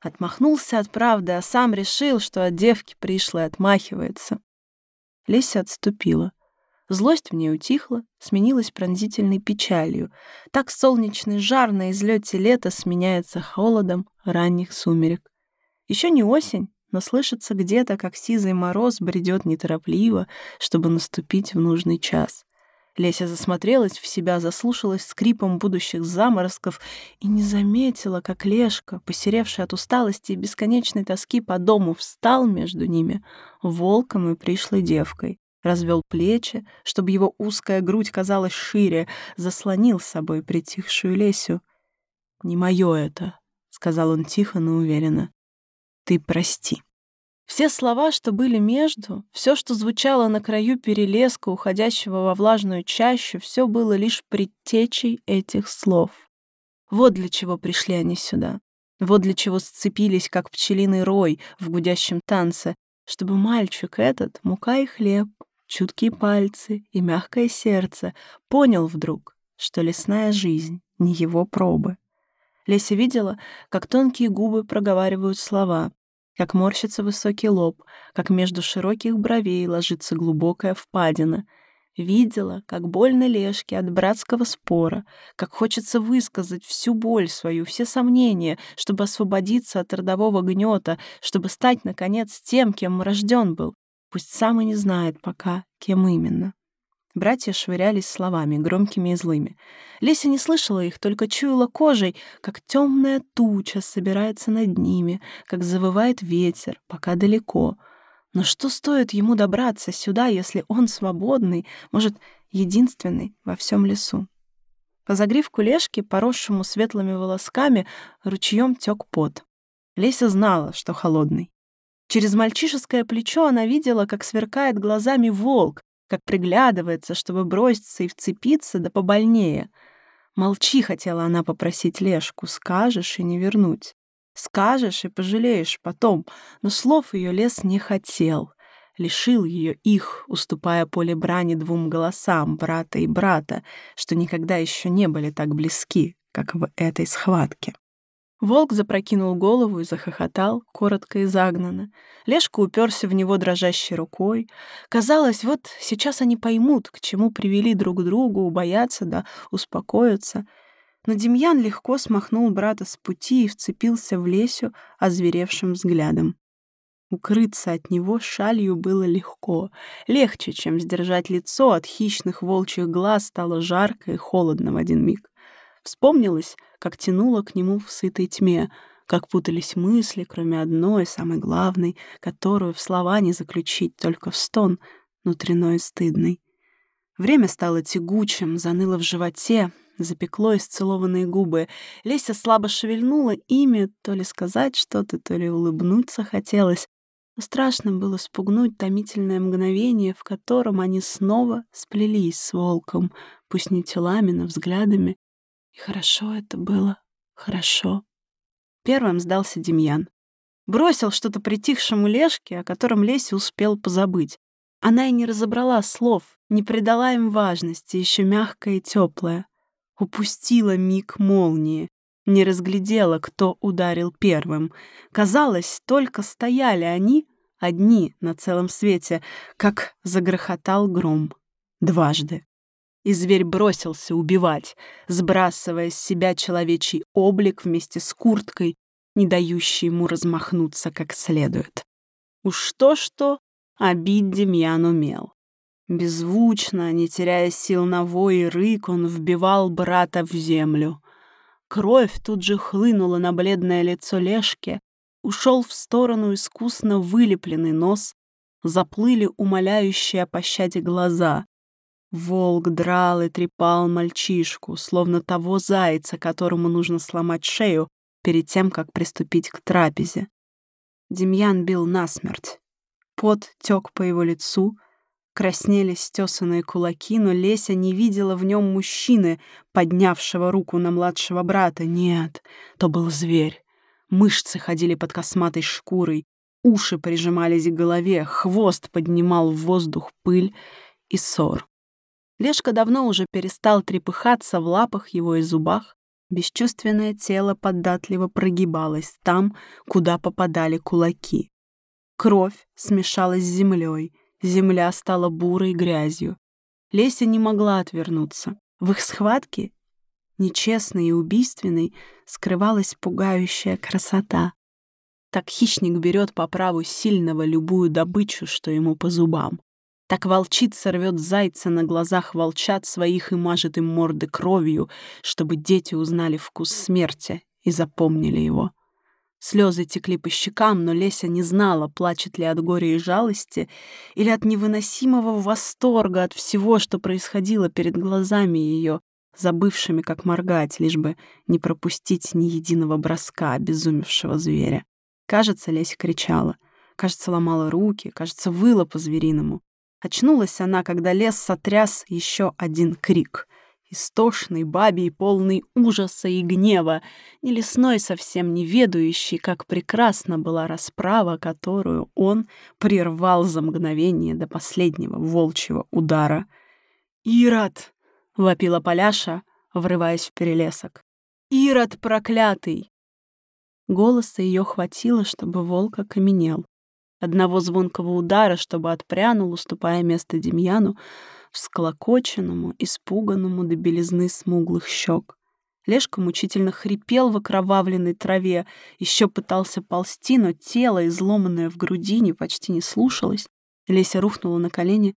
Отмахнулся от правды, а сам решил, что от девки пришлой отмахивается. Леся отступила. Злость в ней утихла, сменилась пронзительной печалью. Так солнечный жар на излете лета сменяется холодом ранних сумерек. Еще не осень, но слышится где-то, как сизый мороз бредет неторопливо, чтобы наступить в нужный час. Леся засмотрелась в себя, заслушалась скрипом будущих заморозков и не заметила, как Лешка, посеревший от усталости и бесконечной тоски по дому, встал между ними, волком и пришлой девкой развел плечи, чтобы его узкая грудь казалась шире, заслонил с собой притихшую Лесю. «Не мое это», — сказал он тихо, но уверенно. «Ты прости». Все слова, что были между, все, что звучало на краю перелеска, уходящего во влажную чащу, все было лишь предтечей этих слов. Вот для чего пришли они сюда. Вот для чего сцепились, как пчелиный рой в гудящем танце, чтобы мальчик этот, мука и хлеб, чуткие пальцы и мягкое сердце, понял вдруг, что лесная жизнь не его пробы. Леся видела, как тонкие губы проговаривают слова, как морщится высокий лоб, как между широких бровей ложится глубокая впадина. Видела, как больно Лешке от братского спора, как хочется высказать всю боль свою, все сомнения, чтобы освободиться от родового гнета, чтобы стать, наконец, тем, кем рожден был, Пусть сам и не знает пока, кем именно. Братья швырялись словами, громкими и злыми. Леся не слышала их, только чуяла кожей, как темная туча собирается над ними, как завывает ветер, пока далеко. Но что стоит ему добраться сюда, если он свободный, может, единственный во всем лесу? По загривку лешки, поросшему светлыми волосками, ручьем тек пот. Леся знала, что холодный. Через мальчишеское плечо она видела, как сверкает глазами волк, как приглядывается, чтобы броситься и вцепиться, да побольнее. «Молчи», — хотела она попросить Лешку, — «скажешь и не вернуть». Скажешь и пожалеешь потом, но слов ее лес не хотел. Лишил ее их, уступая поле брани двум голосам, брата и брата, что никогда еще не были так близки, как в этой схватке. Волк запрокинул голову и захохотал, коротко и загнанно. Лешка уперся в него дрожащей рукой. Казалось, вот сейчас они поймут, к чему привели друг другу, убоятся да успокоятся. Но Демьян легко смахнул брата с пути и вцепился в Лесю озверевшим взглядом. Укрыться от него шалью было легко. Легче, чем сдержать лицо от хищных волчьих глаз, стало жарко и холодно в один миг. Вспомнилось, как тянуло к нему в сытой тьме, как путались мысли, кроме одной, самой главной, которую в слова не заключить, только в стон, внутренной и стыдный. Время стало тягучим, заныло в животе, запекло исцелованные губы. Леся слабо шевельнула ими, то ли сказать что-то, то ли улыбнуться хотелось. Но страшно было спугнуть томительное мгновение, в котором они снова сплелись с волком, пусть не телами, но взглядами, и хорошо это было, хорошо. Первым сдался Демьян. Бросил что-то притихшему Лешке, о котором Леся успел позабыть. Она и не разобрала слов, не придала им важности, еще мягкая и теплая. Упустила миг молнии, не разглядела, кто ударил первым. Казалось, только стояли они, одни на целом свете, как загрохотал гром. Дважды и зверь бросился убивать, сбрасывая с себя человечий облик вместе с курткой, не дающей ему размахнуться как следует. Уж то-что, а бить Демьян умел. Беззвучно, не теряя сил на вой и рык, он вбивал брата в землю. Кровь тут же хлынула на бледное лицо Лешки, ушел в сторону искусно вылепленный нос, заплыли умоляющие о пощаде глаза. Волк драл и трепал мальчишку, словно того зайца, которому нужно сломать шею перед тем, как приступить к трапезе. Демьян бил насмерть. Пот тек по его лицу, краснели стесанные кулаки, но Леся не видела в нем мужчины, поднявшего руку на младшего брата. Нет, то был зверь. Мышцы ходили под косматой шкурой, уши прижимались к голове, хвост поднимал в воздух пыль и ссор. Лешка давно уже перестал трепыхаться в лапах его и зубах. Бесчувственное тело податливо прогибалось там, куда попадали кулаки. Кровь смешалась с землей, земля стала бурой грязью. Леся не могла отвернуться. В их схватке, нечестной и убийственной, скрывалась пугающая красота. Так хищник берет по праву сильного любую добычу, что ему по зубам. Так волчица рвет зайца на глазах волчат своих и мажет им морды кровью, чтобы дети узнали вкус смерти и запомнили его. Слезы текли по щекам, но Леся не знала, плачет ли от горя и жалости или от невыносимого восторга от всего, что происходило перед глазами ее, забывшими, как моргать, лишь бы не пропустить ни единого броска обезумевшего зверя. Кажется, Леся кричала. Кажется, ломала руки, кажется, выла по-звериному. Очнулась она, когда лес сотряс еще один крик. Истошный, бабий, полный ужаса и гнева, не лесной совсем не ведающий, как прекрасна была расправа, которую он прервал за мгновение до последнего волчьего удара. «Ирод!» — вопила Поляша, врываясь в перелесок. «Ирод проклятый!» Голоса ее хватило, чтобы волк окаменел. Одного звонкого удара, чтобы отпрянул, уступая место Демьяну, всклокоченному, испуганному до белизны смуглых щек. Лешка мучительно хрипел в окровавленной траве, еще пытался ползти, но тело, изломанное в грудине, почти не слушалось. Леся рухнула на колени.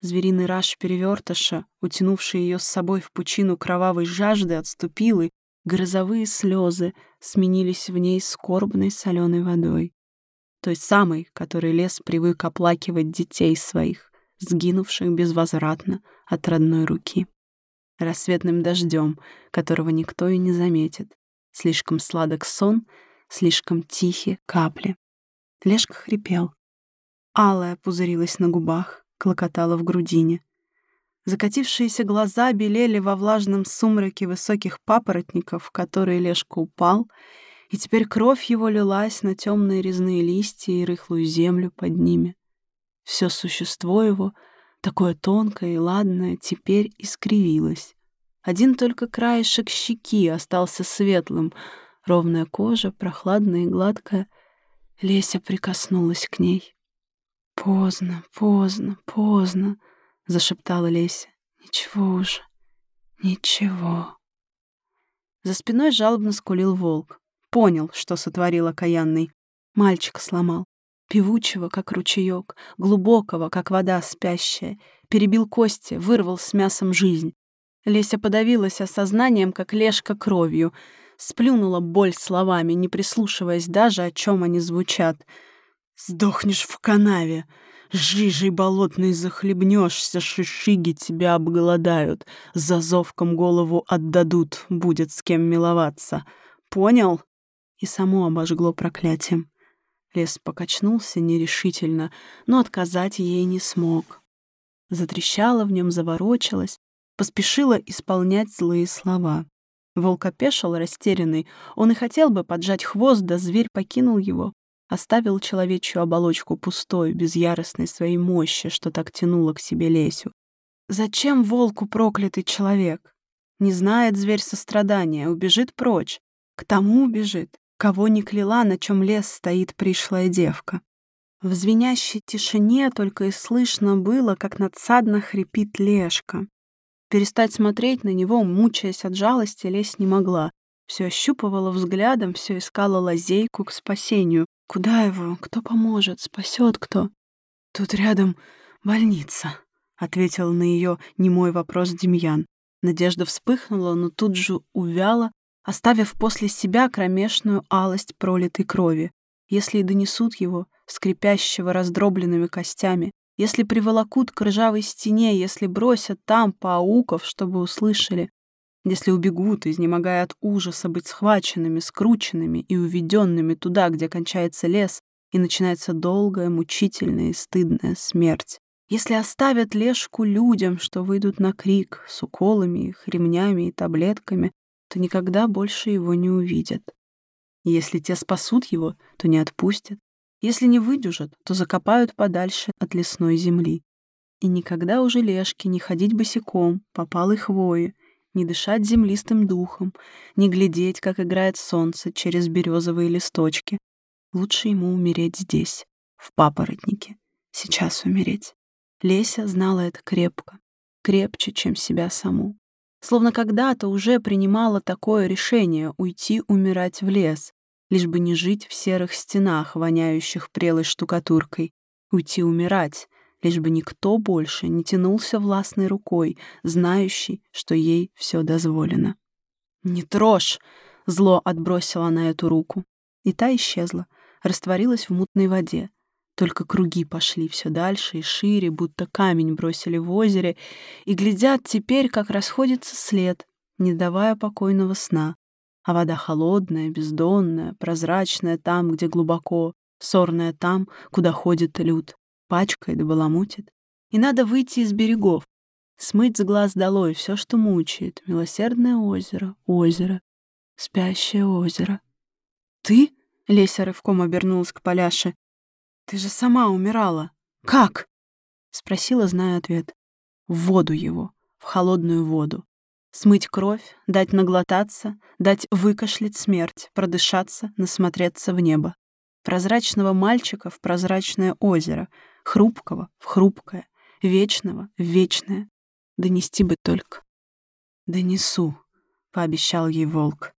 Звериный раж перевертыша, утянувший ее с собой в пучину кровавой жажды, отступил, и грозовые слезы сменились в ней скорбной соленой водой той самой, которой лес привык оплакивать детей своих, сгинувших безвозвратно от родной руки. Рассветным дождем, которого никто и не заметит. Слишком сладок сон, слишком тихие капли. Лешка хрипел. Алая пузырилась на губах, клокотала в грудине. Закатившиеся глаза белели во влажном сумраке высоких папоротников, в которые Лешка упал, и теперь кровь его лилась на темные резные листья и рыхлую землю под ними. Все существо его, такое тонкое и ладное, теперь искривилось. Один только краешек щеки остался светлым, ровная кожа, прохладная и гладкая. Леся прикоснулась к ней. «Поздно, поздно, поздно», — зашептала Леся. «Ничего уже, ничего». За спиной жалобно скулил волк. Понял, что сотворил окаянный. Мальчика сломал. Певучего, как ручеек, глубокого, как вода спящая. Перебил кости, вырвал с мясом жизнь. Леся подавилась осознанием, как лешка кровью. Сплюнула боль словами, не прислушиваясь даже, о чем они звучат. «Сдохнешь в канаве!» Жижей болотной захлебнешься, шишиги тебя обголодают, за зовком голову отдадут, будет с кем миловаться. Понял? И само обожгло проклятием. Лес покачнулся нерешительно, но отказать ей не смог. Затрещала в нем, заворочилась, поспешила исполнять злые слова. Волк опешил, растерянный. Он и хотел бы поджать хвост, да зверь покинул его оставил человечью оболочку пустой, без яростной своей мощи, что так тянуло к себе Лесю. Зачем волку проклятый человек? Не знает зверь сострадания, убежит прочь. К тому убежит, кого не кляла, на чем лес стоит пришлая девка. В звенящей тишине только и слышно было, как надсадно хрипит Лешка. Перестать смотреть на него, мучаясь от жалости, лезть не могла. Все ощупывала взглядом, все искала лазейку к спасению, Куда его? Кто поможет? Спасет кто? Тут рядом больница, ответил на ее немой вопрос Демьян. Надежда вспыхнула, но тут же увяла, оставив после себя кромешную алость пролитой крови. Если и донесут его, скрипящего раздробленными костями, если приволокут к ржавой стене, если бросят там пауков, чтобы услышали, если убегут, изнемогая от ужаса быть схваченными, скрученными и уведенными туда, где кончается лес, и начинается долгая, мучительная и стыдная смерть. Если оставят лешку людям, что выйдут на крик с уколами, их ремнями и таблетками, то никогда больше его не увидят. Если те спасут его, то не отпустят. Если не выдержат, то закопают подальше от лесной земли. И никогда уже лешки не ходить босиком по палой хвое, не дышать землистым духом, не глядеть, как играет солнце через березовые листочки. Лучше ему умереть здесь, в папоротнике, сейчас умереть. Леся знала это крепко, крепче, чем себя саму. Словно когда-то уже принимала такое решение уйти умирать в лес, лишь бы не жить в серых стенах, воняющих прелой штукатуркой, уйти умирать, лишь бы никто больше не тянулся властной рукой, знающий, что ей все дозволено. «Не трожь!» — зло отбросила на эту руку. И та исчезла, растворилась в мутной воде. Только круги пошли все дальше и шире, будто камень бросили в озере, и глядят теперь, как расходится след, не давая покойного сна. А вода холодная, бездонная, прозрачная там, где глубоко, сорная там, куда ходит люд пачкает, баламутит. И надо выйти из берегов, смыть с глаз долой все, что мучает. Милосердное озеро, озеро, спящее озеро. «Ты?» — Леся рывком обернулась к Поляше. «Ты же сама умирала. Как?» — спросила, зная ответ. «В воду его, в холодную воду. Смыть кровь, дать наглотаться, дать выкашлять смерть, продышаться, насмотреться в небо. Прозрачного мальчика в прозрачное озеро — хрупкого в хрупкое, вечного в вечное. Донести бы только. «Донесу», — пообещал ей волк.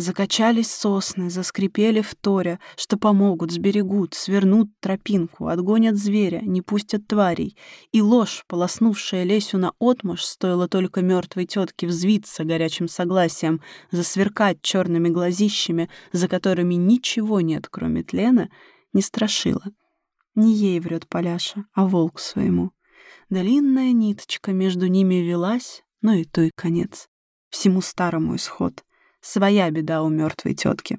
Закачались сосны, заскрипели в торе, что помогут, сберегут, свернут тропинку, отгонят зверя, не пустят тварей. И ложь, полоснувшая Лесю на отмуж, стоило только мертвой тетке взвиться горячим согласием, засверкать черными глазищами, за которыми ничего нет, кроме тлена, не страшила. Не ей врет Поляша, а волк своему. Длинная ниточка между ними велась, но и той конец. Всему старому исход. Своя беда у мертвой тетки.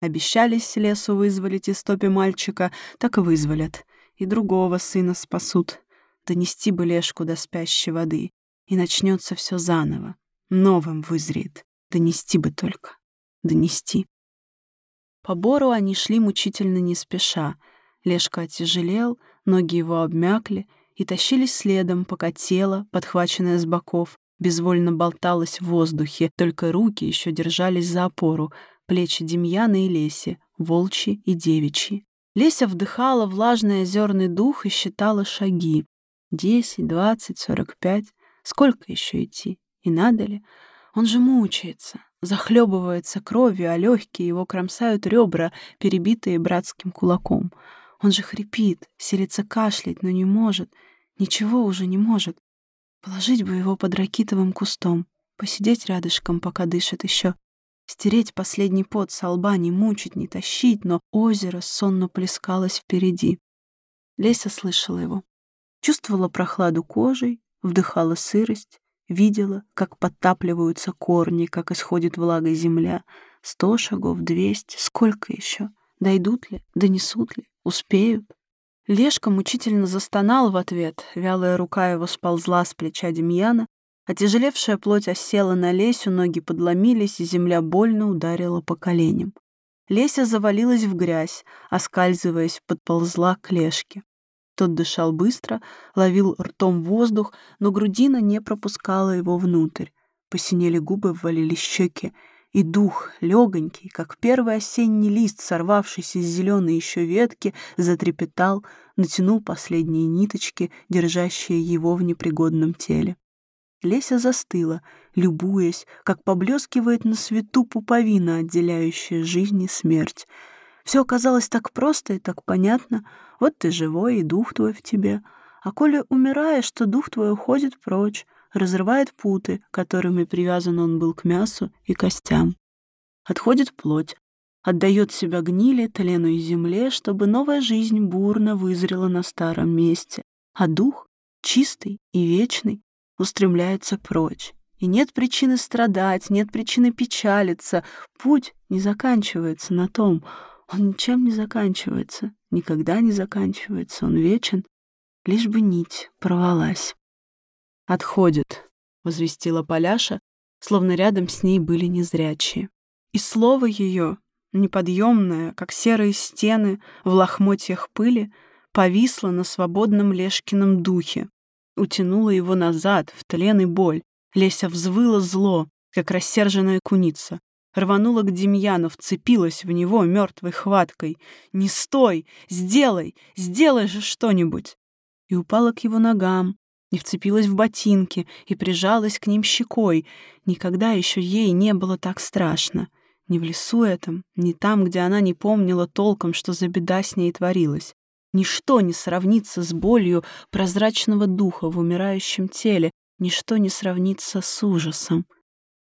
Обещались лесу вызволить из топи мальчика, так и вызволят. И другого сына спасут. Донести бы лешку до спящей воды. И начнется все заново. Новым вызреет. Донести бы только. Донести. По бору они шли мучительно не спеша. Лешка отяжелел, ноги его обмякли и тащились следом, пока тело, подхваченное с боков, безвольно болталось в воздухе, только руки еще держались за опору, плечи Демьяна и Леси, волчьи и девичьи. Леся вдыхала влажный озерный дух и считала шаги. Десять, двадцать, сорок пять. Сколько еще идти? И надо ли? Он же мучается, захлебывается кровью, а легкие его кромсают ребра, перебитые братским кулаком. Он же хрипит, селится кашлять, но не может. Ничего уже не может. Положить бы его под ракитовым кустом, посидеть рядышком, пока дышит еще, стереть последний пот со лба, не мучить, не тащить, но озеро сонно плескалось впереди. Леся слышала его. Чувствовала прохладу кожей, вдыхала сырость, видела, как подтапливаются корни, как исходит влага земля. Сто шагов, двести, сколько еще? Дойдут ли, донесут ли, успеют? Лешка мучительно застонал в ответ, вялая рука его сползла с плеча Демьяна, отяжелевшая плоть осела на Лесю, ноги подломились, и земля больно ударила по коленям. Леся завалилась в грязь, оскальзываясь, подползла к Лешке. Тот дышал быстро, ловил ртом воздух, но грудина не пропускала его внутрь. Посинели губы, ввалились щеки, и дух, легонький, как первый осенний лист, сорвавшийся с зеленой еще ветки, затрепетал, натянул последние ниточки, держащие его в непригодном теле. Леся застыла, любуясь, как поблескивает на свету пуповина, отделяющая жизнь и смерть. Все оказалось так просто и так понятно. Вот ты живой, и дух твой в тебе. А коли умираешь, то дух твой уходит прочь, разрывает путы, которыми привязан он был к мясу и костям. Отходит плоть, отдает себя гнили, тлену и земле, чтобы новая жизнь бурно вызрела на старом месте, а дух, чистый и вечный, устремляется прочь. И нет причины страдать, нет причины печалиться. Путь не заканчивается на том. Он ничем не заканчивается, никогда не заканчивается, он вечен. Лишь бы нить порвалась. «Отходит», — возвестила Поляша, словно рядом с ней были незрячие. И слово ее, неподъемное, как серые стены в лохмотьях пыли, повисло на свободном Лешкином духе, утянуло его назад, в тлен и боль. Леся взвыла зло, как рассерженная куница. Рванула к Демьяну, вцепилась в него мертвой хваткой. «Не стой! Сделай! Сделай же что-нибудь!» И упала к его ногам, и вцепилась в ботинки, и прижалась к ним щекой. Никогда еще ей не было так страшно. Ни в лесу этом, ни там, где она не помнила толком, что за беда с ней творилась. Ничто не сравнится с болью прозрачного духа в умирающем теле, ничто не сравнится с ужасом.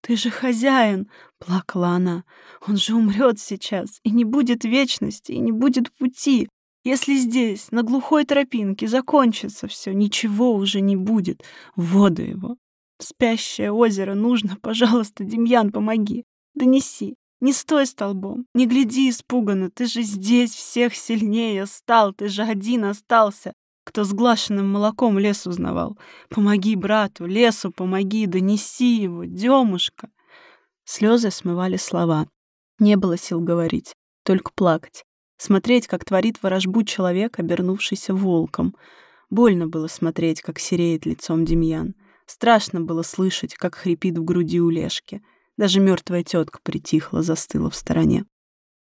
«Ты же хозяин!» — плакала она. «Он же умрет сейчас, и не будет вечности, и не будет пути. Если здесь, на глухой тропинке, закончится все, ничего уже не будет. Воду его. Спящее озеро нужно, пожалуйста, Демьян, помоги. Донеси. Не стой столбом, не гляди испуганно, ты же здесь всех сильнее стал, ты же один остался, кто с глашенным молоком лес узнавал. Помоги брату, лесу помоги, донеси его, Демушка. Слезы смывали слова. Не было сил говорить, только плакать. Смотреть, как творит ворожбу человек, обернувшийся волком. Больно было смотреть, как сереет лицом Демьян. Страшно было слышать, как хрипит в груди у Лешки. Даже мертвая тетка притихла, застыла в стороне.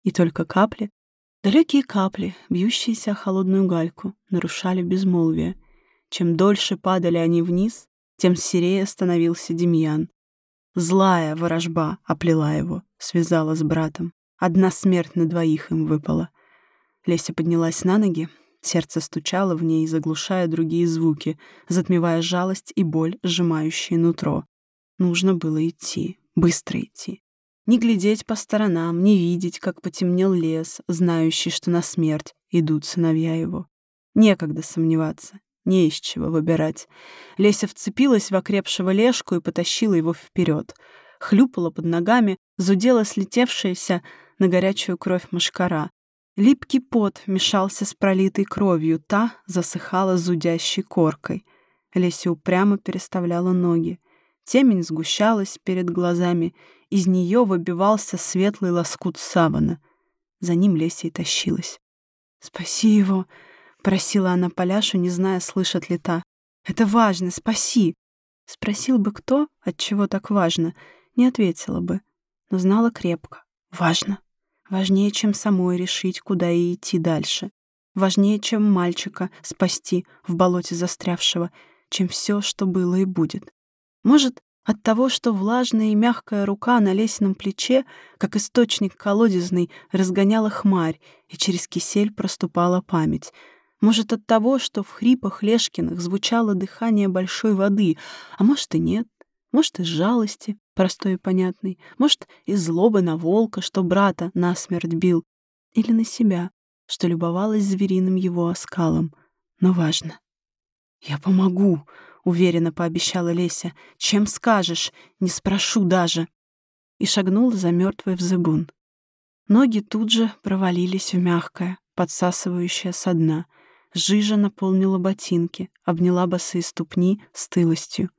И только капли, далекие капли, бьющиеся о холодную гальку, нарушали безмолвие. Чем дольше падали они вниз, тем серее становился Демьян. Злая ворожба оплела его, связала с братом. Одна смерть на двоих им выпала. Леся поднялась на ноги, сердце стучало в ней, заглушая другие звуки, затмевая жалость и боль, сжимающие нутро. Нужно было идти, быстро идти. Не глядеть по сторонам, не видеть, как потемнел лес, знающий, что на смерть идут сыновья его. Некогда сомневаться, не из чего выбирать. Леся вцепилась в окрепшего лешку и потащила его вперед. Хлюпала под ногами, зудела слетевшаяся на горячую кровь мошкара. Липкий пот мешался с пролитой кровью, та засыхала зудящей коркой. Леся упрямо переставляла ноги. Темень сгущалась перед глазами, из нее выбивался светлый лоскут савана. За ним Леся и тащилась. «Спаси его!» — просила она Поляшу, не зная, слышит ли та. «Это важно, спаси!» Спросил бы кто, от чего так важно, не ответила бы, но знала крепко. Важно. Важнее, чем самой решить, куда и идти дальше. Важнее, чем мальчика спасти в болоте застрявшего, чем все, что было и будет. Может, от того, что влажная и мягкая рука на лесном плече, как источник колодезный, разгоняла хмарь, и через кисель проступала память. Может, от того, что в хрипах Лешкиных звучало дыхание большой воды, а может и нет. Может, из жалости, простой и понятной. Может, из злобы на волка, что брата насмерть бил. Или на себя, что любовалась звериным его оскалом. Но важно. «Я помогу», уверенно пообещала Леся. Чем скажешь, не спрошу даже. И шагнула за мертвой в зыбун. Ноги тут же провалились в мягкое, подсасывающее со дна. Жижа наполнила ботинки, обняла босые ступни стылостью.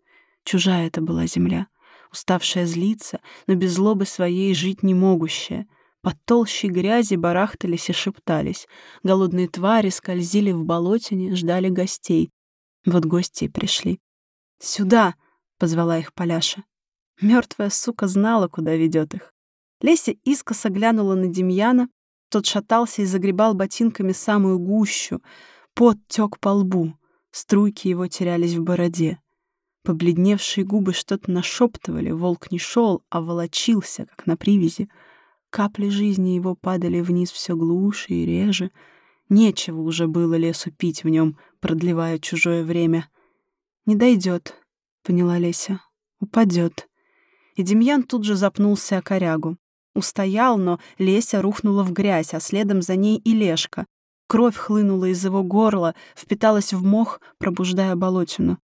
Чужая это была земля, уставшая злиться, но без злобы своей жить не могущая. Под толщей грязи барахтались и шептались. Голодные твари скользили в болотине, ждали гостей. Вот гости и пришли. «Сюда!» — позвала их Поляша. Мертвая сука знала, куда ведет их. Леся искоса глянула на Демьяна. Тот шатался и загребал ботинками самую гущу. Пот тек по лбу. Струйки его терялись в бороде. Побледневшие губы что-то нашептывали. Волк не шел, а волочился, как на привязи. Капли жизни его падали вниз все глуше и реже. Нечего уже было лесу пить в нем, продлевая чужое время. «Не дойдет», — поняла Леся. «Упадет». И Демьян тут же запнулся о корягу. Устоял, но Леся рухнула в грязь, а следом за ней и Лешка. Кровь хлынула из его горла, впиталась в мох, пробуждая болотину.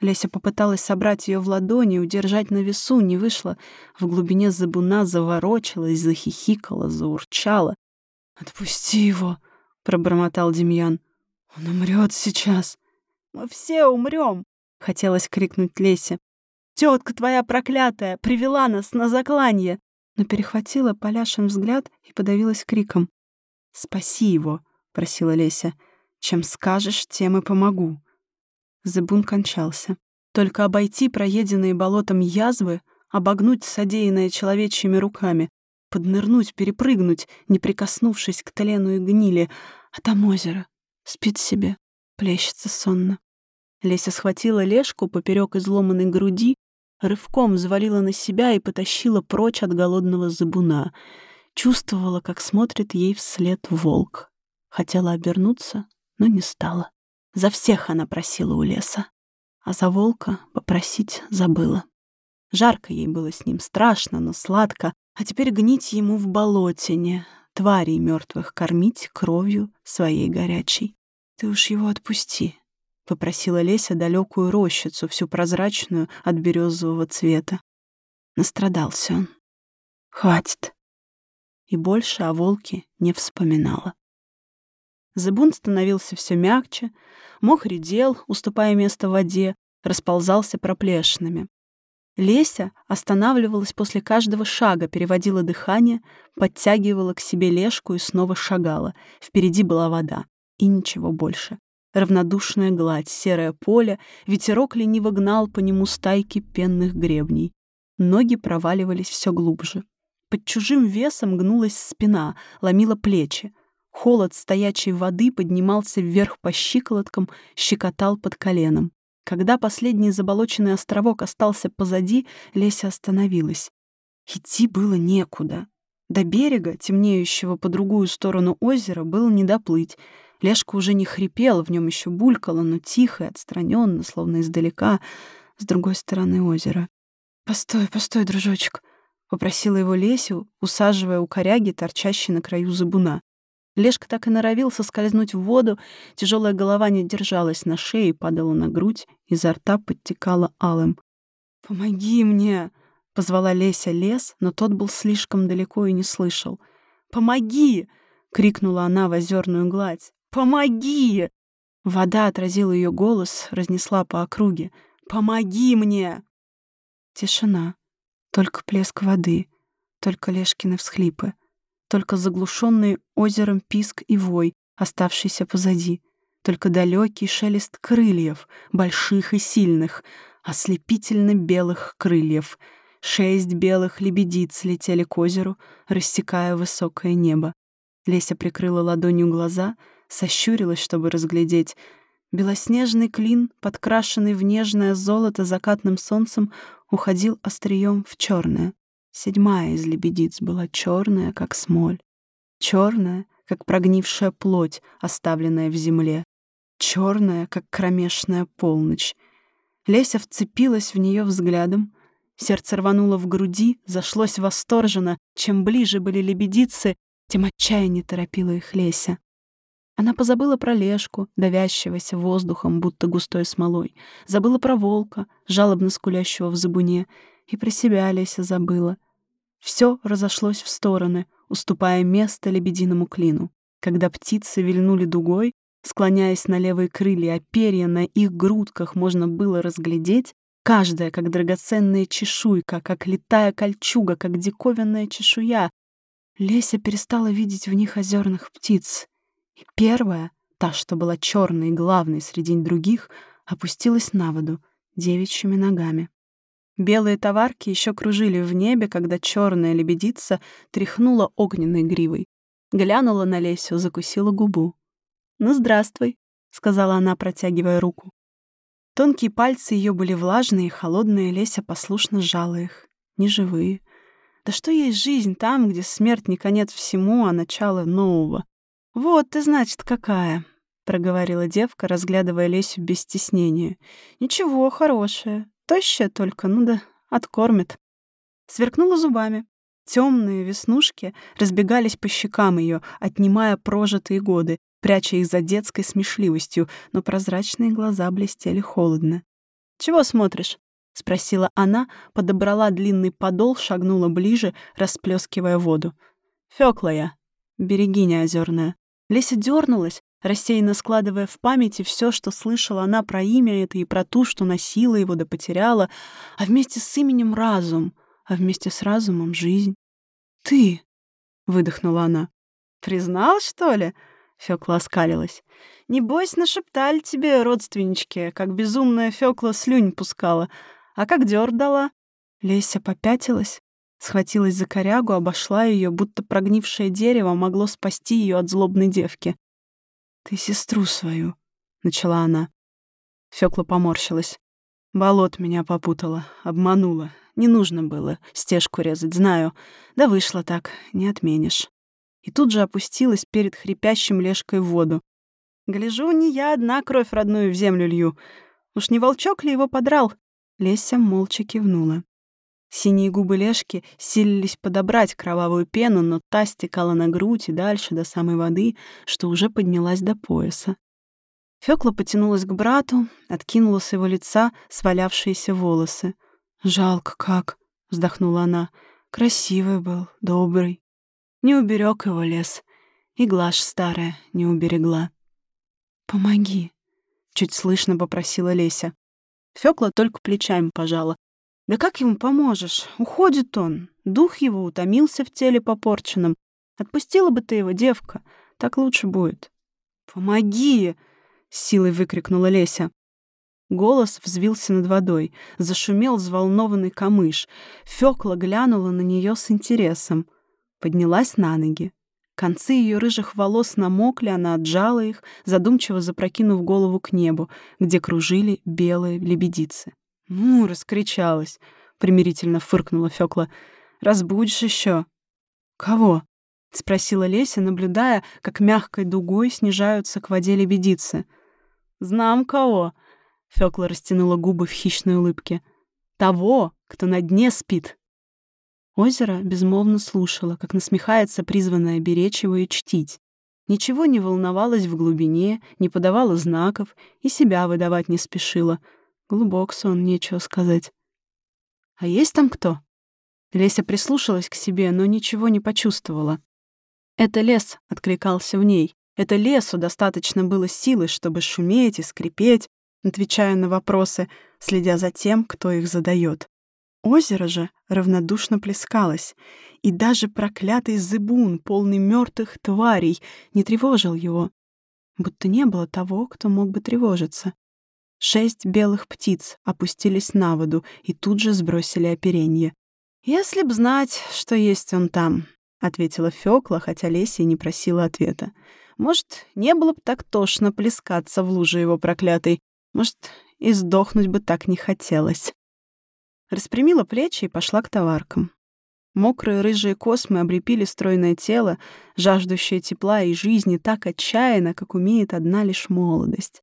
Леся попыталась собрать ее в ладони, удержать на весу, не вышло. В глубине забуна заворочилась, захихикала, заурчала. «Отпусти его!» пробормотал Демьян. Он умрет сейчас. Мы все умрем, хотелось крикнуть Лесе. Тетка твоя проклятая привела нас на закланье, но перехватила Поляшин взгляд и подавилась криком. Спаси его, просила Леся. Чем скажешь, тем и помогу. Зыбун кончался. Только обойти проеденные болотом язвы, обогнуть содеянное человечьими руками, поднырнуть, перепрыгнуть, не прикоснувшись к тлену и гнили, а там озеро. Спит себе, плещется сонно. Леся схватила Лешку поперек изломанной груди, рывком взвалила на себя и потащила прочь от голодного забуна. Чувствовала, как смотрит ей вслед волк. Хотела обернуться, но не стала. За всех она просила у леса, а за волка попросить забыла. Жарко ей было с ним, страшно, но сладко, а теперь гнить ему в болотине, тварей мертвых кормить кровью своей горячей. «Ты уж его отпусти», — попросила Леся далекую рощицу, всю прозрачную от березового цвета. Настрадался он. «Хватит». И больше о волке не вспоминала. Зыбун становился все мягче, мох редел, уступая место воде, расползался проплешинами. Леся останавливалась после каждого шага, переводила дыхание, подтягивала к себе лешку и снова шагала. Впереди была вода. И ничего больше. Равнодушная гладь, серое поле, ветерок лениво гнал по нему стайки пенных гребней. Ноги проваливались все глубже. Под чужим весом гнулась спина, ломила плечи. Холод стоячей воды поднимался вверх по щиколоткам, щекотал под коленом. Когда последний заболоченный островок остался позади, Леся остановилась. Идти было некуда. До берега, темнеющего по другую сторону озера, было не доплыть. Лешка уже не хрипел, в нем еще булькало, но тихо и отстраненно, словно издалека, с другой стороны озера. «Постой, постой, дружочек», — попросила его Лесю, усаживая у коряги, торчащей на краю забуна. Лешка так и норовил соскользнуть в воду, тяжелая голова не держалась на шее, падала на грудь, изо рта подтекала алым. «Помоги мне!» — позвала Леся лес, но тот был слишком далеко и не слышал. «Помоги!» — крикнула она в озерную гладь. «Помоги!» Вода отразила ее голос, разнесла по округе. «Помоги мне!» Тишина. Только плеск воды. Только Лешкины всхлипы. Только заглушенный озером писк и вой, оставшийся позади, только далекий шелест крыльев, больших и сильных, ослепительно белых крыльев. Шесть белых лебедиц летели к озеру, рассекая высокое небо. Леся прикрыла ладонью глаза, сощурилась, чтобы разглядеть. Белоснежный клин, подкрашенный в нежное золото закатным солнцем, уходил острием в черное. Седьмая из лебедиц была черная, как смоль. Черная, как прогнившая плоть, оставленная в земле. Черная, как кромешная полночь. Леся вцепилась в нее взглядом. Сердце рвануло в груди, зашлось восторженно. Чем ближе были лебедицы, тем отчаяннее торопила их Леся. Она позабыла про Лешку, давящегося воздухом, будто густой смолой. Забыла про волка, жалобно скулящего в забуне. И про себя Леся забыла. Все разошлось в стороны, уступая место лебединому клину. Когда птицы вильнули дугой, склоняясь на левые крылья, а перья на их грудках можно было разглядеть, каждая как драгоценная чешуйка, как летая кольчуга, как диковинная чешуя. Леся перестала видеть в них озерных птиц. И первая, та, что была черной и главной среди других, опустилась на воду девичьими ногами. Белые товарки еще кружили в небе, когда черная лебедица тряхнула огненной гривой. Глянула на Лесю, закусила губу. «Ну, здравствуй», — сказала она, протягивая руку. Тонкие пальцы ее были влажные холодные, Леся послушно сжала их. Неживые. Да что есть жизнь там, где смерть не конец всему, а начало нового? «Вот ты, значит, какая», — проговорила девка, разглядывая Лесю без стеснения. «Ничего, хорошая. Тощая только, ну да, откормит. Сверкнула зубами. Темные веснушки разбегались по щекам ее, отнимая прожитые годы, пряча их за детской смешливостью, но прозрачные глаза блестели холодно. «Чего смотришь?» — спросила она, подобрала длинный подол, шагнула ближе, расплескивая воду. «Фёкла я, берегиня озерная. Леся дернулась, рассеянно складывая в памяти все, что слышала она про имя это и про ту, что носила его да потеряла, а вместе с именем разум, а вместе с разумом жизнь. «Ты!» — выдохнула она. «Признал, что ли?» — Фёкла оскалилась. «Небось, нашептали тебе, родственнички, как безумная Фёкла слюнь пускала. А как дёр дала?» Леся попятилась, схватилась за корягу, обошла ее, будто прогнившее дерево могло спасти ее от злобной девки. «Ты сестру свою», — начала она. Фёкла поморщилась. Болот меня попутала, обманула. Не нужно было стежку резать, знаю. Да вышло так, не отменишь. И тут же опустилась перед хрипящим лешкой в воду. Гляжу, не я одна кровь родную в землю лью. Уж не волчок ли его подрал? Леся молча кивнула. Синие губы Лешки силились подобрать кровавую пену, но та стекала на грудь и дальше до самой воды, что уже поднялась до пояса. Фёкла потянулась к брату, откинула с его лица свалявшиеся волосы. «Жалко как», — вздохнула она. «Красивый был, добрый. Не уберег его лес. И глажь старая не уберегла». «Помоги», — чуть слышно попросила Леся. Фёкла только плечами пожала, да как ему поможешь? Уходит он. Дух его утомился в теле попорченном. Отпустила бы ты его, девка. Так лучше будет. «Помоги!» — силой выкрикнула Леся. Голос взвился над водой. Зашумел взволнованный камыш. Фёкла глянула на нее с интересом. Поднялась на ноги. Концы ее рыжих волос намокли, она отжала их, задумчиво запрокинув голову к небу, где кружили белые лебедицы. «Ну, раскричалась», — примирительно фыркнула Фёкла. «Разбудишь еще. «Кого?» — спросила Леся, наблюдая, как мягкой дугой снижаются к воде лебедицы. «Знам кого», — Фёкла растянула губы в хищной улыбке. «Того, кто на дне спит». Озеро безмолвно слушало, как насмехается призванное беречь его и чтить. Ничего не волновалось в глубине, не подавало знаков и себя выдавать не спешило — Глубок сон, нечего сказать. «А есть там кто?» Леся прислушалась к себе, но ничего не почувствовала. «Это лес», — откликался в ней. «Это лесу достаточно было силы, чтобы шуметь и скрипеть, отвечая на вопросы, следя за тем, кто их задает. Озеро же равнодушно плескалось, и даже проклятый зыбун, полный мертвых тварей, не тревожил его, будто не было того, кто мог бы тревожиться. Шесть белых птиц опустились на воду и тут же сбросили оперенье. «Если б знать, что есть он там», — ответила Фёкла, хотя Леся не просила ответа. «Может, не было бы так тошно плескаться в луже его проклятой. Может, и сдохнуть бы так не хотелось». Распрямила плечи и пошла к товаркам. Мокрые рыжие космы облепили стройное тело, жаждущее тепла и жизни так отчаянно, как умеет одна лишь молодость.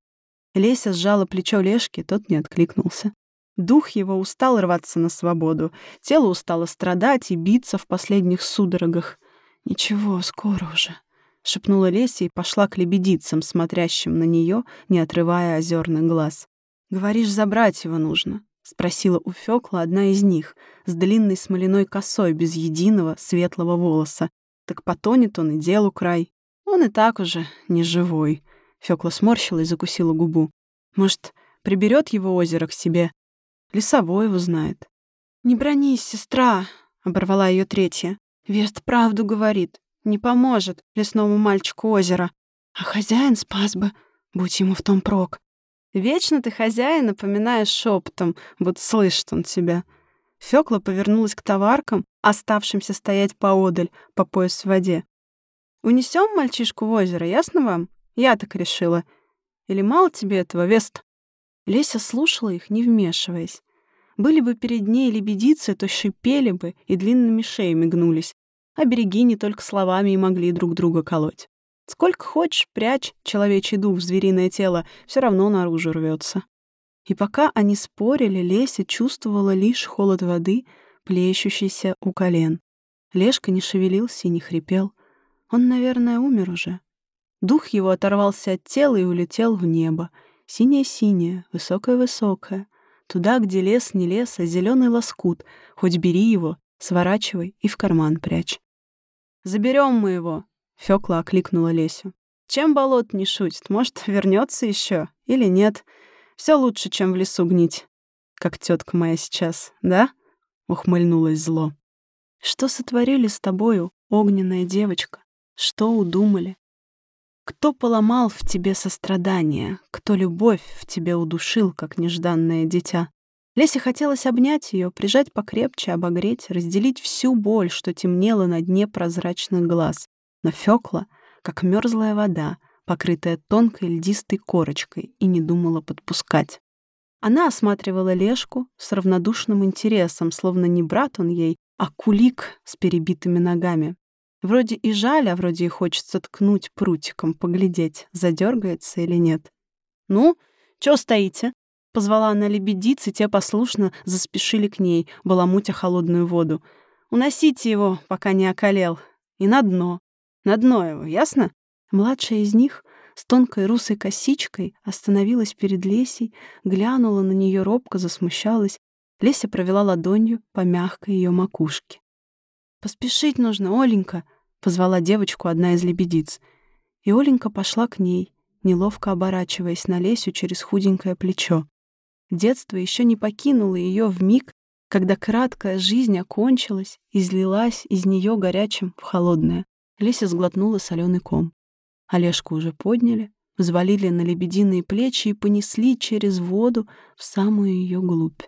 Леся сжала плечо Лешки, тот не откликнулся. Дух его устал рваться на свободу, тело устало страдать и биться в последних судорогах. «Ничего, скоро уже», — шепнула Леся и пошла к лебедицам, смотрящим на нее, не отрывая озерных глаз. «Говоришь, забрать его нужно», — спросила у Фёкла одна из них, с длинной смоляной косой, без единого светлого волоса. «Так потонет он и делу край. Он и так уже не живой». Фёкла сморщила и закусила губу. Может, приберет его озеро к себе? Лесовой его знает. «Не бронись, сестра!» — оборвала ее третья. «Вест правду говорит. Не поможет лесному мальчику озеро. А хозяин спас бы, будь ему в том прок. Вечно ты хозяин напоминаешь шепотом, вот слышит он тебя». Фёкла повернулась к товаркам, оставшимся стоять поодаль, по пояс в воде. «Унесем мальчишку в озеро, ясно вам? Я так решила. Или мало тебе этого, Вест?» Леся слушала их, не вмешиваясь. Были бы перед ней лебедицы, то шипели бы и длинными шеями гнулись, а береги не только словами и могли друг друга колоть. Сколько хочешь, прячь человечий дух в звериное тело, все равно наружу рвется. И пока они спорили, Леся чувствовала лишь холод воды, плещущийся у колен. Лешка не шевелился и не хрипел. Он, наверное, умер уже. Дух его оторвался от тела и улетел в небо. Синее-синее, высокое-высокое. Туда, где лес не лес, а зеленый лоскут. Хоть бери его, сворачивай и в карман прячь. Заберем мы его, Фёкла окликнула Лесю. Чем болот не шутит? Может, вернется еще или нет? Все лучше, чем в лесу гнить. Как тетка моя сейчас, да? Ухмыльнулась зло. Что сотворили с тобою, огненная девочка? Что удумали? Кто поломал в тебе сострадание, кто любовь в тебе удушил, как нежданное дитя? Лесе хотелось обнять ее, прижать покрепче, обогреть, разделить всю боль, что темнела на дне прозрачных глаз. Но Фёкла, как мерзлая вода, покрытая тонкой льдистой корочкой, и не думала подпускать. Она осматривала Лешку с равнодушным интересом, словно не брат он ей, а кулик с перебитыми ногами. Вроде и жаль, а вроде и хочется ткнуть прутиком, поглядеть, задергается или нет. «Ну, чё стоите?» — позвала она лебедиц, те послушно заспешили к ней, баламутя холодную воду. «Уносите его, пока не околел. И на дно. На дно его, ясно?» Младшая из них с тонкой русой косичкой остановилась перед Лесей, глянула на нее робко, засмущалась. Леся провела ладонью по мягкой ее макушке. «Поспешить нужно, Оленька!» Позвала девочку одна из лебедиц. И Оленька пошла к ней, неловко оборачиваясь на Лесю через худенькое плечо. Детство еще не покинуло ее в миг, когда краткая жизнь окончилась и излилась из нее горячим в холодное. Леся сглотнула соленый ком. Олежку уже подняли, взвалили на лебединые плечи и понесли через воду в самую ее глубь.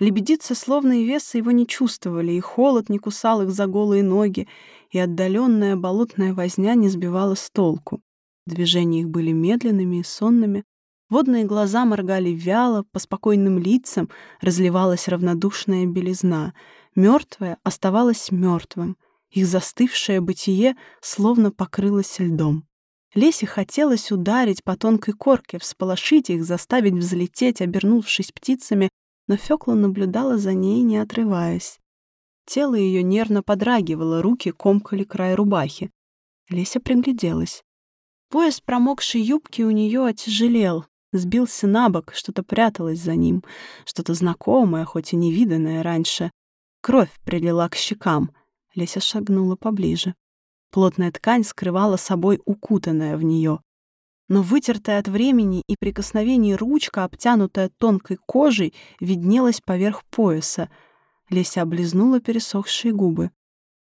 Лебедицы словно и веса его не чувствовали, и холод не кусал их за голые ноги, и отдаленная болотная возня не сбивала с толку. Движения их были медленными и сонными. Водные глаза моргали вяло, по спокойным лицам разливалась равнодушная белизна. Мертвое оставалось мертвым. Их застывшее бытие словно покрылось льдом. Лесе хотелось ударить по тонкой корке, всполошить их, заставить взлететь, обернувшись птицами, но Фёкла наблюдала за ней, не отрываясь. Тело ее нервно подрагивало, руки комкали край рубахи. Леся пригляделась. Пояс промокшей юбки у нее отяжелел, сбился на бок, что-то пряталось за ним, что-то знакомое, хоть и невиданное раньше. Кровь прилила к щекам. Леся шагнула поближе. Плотная ткань скрывала собой укутанное в нее но вытертая от времени и прикосновений ручка, обтянутая тонкой кожей, виднелась поверх пояса. Леся облизнула пересохшие губы.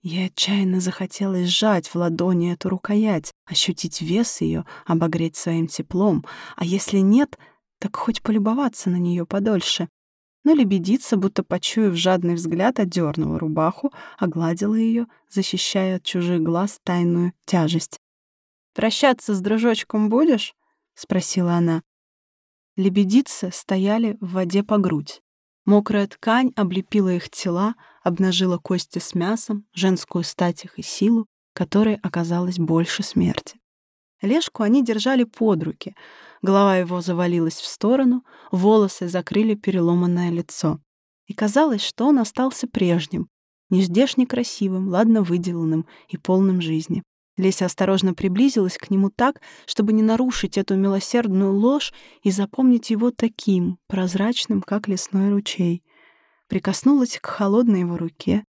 Ей отчаянно захотелось сжать в ладони эту рукоять, ощутить вес ее, обогреть своим теплом, а если нет, так хоть полюбоваться на нее подольше. Но лебедица, будто почуяв жадный взгляд, одернула рубаху, огладила ее, защищая от чужих глаз тайную тяжесть. «Прощаться с дружочком будешь?» — спросила она. Лебедицы стояли в воде по грудь. Мокрая ткань облепила их тела, обнажила кости с мясом, женскую стать их и силу, которой оказалось больше смерти. Лешку они держали под руки. Голова его завалилась в сторону, волосы закрыли переломанное лицо. И казалось, что он остался прежним, нездешне красивым, ладно выделанным и полным жизни. Леся осторожно приблизилась к нему так, чтобы не нарушить эту милосердную ложь и запомнить его таким, прозрачным, как лесной ручей. Прикоснулась к холодной его руке.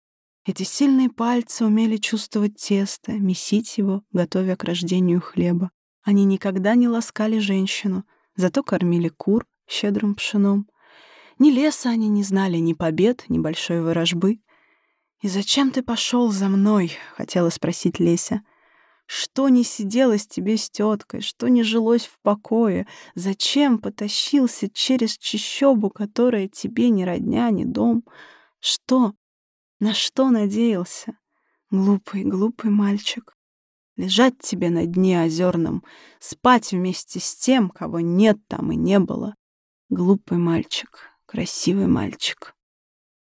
Эти сильные пальцы умели чувствовать тесто, месить его, готовя к рождению хлеба. Они никогда не ласкали женщину, зато кормили кур щедрым пшеном. Ни леса они не знали, ни побед, ни большой ворожбы. «И зачем ты пошел за мной?» — хотела спросить Леся. Что не сиделось тебе с теткой, что не жилось в покое? Зачем потащился через чищобу, которая тебе ни родня, ни дом? Что? На что надеялся? Глупый, глупый мальчик. Лежать тебе на дне озерном, спать вместе с тем, кого нет там и не было. Глупый мальчик, красивый мальчик.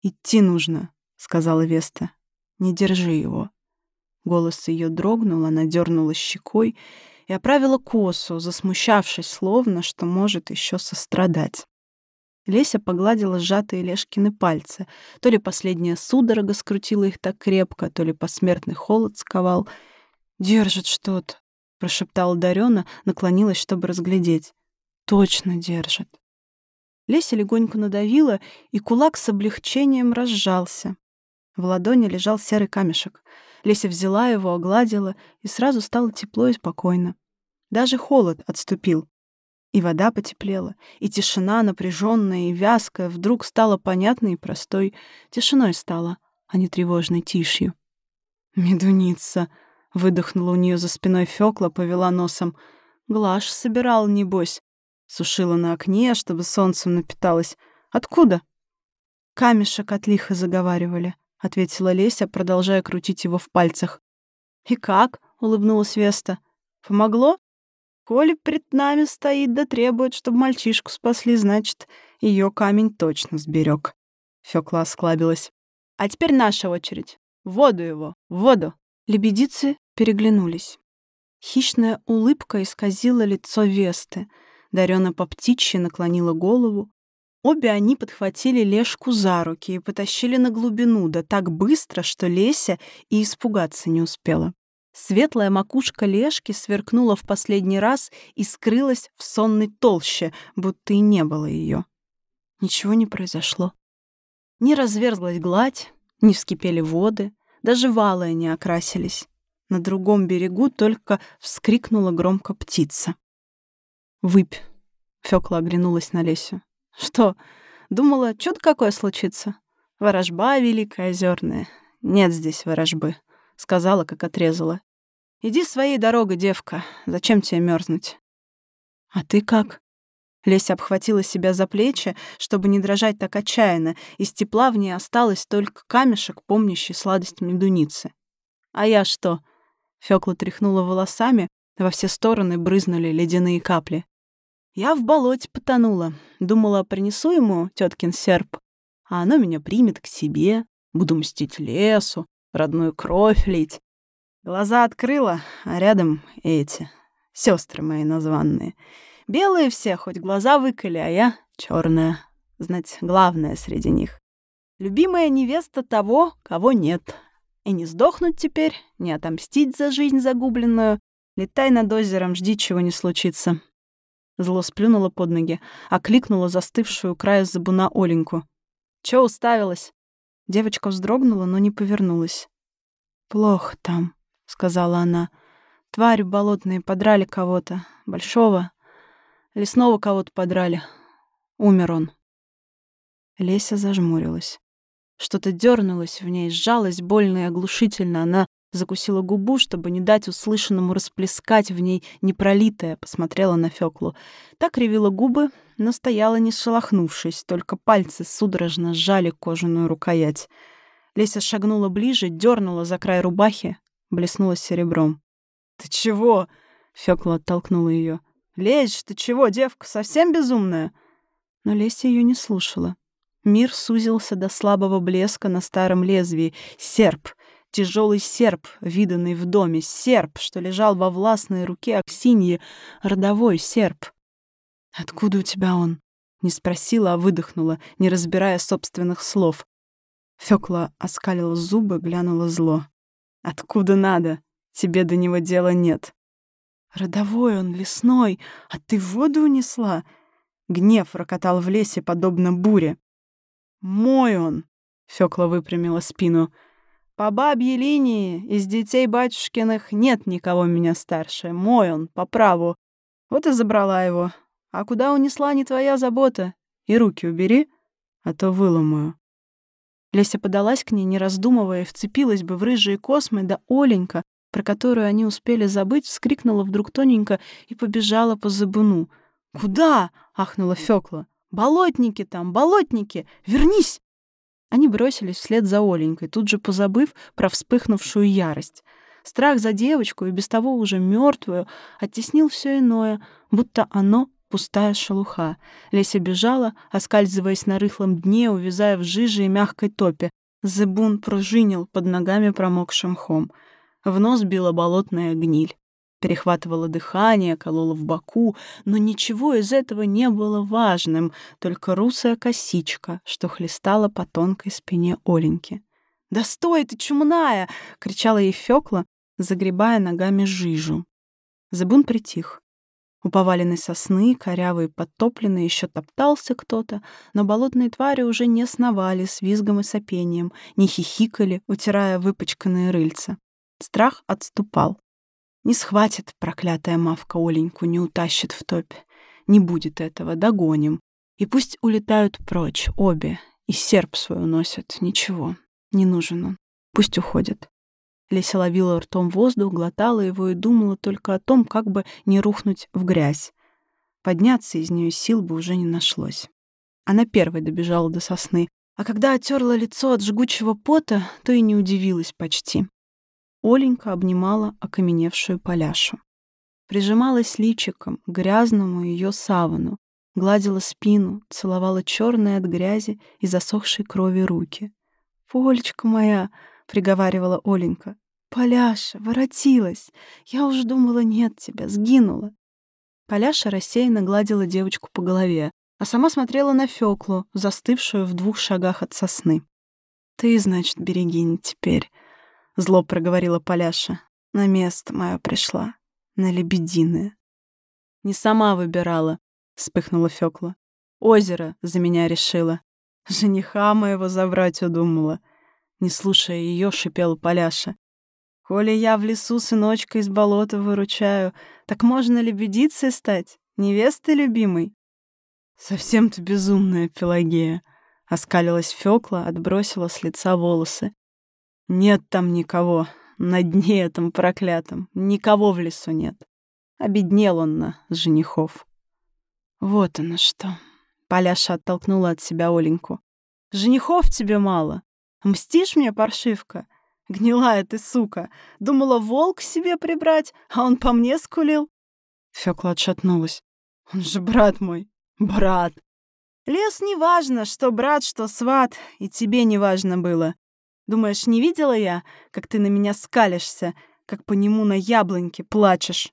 «Идти нужно», — сказала Веста. «Не держи его». Голос ее дрогнул, она дернула щекой и оправила косу, засмущавшись, словно, что может еще сострадать. Леся погладила сжатые Лешкины пальцы. То ли последняя судорога скрутила их так крепко, то ли посмертный холод сковал. «Держит что-то», — прошептала Дарёна, наклонилась, чтобы разглядеть. «Точно держит». Леся легонько надавила, и кулак с облегчением разжался. В ладони лежал серый камешек — Леся взяла его, огладила, и сразу стало тепло и спокойно. Даже холод отступил. И вода потеплела, и тишина, напряженная и вязкая, вдруг стала понятной и простой. Тишиной стала, а не тревожной тишью. «Медуница!» — выдохнула у нее за спиной Фёкла, повела носом. «Глаш собирал, небось. Сушила на окне, чтобы солнцем напиталась. Откуда?» Камешек от лиха заговаривали ответила Леся, продолжая крутить его в пальцах. И как? улыбнулась Веста. Помогло? Коли пред нами стоит да требует, чтобы мальчишку спасли, значит, ее камень точно сберег. Фёкла осклабилась. А теперь наша очередь. Воду его, воду. Лебедицы переглянулись. Хищная улыбка исказила лицо Весты. Дарёна по птичьи наклонила голову, Обе они подхватили Лешку за руки и потащили на глубину, да так быстро, что Леся и испугаться не успела. Светлая макушка Лешки сверкнула в последний раз и скрылась в сонной толще, будто и не было ее. Ничего не произошло. Не разверзлась гладь, не вскипели воды, даже валы не окрасились. На другом берегу только вскрикнула громко птица. «Выпь!» — Фёкла оглянулась на Лесю. Что, думала, чудо какое случится? Ворожба великая озерная. Нет здесь ворожбы, сказала, как отрезала. Иди своей дорогой, девка. Зачем тебе мерзнуть? А ты как? Леся обхватила себя за плечи, чтобы не дрожать так отчаянно. Из тепла в ней осталось только камешек, помнящий сладость медуницы. А я что? Фёкла тряхнула волосами, во все стороны брызнули ледяные капли. Я в болоте потонула. Думала, принесу ему теткин серп, а оно меня примет к себе. Буду мстить лесу, родную кровь лить. Глаза открыла, а рядом эти, сестры мои названные. Белые все, хоть глаза выколи, а я черная. Знать, главное среди них. Любимая невеста того, кого нет. И не сдохнуть теперь, не отомстить за жизнь загубленную. Летай над озером, жди, чего не случится. Зло сплюнула под ноги, окликнула застывшую края забуна Оленьку. «Чё уставилась?» Девочка вздрогнула, но не повернулась. «Плохо там», — сказала она. «Твари болотные подрали кого-то. Большого. Лесного кого-то подрали. Умер он». Леся зажмурилась. Что-то дернулось в ней, сжалось больно и оглушительно. Она закусила губу, чтобы не дать услышанному расплескать в ней непролитое, посмотрела на Фёклу. Так ревела губы, но стояла не шелохнувшись, только пальцы судорожно сжали кожаную рукоять. Леся шагнула ближе, дернула за край рубахи, блеснула серебром. «Ты чего?» — Фёкла оттолкнула ее. «Лезь, ты чего, девка, совсем безумная?» Но Леся ее не слушала. Мир сузился до слабого блеска на старом лезвии. Серп, тяжелый серп, виданный в доме, серп, что лежал во властной руке Аксиньи, родовой серп. «Откуда у тебя он?» Не спросила, а выдохнула, не разбирая собственных слов. Фёкла оскалила зубы, глянула зло. «Откуда надо? Тебе до него дела нет». «Родовой он, лесной, а ты воду унесла?» Гнев рокотал в лесе, подобно буре. «Мой он!» — Фёкла выпрямила спину. «По бабьей линии из детей батюшкиных нет никого меня старше. Мой он, по праву. Вот и забрала его. А куда унесла, не твоя забота. И руки убери, а то выломаю». Леся подалась к ней, не раздумывая, вцепилась бы в рыжие космы, да Оленька, про которую они успели забыть, вскрикнула вдруг тоненько и побежала по забуну. «Куда?» — ахнула Фёкла. «Болотники там, болотники! Вернись!» Они бросились вслед за Оленькой, тут же позабыв про вспыхнувшую ярость. Страх за девочку, и без того уже мертвую, оттеснил все иное, будто оно пустая шелуха. Леся бежала, оскальзываясь на рыхлом дне, увязая в жиже и мягкой топе. Зыбун пружинил под ногами промокшим мхом. В нос била болотная гниль. Перехватывала дыхание, колола в боку, но ничего из этого не было важным, только русая косичка, что хлестала по тонкой спине Оленьки. «Да стой, ты чумная!» — кричала ей Фёкла, загребая ногами жижу. Забун притих. У поваленной сосны, корявый подтопленный, еще топтался кто-то, но болотные твари уже не сновали с визгом и сопением, не хихикали, утирая выпачканные рыльца. Страх отступал. Не схватит проклятая мавка Оленьку, не утащит в топь. Не будет этого, догоним. И пусть улетают прочь обе, и серп свой уносят. Ничего, не нужен он. Пусть уходят. Леся ловила ртом воздух, глотала его и думала только о том, как бы не рухнуть в грязь. Подняться из нее сил бы уже не нашлось. Она первой добежала до сосны, а когда оттерла лицо от жгучего пота, то и не удивилась почти. Оленька обнимала окаменевшую поляшу. Прижималась личиком к грязному ее савану, гладила спину, целовала черные от грязи и засохшей крови руки. «Полечка моя!» — приговаривала Оленька. «Поляша, воротилась! Я уж думала, нет тебя, сгинула!» Поляша рассеянно гладила девочку по голове, а сама смотрела на Фёклу, застывшую в двух шагах от сосны. «Ты, значит, берегинь теперь», — зло проговорила Поляша. «На место мое пришла, на лебединое». «Не сама выбирала», — вспыхнула Фёкла. «Озеро за меня решила. Жениха моего забрать удумала». Не слушая ее, шипела Поляша. «Коли я в лесу сыночка из болота выручаю, так можно лебедицей стать, невестой любимой?» «Совсем ты безумная, Пелагея», — оскалилась Фёкла, отбросила с лица волосы. Нет там никого, на дне этом проклятом, никого в лесу нет. Обеднел он на женихов. Вот оно что. Поляша оттолкнула от себя Оленьку. Женихов тебе мало. Мстишь мне, паршивка? Гнилая ты, сука. Думала волк себе прибрать, а он по мне скулил. Фёкла отшатнулась. Он же брат мой. Брат. Лес не важно, что брат, что сват, и тебе не важно было. Думаешь, не видела я, как ты на меня скалишься, как по нему на яблоньке плачешь?»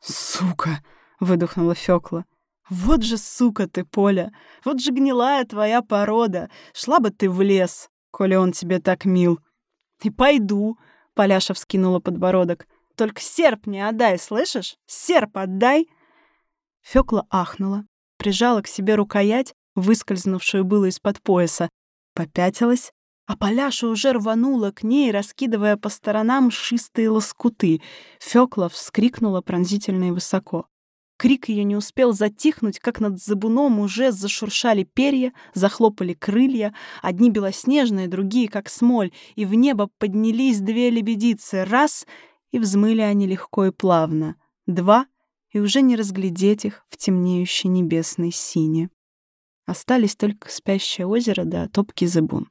«Сука!» — выдохнула Фёкла. «Вот же сука ты, Поля! Вот же гнилая твоя порода! Шла бы ты в лес, коли он тебе так мил!» «И пойду!» — Поляша вскинула подбородок. «Только серп не отдай, слышишь? Серп отдай!» Фёкла ахнула, прижала к себе рукоять, выскользнувшую было из-под пояса, попятилась, а Поляша уже рванула к ней, раскидывая по сторонам шистые лоскуты. Фёкла вскрикнула пронзительно и высоко. Крик ее не успел затихнуть, как над забуном уже зашуршали перья, захлопали крылья, одни белоснежные, другие как смоль, и в небо поднялись две лебедицы. Раз — и взмыли они легко и плавно. Два — и уже не разглядеть их в темнеющей небесной сине. Остались только спящее озеро да топкий зыбун.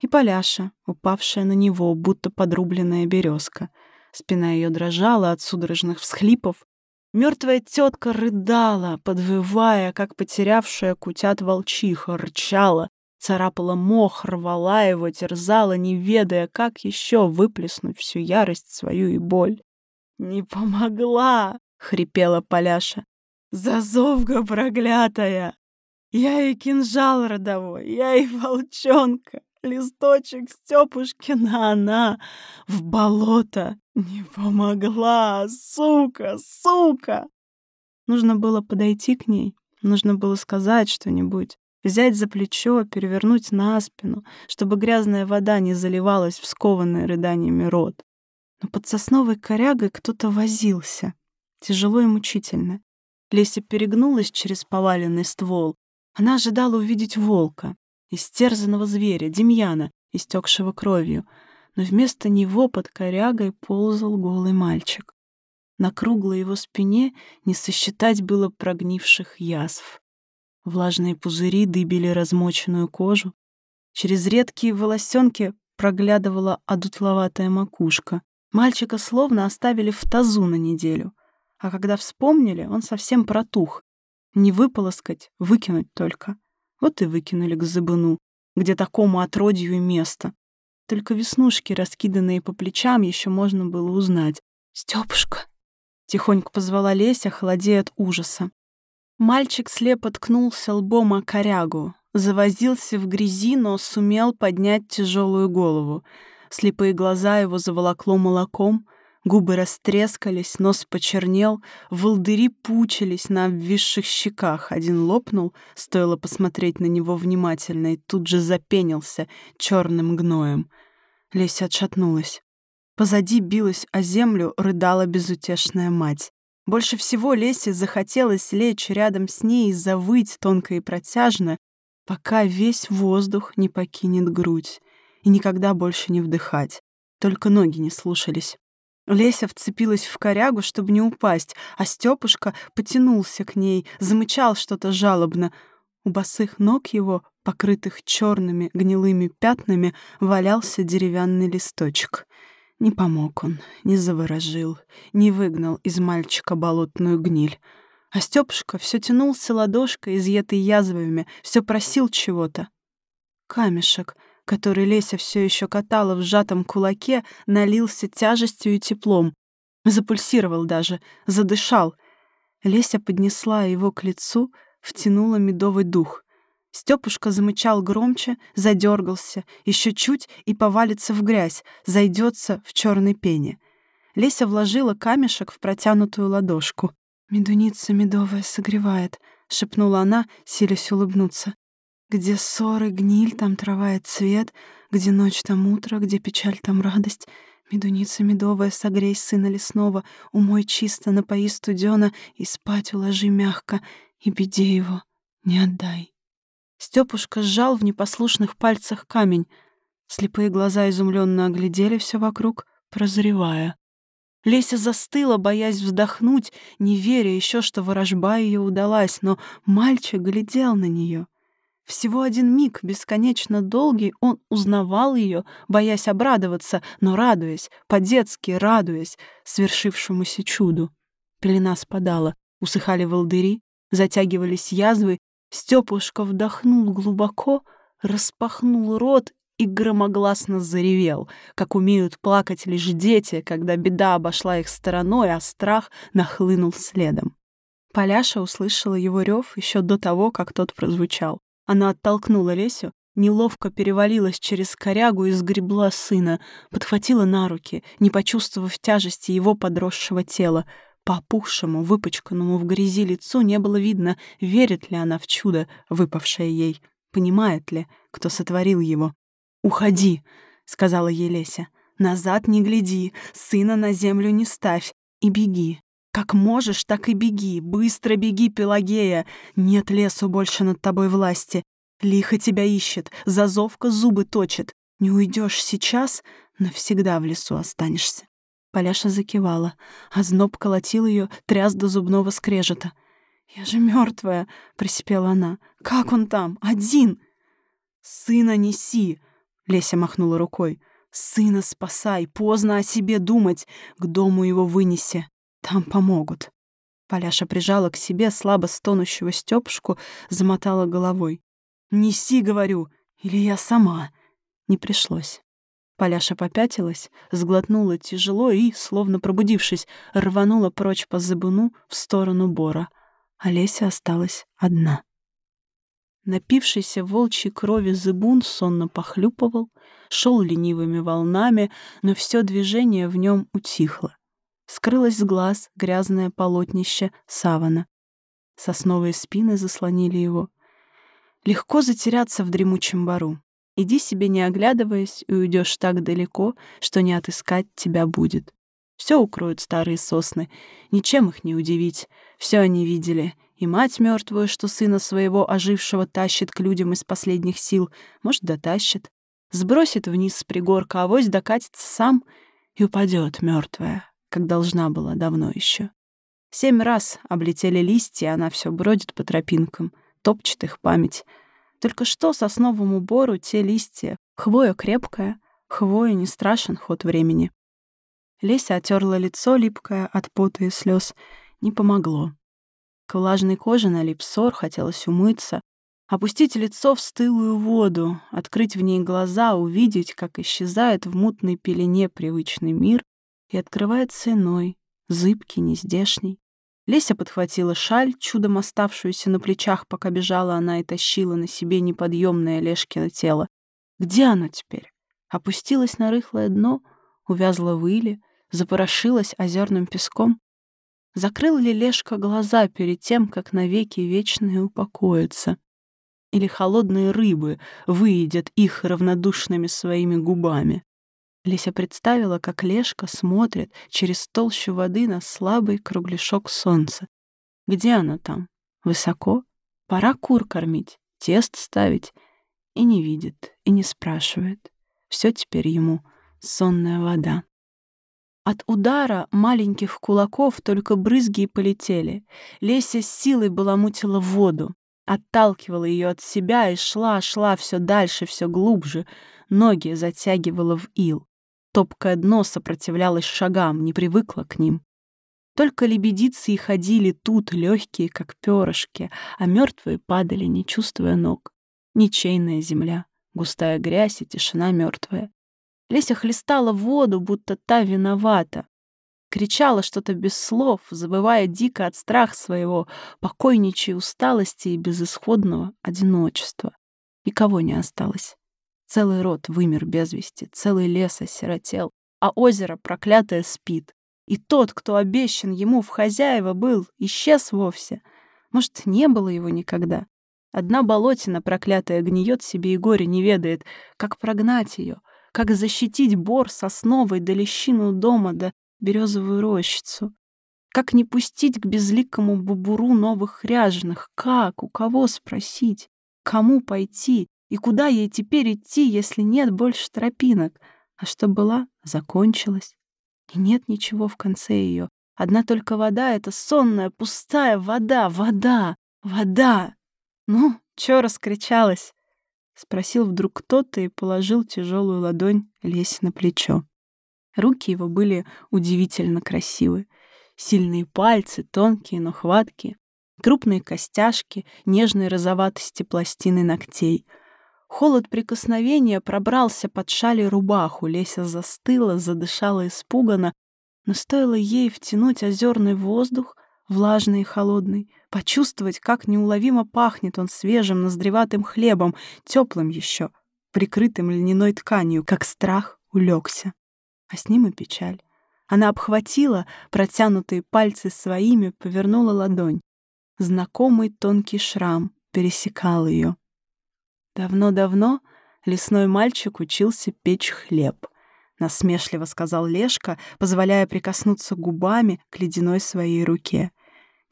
И Поляша, упавшая на него, будто подрубленная березка. Спина ее дрожала от судорожных всхлипов, Мертвая тетка рыдала, подвывая, как потерявшая кутят волчиха, рычала, царапала мох, рвала его, терзала, не ведая, как еще выплеснуть всю ярость свою и боль. «Не помогла!» — хрипела Поляша. «Зазовка проклятая! Я и кинжал родовой, я и волчонка, листочек Степушкина она в болото не помогла, сука, сука. Нужно было подойти к ней, нужно было сказать что-нибудь, взять за плечо, перевернуть на спину, чтобы грязная вода не заливалась в скованный рыданиями рот. Но под сосновой корягой кто-то возился, тяжело и мучительно. Леся перегнулась через поваленный ствол. Она ожидала увидеть волка, истерзанного зверя, Демьяна, истекшего кровью — но вместо него под корягой ползал голый мальчик. На круглой его спине не сосчитать было прогнивших язв. Влажные пузыри дыбили размоченную кожу. Через редкие волосенки проглядывала одутловатая макушка. Мальчика словно оставили в тазу на неделю. А когда вспомнили, он совсем протух. Не выполоскать, выкинуть только. Вот и выкинули к зыбыну, где такому отродью и место. Только веснушки, раскиданные по плечам, еще можно было узнать. «Стёпушка!» — тихонько позвала Леся, холодея от ужаса. Мальчик слепо ткнулся лбом о корягу, завозился в грязи, но сумел поднять тяжелую голову. Слепые глаза его заволокло молоком, губы растрескались, нос почернел, волдыри пучились на обвисших щеках. Один лопнул, стоило посмотреть на него внимательно, и тут же запенился черным гноем. Леся отшатнулась. Позади билась о землю, рыдала безутешная мать. Больше всего Лесе захотелось лечь рядом с ней и завыть тонко и протяжно, пока весь воздух не покинет грудь, и никогда больше не вдыхать. Только ноги не слушались. Леся вцепилась в корягу, чтобы не упасть, а Стёпушка потянулся к ней, замычал что-то жалобно. У босых ног его покрытых черными гнилыми пятнами, валялся деревянный листочек. Не помог он, не заворожил, не выгнал из мальчика болотную гниль. А Стёпушка все тянулся ладошкой, изъетой язвами, все просил чего-то. Камешек, который Леся все еще катала в сжатом кулаке, налился тяжестью и теплом. Запульсировал даже, задышал. Леся поднесла его к лицу, втянула медовый дух. Степушка замычал громче, задергался, еще чуть и повалится в грязь, зайдется в черной пене. Леся вложила камешек в протянутую ладошку. «Медуница медовая согревает», — шепнула она, силясь улыбнуться. «Где ссоры, гниль, там трава и цвет, где ночь, там утро, где печаль, там радость. Медуница медовая, согрей сына лесного, умой чисто, напои студена и спать уложи мягко, и беде его не отдай». Степушка сжал в непослушных пальцах камень. Слепые глаза изумленно оглядели все вокруг, прозревая. Леся застыла, боясь вздохнуть, не веря еще, что ворожба ее удалась, но мальчик глядел на нее. Всего один миг, бесконечно долгий, он узнавал ее, боясь обрадоваться, но радуясь, по-детски радуясь свершившемуся чуду. Пелена спадала, усыхали волдыри, затягивались язвы, Степушка вдохнул глубоко, распахнул рот и громогласно заревел, как умеют плакать лишь дети, когда беда обошла их стороной, а страх нахлынул следом. Поляша услышала его рев еще до того, как тот прозвучал. Она оттолкнула Лесю, неловко перевалилась через корягу и сгребла сына, подхватила на руки, не почувствовав тяжести его подросшего тела, по опухшему, выпачканному в грязи лицу не было видно, верит ли она в чудо, выпавшее ей, понимает ли, кто сотворил его. «Уходи», — сказала ей Леся. «Назад не гляди, сына на землю не ставь и беги. Как можешь, так и беги, быстро беги, Пелагея. Нет лесу больше над тобой власти. Лихо тебя ищет, зазовка зубы точит. Не уйдешь сейчас, навсегда в лесу останешься. Поляша закивала, а зноб колотил ее, тряс до зубного скрежета. «Я же мертвая, присипела она. «Как он там? Один!» «Сына неси!» — Леся махнула рукой. «Сына спасай, поздно о себе думать, к дому его вынеси, там помогут». Поляша прижала к себе слабо стонущего Стёпушку, замотала головой. «Неси, говорю, или я сама». Не пришлось. Поляша попятилась, сглотнула тяжело и, словно пробудившись, рванула прочь по забуну в сторону Бора. Олеся осталась одна. Напившийся волчьей крови зыбун сонно похлюпывал, шел ленивыми волнами, но все движение в нем утихло. Скрылось с глаз грязное полотнище савана. Сосновые спины заслонили его. Легко затеряться в дремучем бару. Иди себе не оглядываясь, и уйдешь так далеко, что не отыскать тебя будет. Все укроют старые сосны, ничем их не удивить. Все они видели. И мать мертвую, что сына своего ожившего тащит к людям из последних сил, может, дотащит. Сбросит вниз с пригорка, авось докатится сам и упадет мертвая, как должна была давно еще. Семь раз облетели листья, она все бродит по тропинкам, топчет их память. Только что сосновому бору те листья? Хвоя крепкая, хвоя не страшен ход времени. Леся отерла лицо, липкое от пота и слез. Не помогло. К влажной коже налип сор, хотелось умыться. Опустить лицо в стылую воду, открыть в ней глаза, увидеть, как исчезает в мутной пелене привычный мир и открывается иной, зыбкий, нездешний. Леся подхватила шаль, чудом оставшуюся на плечах, пока бежала она и тащила на себе неподъемное Лешкино тело. Где оно теперь? Опустилась на рыхлое дно, увязла в иле, запорошилась озерным песком? Закрыл ли Лешка глаза перед тем, как навеки вечные упокоятся? Или холодные рыбы выедят их равнодушными своими губами? Леся представила, как Лешка смотрит через толщу воды на слабый кругляшок солнца. Где оно там? Высоко? Пора кур кормить, тест ставить. И не видит, и не спрашивает. Все теперь ему сонная вода. От удара маленьких кулаков только брызги и полетели. Леся с силой баламутила воду, отталкивала ее от себя и шла, шла все дальше, все глубже. Ноги затягивала в ил. Топкое дно сопротивлялось шагам, не привыкла к ним. Только лебедицы и ходили тут, легкие, как перышки, а мертвые падали, не чувствуя ног. Ничейная земля, густая грязь и тишина мертвая. Леся хлестала воду, будто та виновата. Кричала что-то без слов, забывая дико от страха своего, покойничей усталости и безысходного одиночества. Никого не осталось. Целый род вымер без вести, целый лес осиротел, а озеро проклятое спит. И тот, кто обещан ему в хозяева был, исчез вовсе. Может, не было его никогда. Одна болотина проклятая гниет себе и горе не ведает. Как прогнать ее? как защитить бор сосновой да лещину дома да березовую рощицу. Как не пустить к безликому бубуру новых ряженых? Как? У кого спросить? Кому пойти? И куда ей теперь идти, если нет больше тропинок? А что была, закончилась. И нет ничего в конце ее. Одна только вода — это сонная, пустая вода, вода, вода. Ну, чё раскричалась? Спросил вдруг кто-то и положил тяжелую ладонь Лесе на плечо. Руки его были удивительно красивы. Сильные пальцы, тонкие, но хваткие. Крупные костяшки, нежной розоватости пластины ногтей. Холод прикосновения пробрался под шали рубаху. Леся застыла, задышала испуганно, но стоило ей втянуть озерный воздух, влажный и холодный, почувствовать, как неуловимо пахнет он свежим ноздреватым хлебом, теплым еще, прикрытым льняной тканью, как страх улегся. А с ним и печаль. Она обхватила протянутые пальцы своими, повернула ладонь. Знакомый тонкий шрам пересекал ее. Давно-давно лесной мальчик учился печь хлеб. насмешливо сказал Лешка, позволяя прикоснуться губами к ледяной своей руке.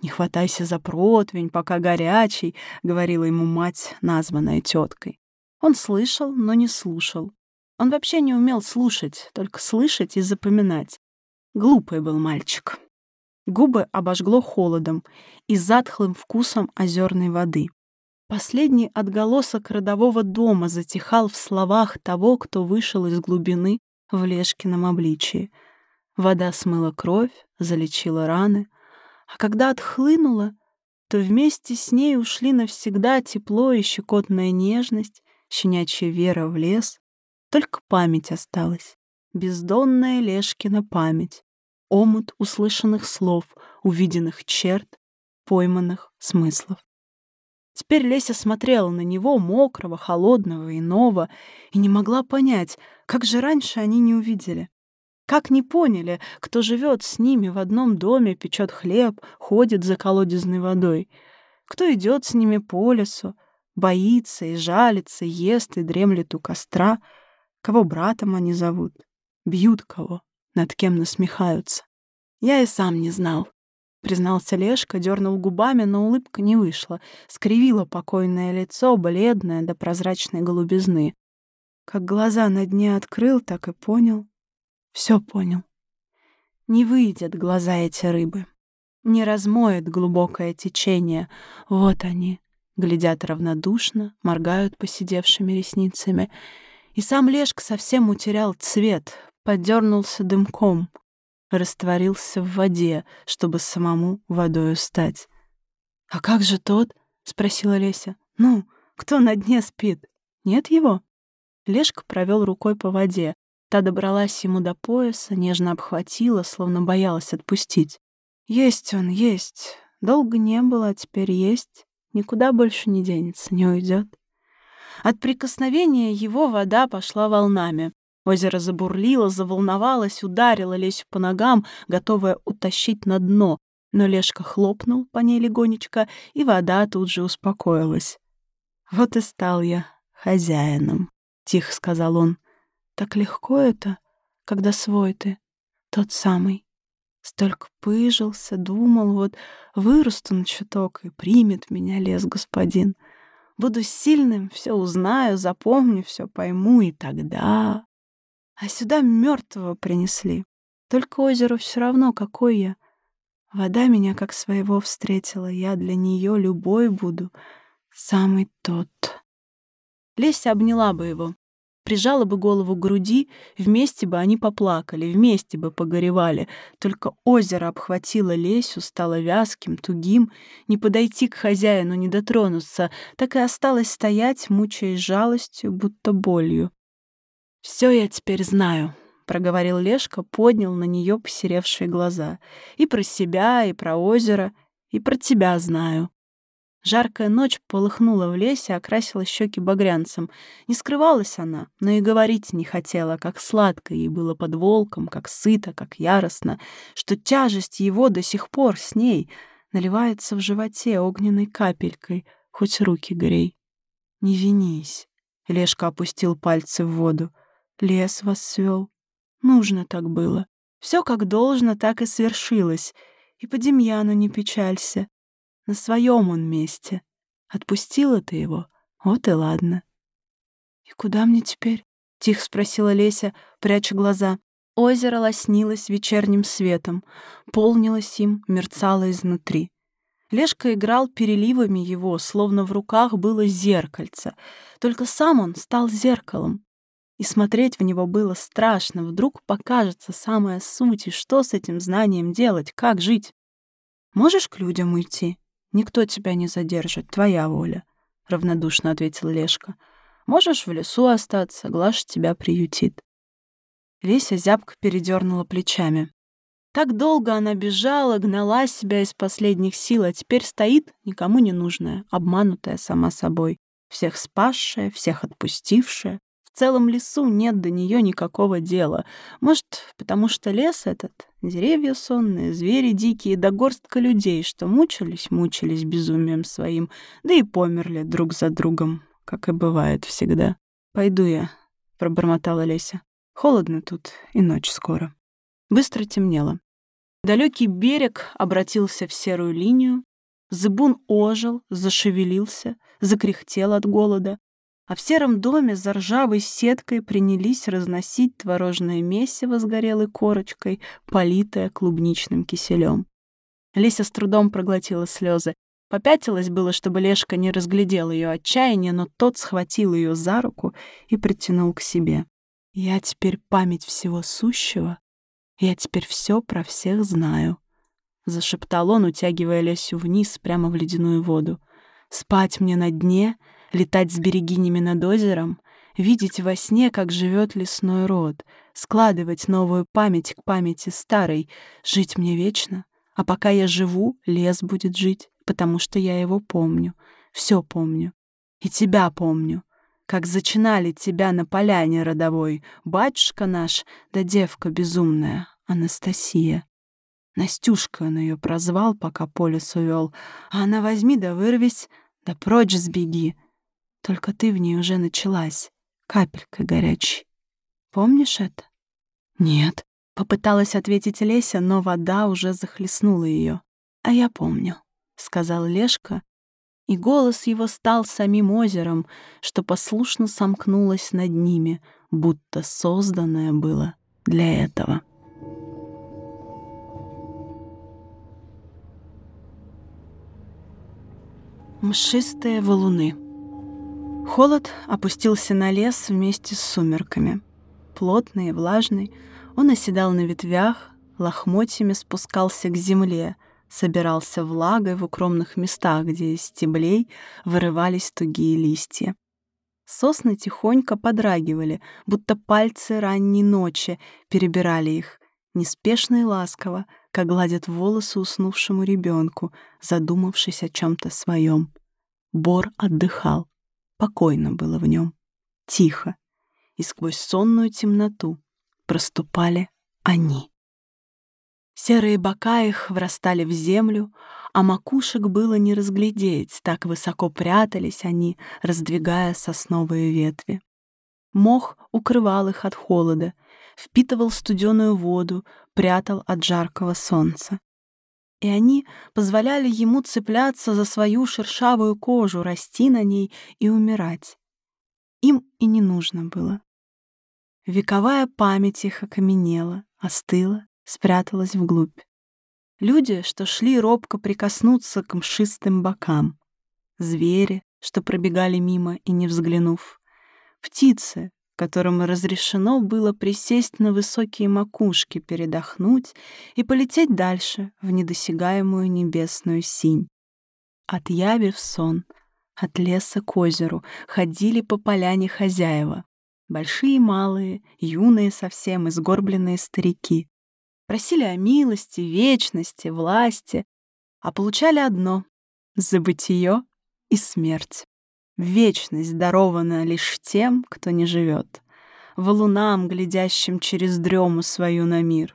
«Не хватайся за противень, пока горячий», — говорила ему мать, названная теткой. Он слышал, но не слушал. Он вообще не умел слушать, только слышать и запоминать. Глупый был мальчик. Губы обожгло холодом и затхлым вкусом озерной воды. Последний отголосок родового дома затихал в словах того, кто вышел из глубины в Лешкином обличии. Вода смыла кровь, залечила раны, а когда отхлынула, то вместе с ней ушли навсегда тепло и щекотная нежность, щенячья вера в лес. Только память осталась, бездонная Лешкина память, омут услышанных слов, увиденных черт, пойманных смыслов. Теперь Леся смотрела на него, мокрого, холодного, иного, и не могла понять, как же раньше они не увидели. Как не поняли, кто живет с ними в одном доме, печет хлеб, ходит за колодезной водой, кто идет с ними по лесу, боится и жалится, ест и дремлет у костра, кого братом они зовут, бьют кого, над кем насмехаются. Я и сам не знал. Признался Лешка, дернул губами, но улыбка не вышла. Скривило покойное лицо, бледное до прозрачной голубизны. Как глаза на дне открыл, так и понял. Все понял. Не выйдет глаза эти рыбы. Не размоет глубокое течение. Вот они. Глядят равнодушно, моргают посидевшими ресницами. И сам Лешка совсем утерял цвет, подернулся дымком растворился в воде, чтобы самому водою стать. «А как же тот?» — спросила Леся. «Ну, кто на дне спит? Нет его?» Лешка провел рукой по воде. Та добралась ему до пояса, нежно обхватила, словно боялась отпустить. «Есть он, есть. Долго не было, а теперь есть. Никуда больше не денется, не уйдет. От прикосновения его вода пошла волнами. Озеро забурлило, заволновалось, ударило Лесю по ногам, готовое утащить на дно. Но Лешка хлопнул по ней легонечко, и вода тут же успокоилась. «Вот и стал я хозяином», — тихо сказал он. «Так легко это, когда свой ты, тот самый. Столько пыжился, думал, вот вырасту на чуток, и примет меня лес господин. Буду сильным, все узнаю, запомню, все пойму, и тогда...» А сюда мертвого принесли. Только озеро все равно, какой я. Вода меня как своего встретила, я для нее любой буду, самый тот. Леся обняла бы его, прижала бы голову к груди, вместе бы они поплакали, вместе бы погоревали. Только озеро обхватило Лесю, стало вязким, тугим, не подойти к хозяину, не дотронуться, так и осталось стоять, мучаясь жалостью, будто болью. «Все я теперь знаю», — проговорил Лешка, поднял на нее посеревшие глаза. «И про себя, и про озеро, и про тебя знаю». Жаркая ночь полыхнула в лесе, окрасила щеки багрянцем. Не скрывалась она, но и говорить не хотела, как сладко ей было под волком, как сыто, как яростно, что тяжесть его до сих пор с ней наливается в животе огненной капелькой, хоть руки грей. «Не винись», — Лешка опустил пальцы в воду. Лес вас свел. Нужно так было. Все как должно, так и свершилось. И по Демьяну не печалься. На своем он месте. Отпустила ты его, вот и ладно. «И куда мне теперь?» — тихо спросила Леся, пряча глаза. Озеро лоснилось вечерним светом, полнилось им, мерцало изнутри. Лешка играл переливами его, словно в руках было зеркальце. Только сам он стал зеркалом. И смотреть в него было страшно. Вдруг покажется самая суть, и что с этим знанием делать, как жить. «Можешь к людям уйти? Никто тебя не задержит, твоя воля», — равнодушно ответил Лешка. «Можешь в лесу остаться, Глаша тебя приютит». Леся зябко передернула плечами. Так долго она бежала, гнала себя из последних сил, а теперь стоит никому не нужная, обманутая сама собой, всех спасшая, всех отпустившая, целом лесу нет до нее никакого дела. Может, потому что лес этот, деревья сонные, звери дикие, да горстка людей, что мучились, мучились безумием своим, да и померли друг за другом, как и бывает всегда. «Пойду я», — пробормотала Леся. Холодно тут, и ночь скоро. Быстро темнело. Далекий берег обратился в серую линию. Зыбун ожил, зашевелился, закряхтел от голода. А в сером доме за ржавой сеткой принялись разносить творожное месиво с горелой корочкой, политое клубничным киселем. Леся с трудом проглотила слезы. Попятилась было, чтобы Лешка не разглядел ее отчаяние, но тот схватил ее за руку и притянул к себе. «Я теперь память всего сущего, я теперь все про всех знаю», — зашептал он, утягивая Лесю вниз прямо в ледяную воду. «Спать мне на дне, летать с берегинями над озером, видеть во сне, как живет лесной род, складывать новую память к памяти старой, жить мне вечно, а пока я живу, лес будет жить» потому что я его помню, все помню. И тебя помню, как зачинали тебя на поляне родовой, батюшка наш, да девка безумная, Анастасия. Настюшка он ее прозвал, пока по лесу вел, а она возьми да вырвись, да прочь сбеги. Только ты в ней уже началась, капелькой горячей. Помнишь это? Нет, попыталась ответить Леся, но вода уже захлестнула ее. А я помню. — сказал Лешка, и голос его стал самим озером, что послушно сомкнулось над ними, будто созданное было для этого. Мшистые валуны. Холод опустился на лес вместе с сумерками. Плотный и влажный, он оседал на ветвях, лохмотьями спускался к земле — собирался влагой в укромных местах, где из стеблей вырывались тугие листья. Сосны тихонько подрагивали, будто пальцы ранней ночи перебирали их, неспешно и ласково, как гладят волосы уснувшему ребенку, задумавшись о чем-то своем. Бор отдыхал, покойно было в нем, тихо, и сквозь сонную темноту проступали они. Серые бока их врастали в землю, а макушек было не разглядеть, так высоко прятались они, раздвигая сосновые ветви. Мох укрывал их от холода, впитывал студеную воду, прятал от жаркого солнца. И они позволяли ему цепляться за свою шершавую кожу, расти на ней и умирать. Им и не нужно было. Вековая память их окаменела, остыла, спряталась вглубь. Люди, что шли робко прикоснуться к мшистым бокам. Звери, что пробегали мимо и не взглянув. Птицы, которым разрешено было присесть на высокие макушки, передохнуть и полететь дальше в недосягаемую небесную синь. От яви в сон, от леса к озеру ходили по поляне хозяева. Большие и малые, юные совсем, изгорбленные старики. Просили о милости, вечности, власти, а получали одно — забытие и смерть. Вечность дарована лишь тем, кто не живет, валунам, глядящим через дрему свою на мир.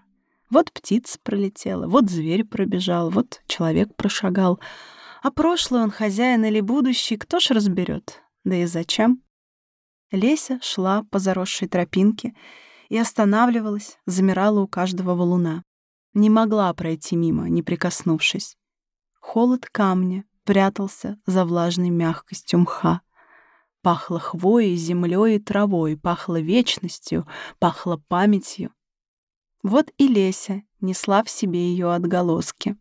Вот птица пролетела, вот зверь пробежал, вот человек прошагал. А прошлый он хозяин или будущий, кто ж разберет? Да и зачем? Леся шла по заросшей тропинке, и останавливалась, замирала у каждого валуна. Не могла пройти мимо, не прикоснувшись. Холод камня прятался за влажной мягкостью мха. Пахло хвоей, землей и травой, пахло вечностью, пахло памятью. Вот и Леся несла в себе ее отголоски.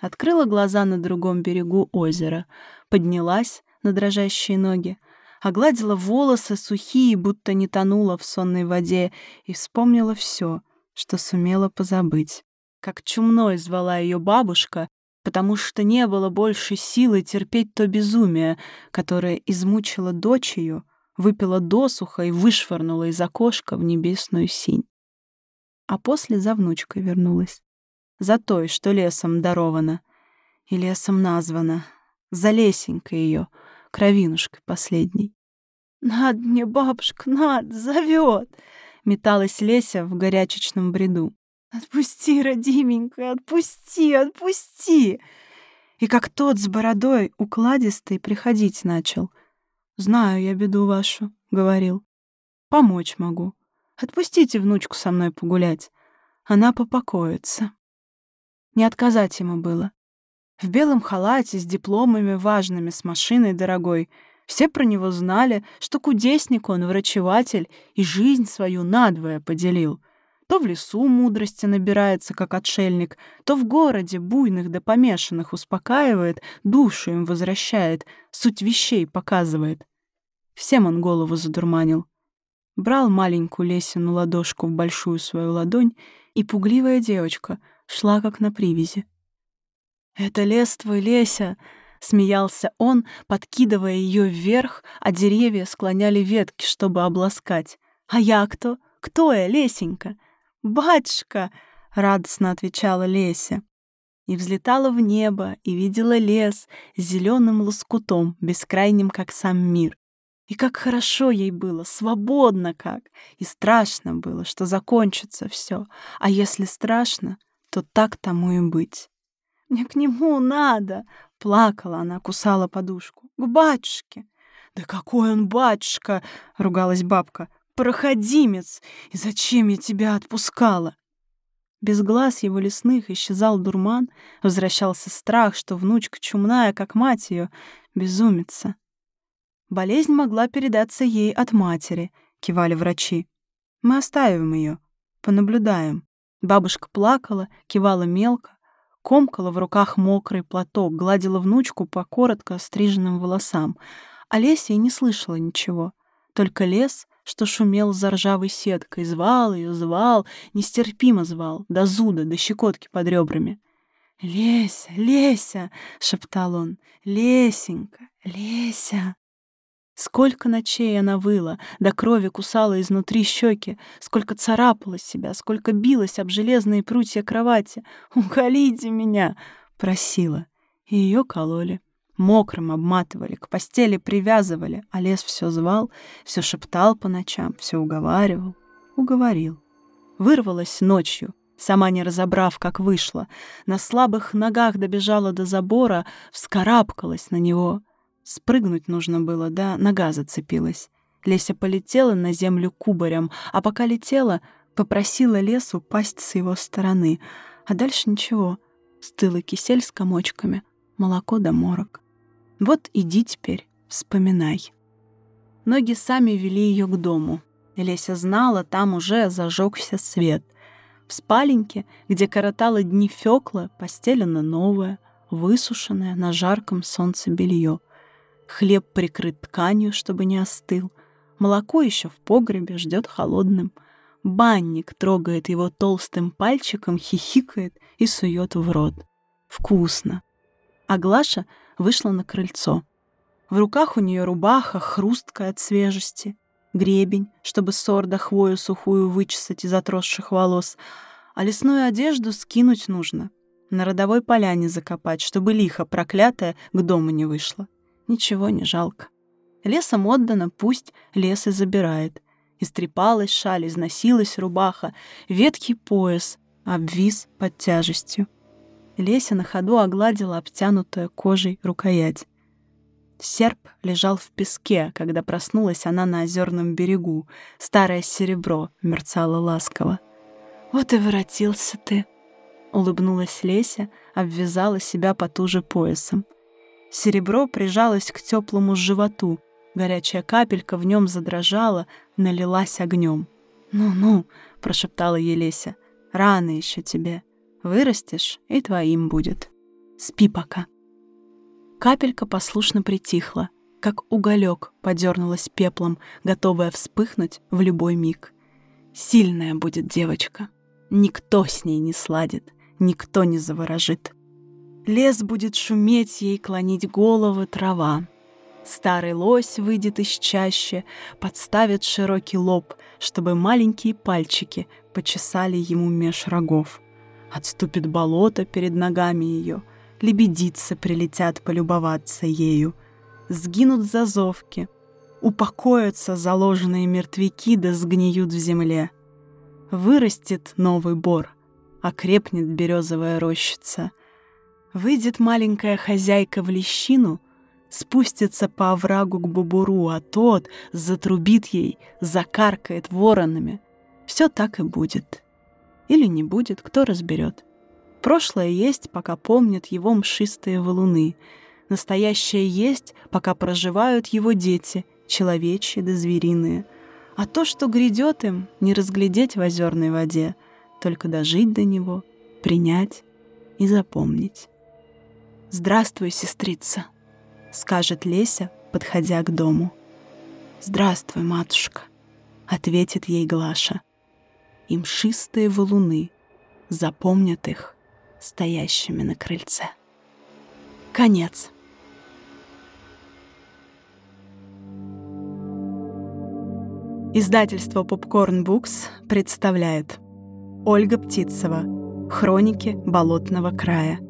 Открыла глаза на другом берегу озера, поднялась на дрожащие ноги, огладила волосы сухие, будто не тонула в сонной воде, и вспомнила все, что сумела позабыть. Как чумной звала ее бабушка, потому что не было больше силы терпеть то безумие, которое измучило дочь ее, выпила досуха и вышвырнула из окошка в небесную синь. А после за внучкой вернулась. За той, что лесом дарована и лесом названа, за лесенькой ее, кровинушкой последней. «Над мне, бабушка, над, зовет!» Металась Леся в горячечном бреду. «Отпусти, родименькая, отпусти, отпусти!» И как тот с бородой укладистый приходить начал. «Знаю я беду вашу», — говорил. «Помочь могу. Отпустите внучку со мной погулять. Она попокоится. Не отказать ему было. В белом халате, с дипломами важными, с машиной дорогой. Все про него знали, что кудесник он, врачеватель, и жизнь свою надвое поделил. То в лесу мудрости набирается, как отшельник, то в городе буйных да помешанных успокаивает, душу им возвращает, суть вещей показывает. Всем он голову задурманил. Брал маленькую Лесину ладошку в большую свою ладонь, и пугливая девочка шла как на привязи. «Это лес твой, Леся!» — смеялся он, подкидывая ее вверх, а деревья склоняли ветки, чтобы обласкать. «А я кто? Кто я, Лесенька?» «Батюшка!» — радостно отвечала Леся. И взлетала в небо, и видела лес с зеленым лоскутом, бескрайним, как сам мир. И как хорошо ей было, свободно как. И страшно было, что закончится все. А если страшно, то так тому и быть. «Мне к нему надо!» — плакала она, кусала подушку. «К батюшке!» «Да какой он батюшка!» — ругалась бабка проходимец! И зачем я тебя отпускала?» Без глаз его лесных исчезал дурман, возвращался страх, что внучка чумная, как мать ее, безумится. Болезнь могла передаться ей от матери, кивали врачи. Мы оставим ее, понаблюдаем. Бабушка плакала, кивала мелко, комкала в руках мокрый платок, гладила внучку по коротко стриженным волосам. Олеся и не слышала ничего. Только лес что шумел за ржавой сеткой, звал ее, звал, нестерпимо звал, до зуда, до щекотки под ребрами. «Леся, Леся!» — шептал он. «Лесенька, Леся!» Сколько ночей она выла, до крови кусала изнутри щеки, сколько царапала себя, сколько билась об железные прутья кровати. «Уколите меня!» — просила. И ее кололи мокрым обматывали, к постели привязывали, а лес все звал, все шептал по ночам, все уговаривал, уговорил. Вырвалась ночью, сама не разобрав, как вышла, на слабых ногах добежала до забора, вскарабкалась на него. Спрыгнуть нужно было, да, нога зацепилась. Леся полетела на землю кубарем, а пока летела, попросила лес упасть с его стороны. А дальше ничего. Стылый кисель с комочками, молоко да морок. Вот иди теперь, вспоминай. Ноги сами вели ее к дому. Леся знала, там уже зажегся свет. В спаленьке, где коротала дни Фёкла, постелено новое, высушенное на жарком солнце белье. Хлеб прикрыт тканью, чтобы не остыл. Молоко еще в погребе ждет холодным. Банник трогает его толстым пальчиком, хихикает и сует в рот. Вкусно. А Глаша — вышла на крыльцо. В руках у нее рубаха, хрусткая от свежести, гребень, чтобы сорда хвою сухую вычесать из отросших волос, а лесную одежду скинуть нужно, на родовой поляне закопать, чтобы лихо проклятая к дому не вышла. Ничего не жалко. Лесом отдано, пусть лес и забирает. Истрепалась шаль, износилась рубаха, веткий пояс обвис под тяжестью. Леся на ходу огладила обтянутую кожей рукоять. Серп лежал в песке, когда проснулась она на озерном берегу. Старое серебро мерцало ласково. «Вот и воротился ты!» Улыбнулась Леся, обвязала себя потуже поясом. Серебро прижалось к теплому животу. Горячая капелька в нем задрожала, налилась огнем. «Ну-ну», — прошептала Елеся, — «рано еще тебе». Вырастешь, и твоим будет. Спи пока. Капелька послушно притихла, как уголек подернулась пеплом, готовая вспыхнуть в любой миг. Сильная будет девочка. Никто с ней не сладит, никто не заворожит. Лес будет шуметь ей, клонить головы трава. Старый лось выйдет из чаще, подставит широкий лоб, чтобы маленькие пальчики почесали ему меж рогов. Отступит болото перед ногами ее, Лебедицы прилетят полюбоваться ею. Сгинут зазовки, упокоятся заложенные мертвяки да сгниют в земле. Вырастет новый бор, окрепнет березовая рощица. Выйдет маленькая хозяйка в лещину, спустится по оврагу к бубуру, а тот затрубит ей, закаркает воронами. Все так и будет. Или не будет, кто разберет. Прошлое есть, пока помнят его мшистые валуны. Настоящее есть, пока проживают его дети, человечьи да звериные. А то, что грядет им, не разглядеть в озерной воде, только дожить до него, принять и запомнить. «Здравствуй, сестрица», — скажет Леся, подходя к дому. «Здравствуй, матушка», — ответит ей Глаша. И мшистые валуны запомнят их стоящими на крыльце. Конец. Издательство Popcorn Books представляет Ольга Птицева Хроники Болотного края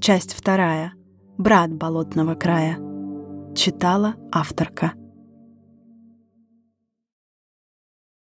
Часть вторая Брат Болотного края Читала авторка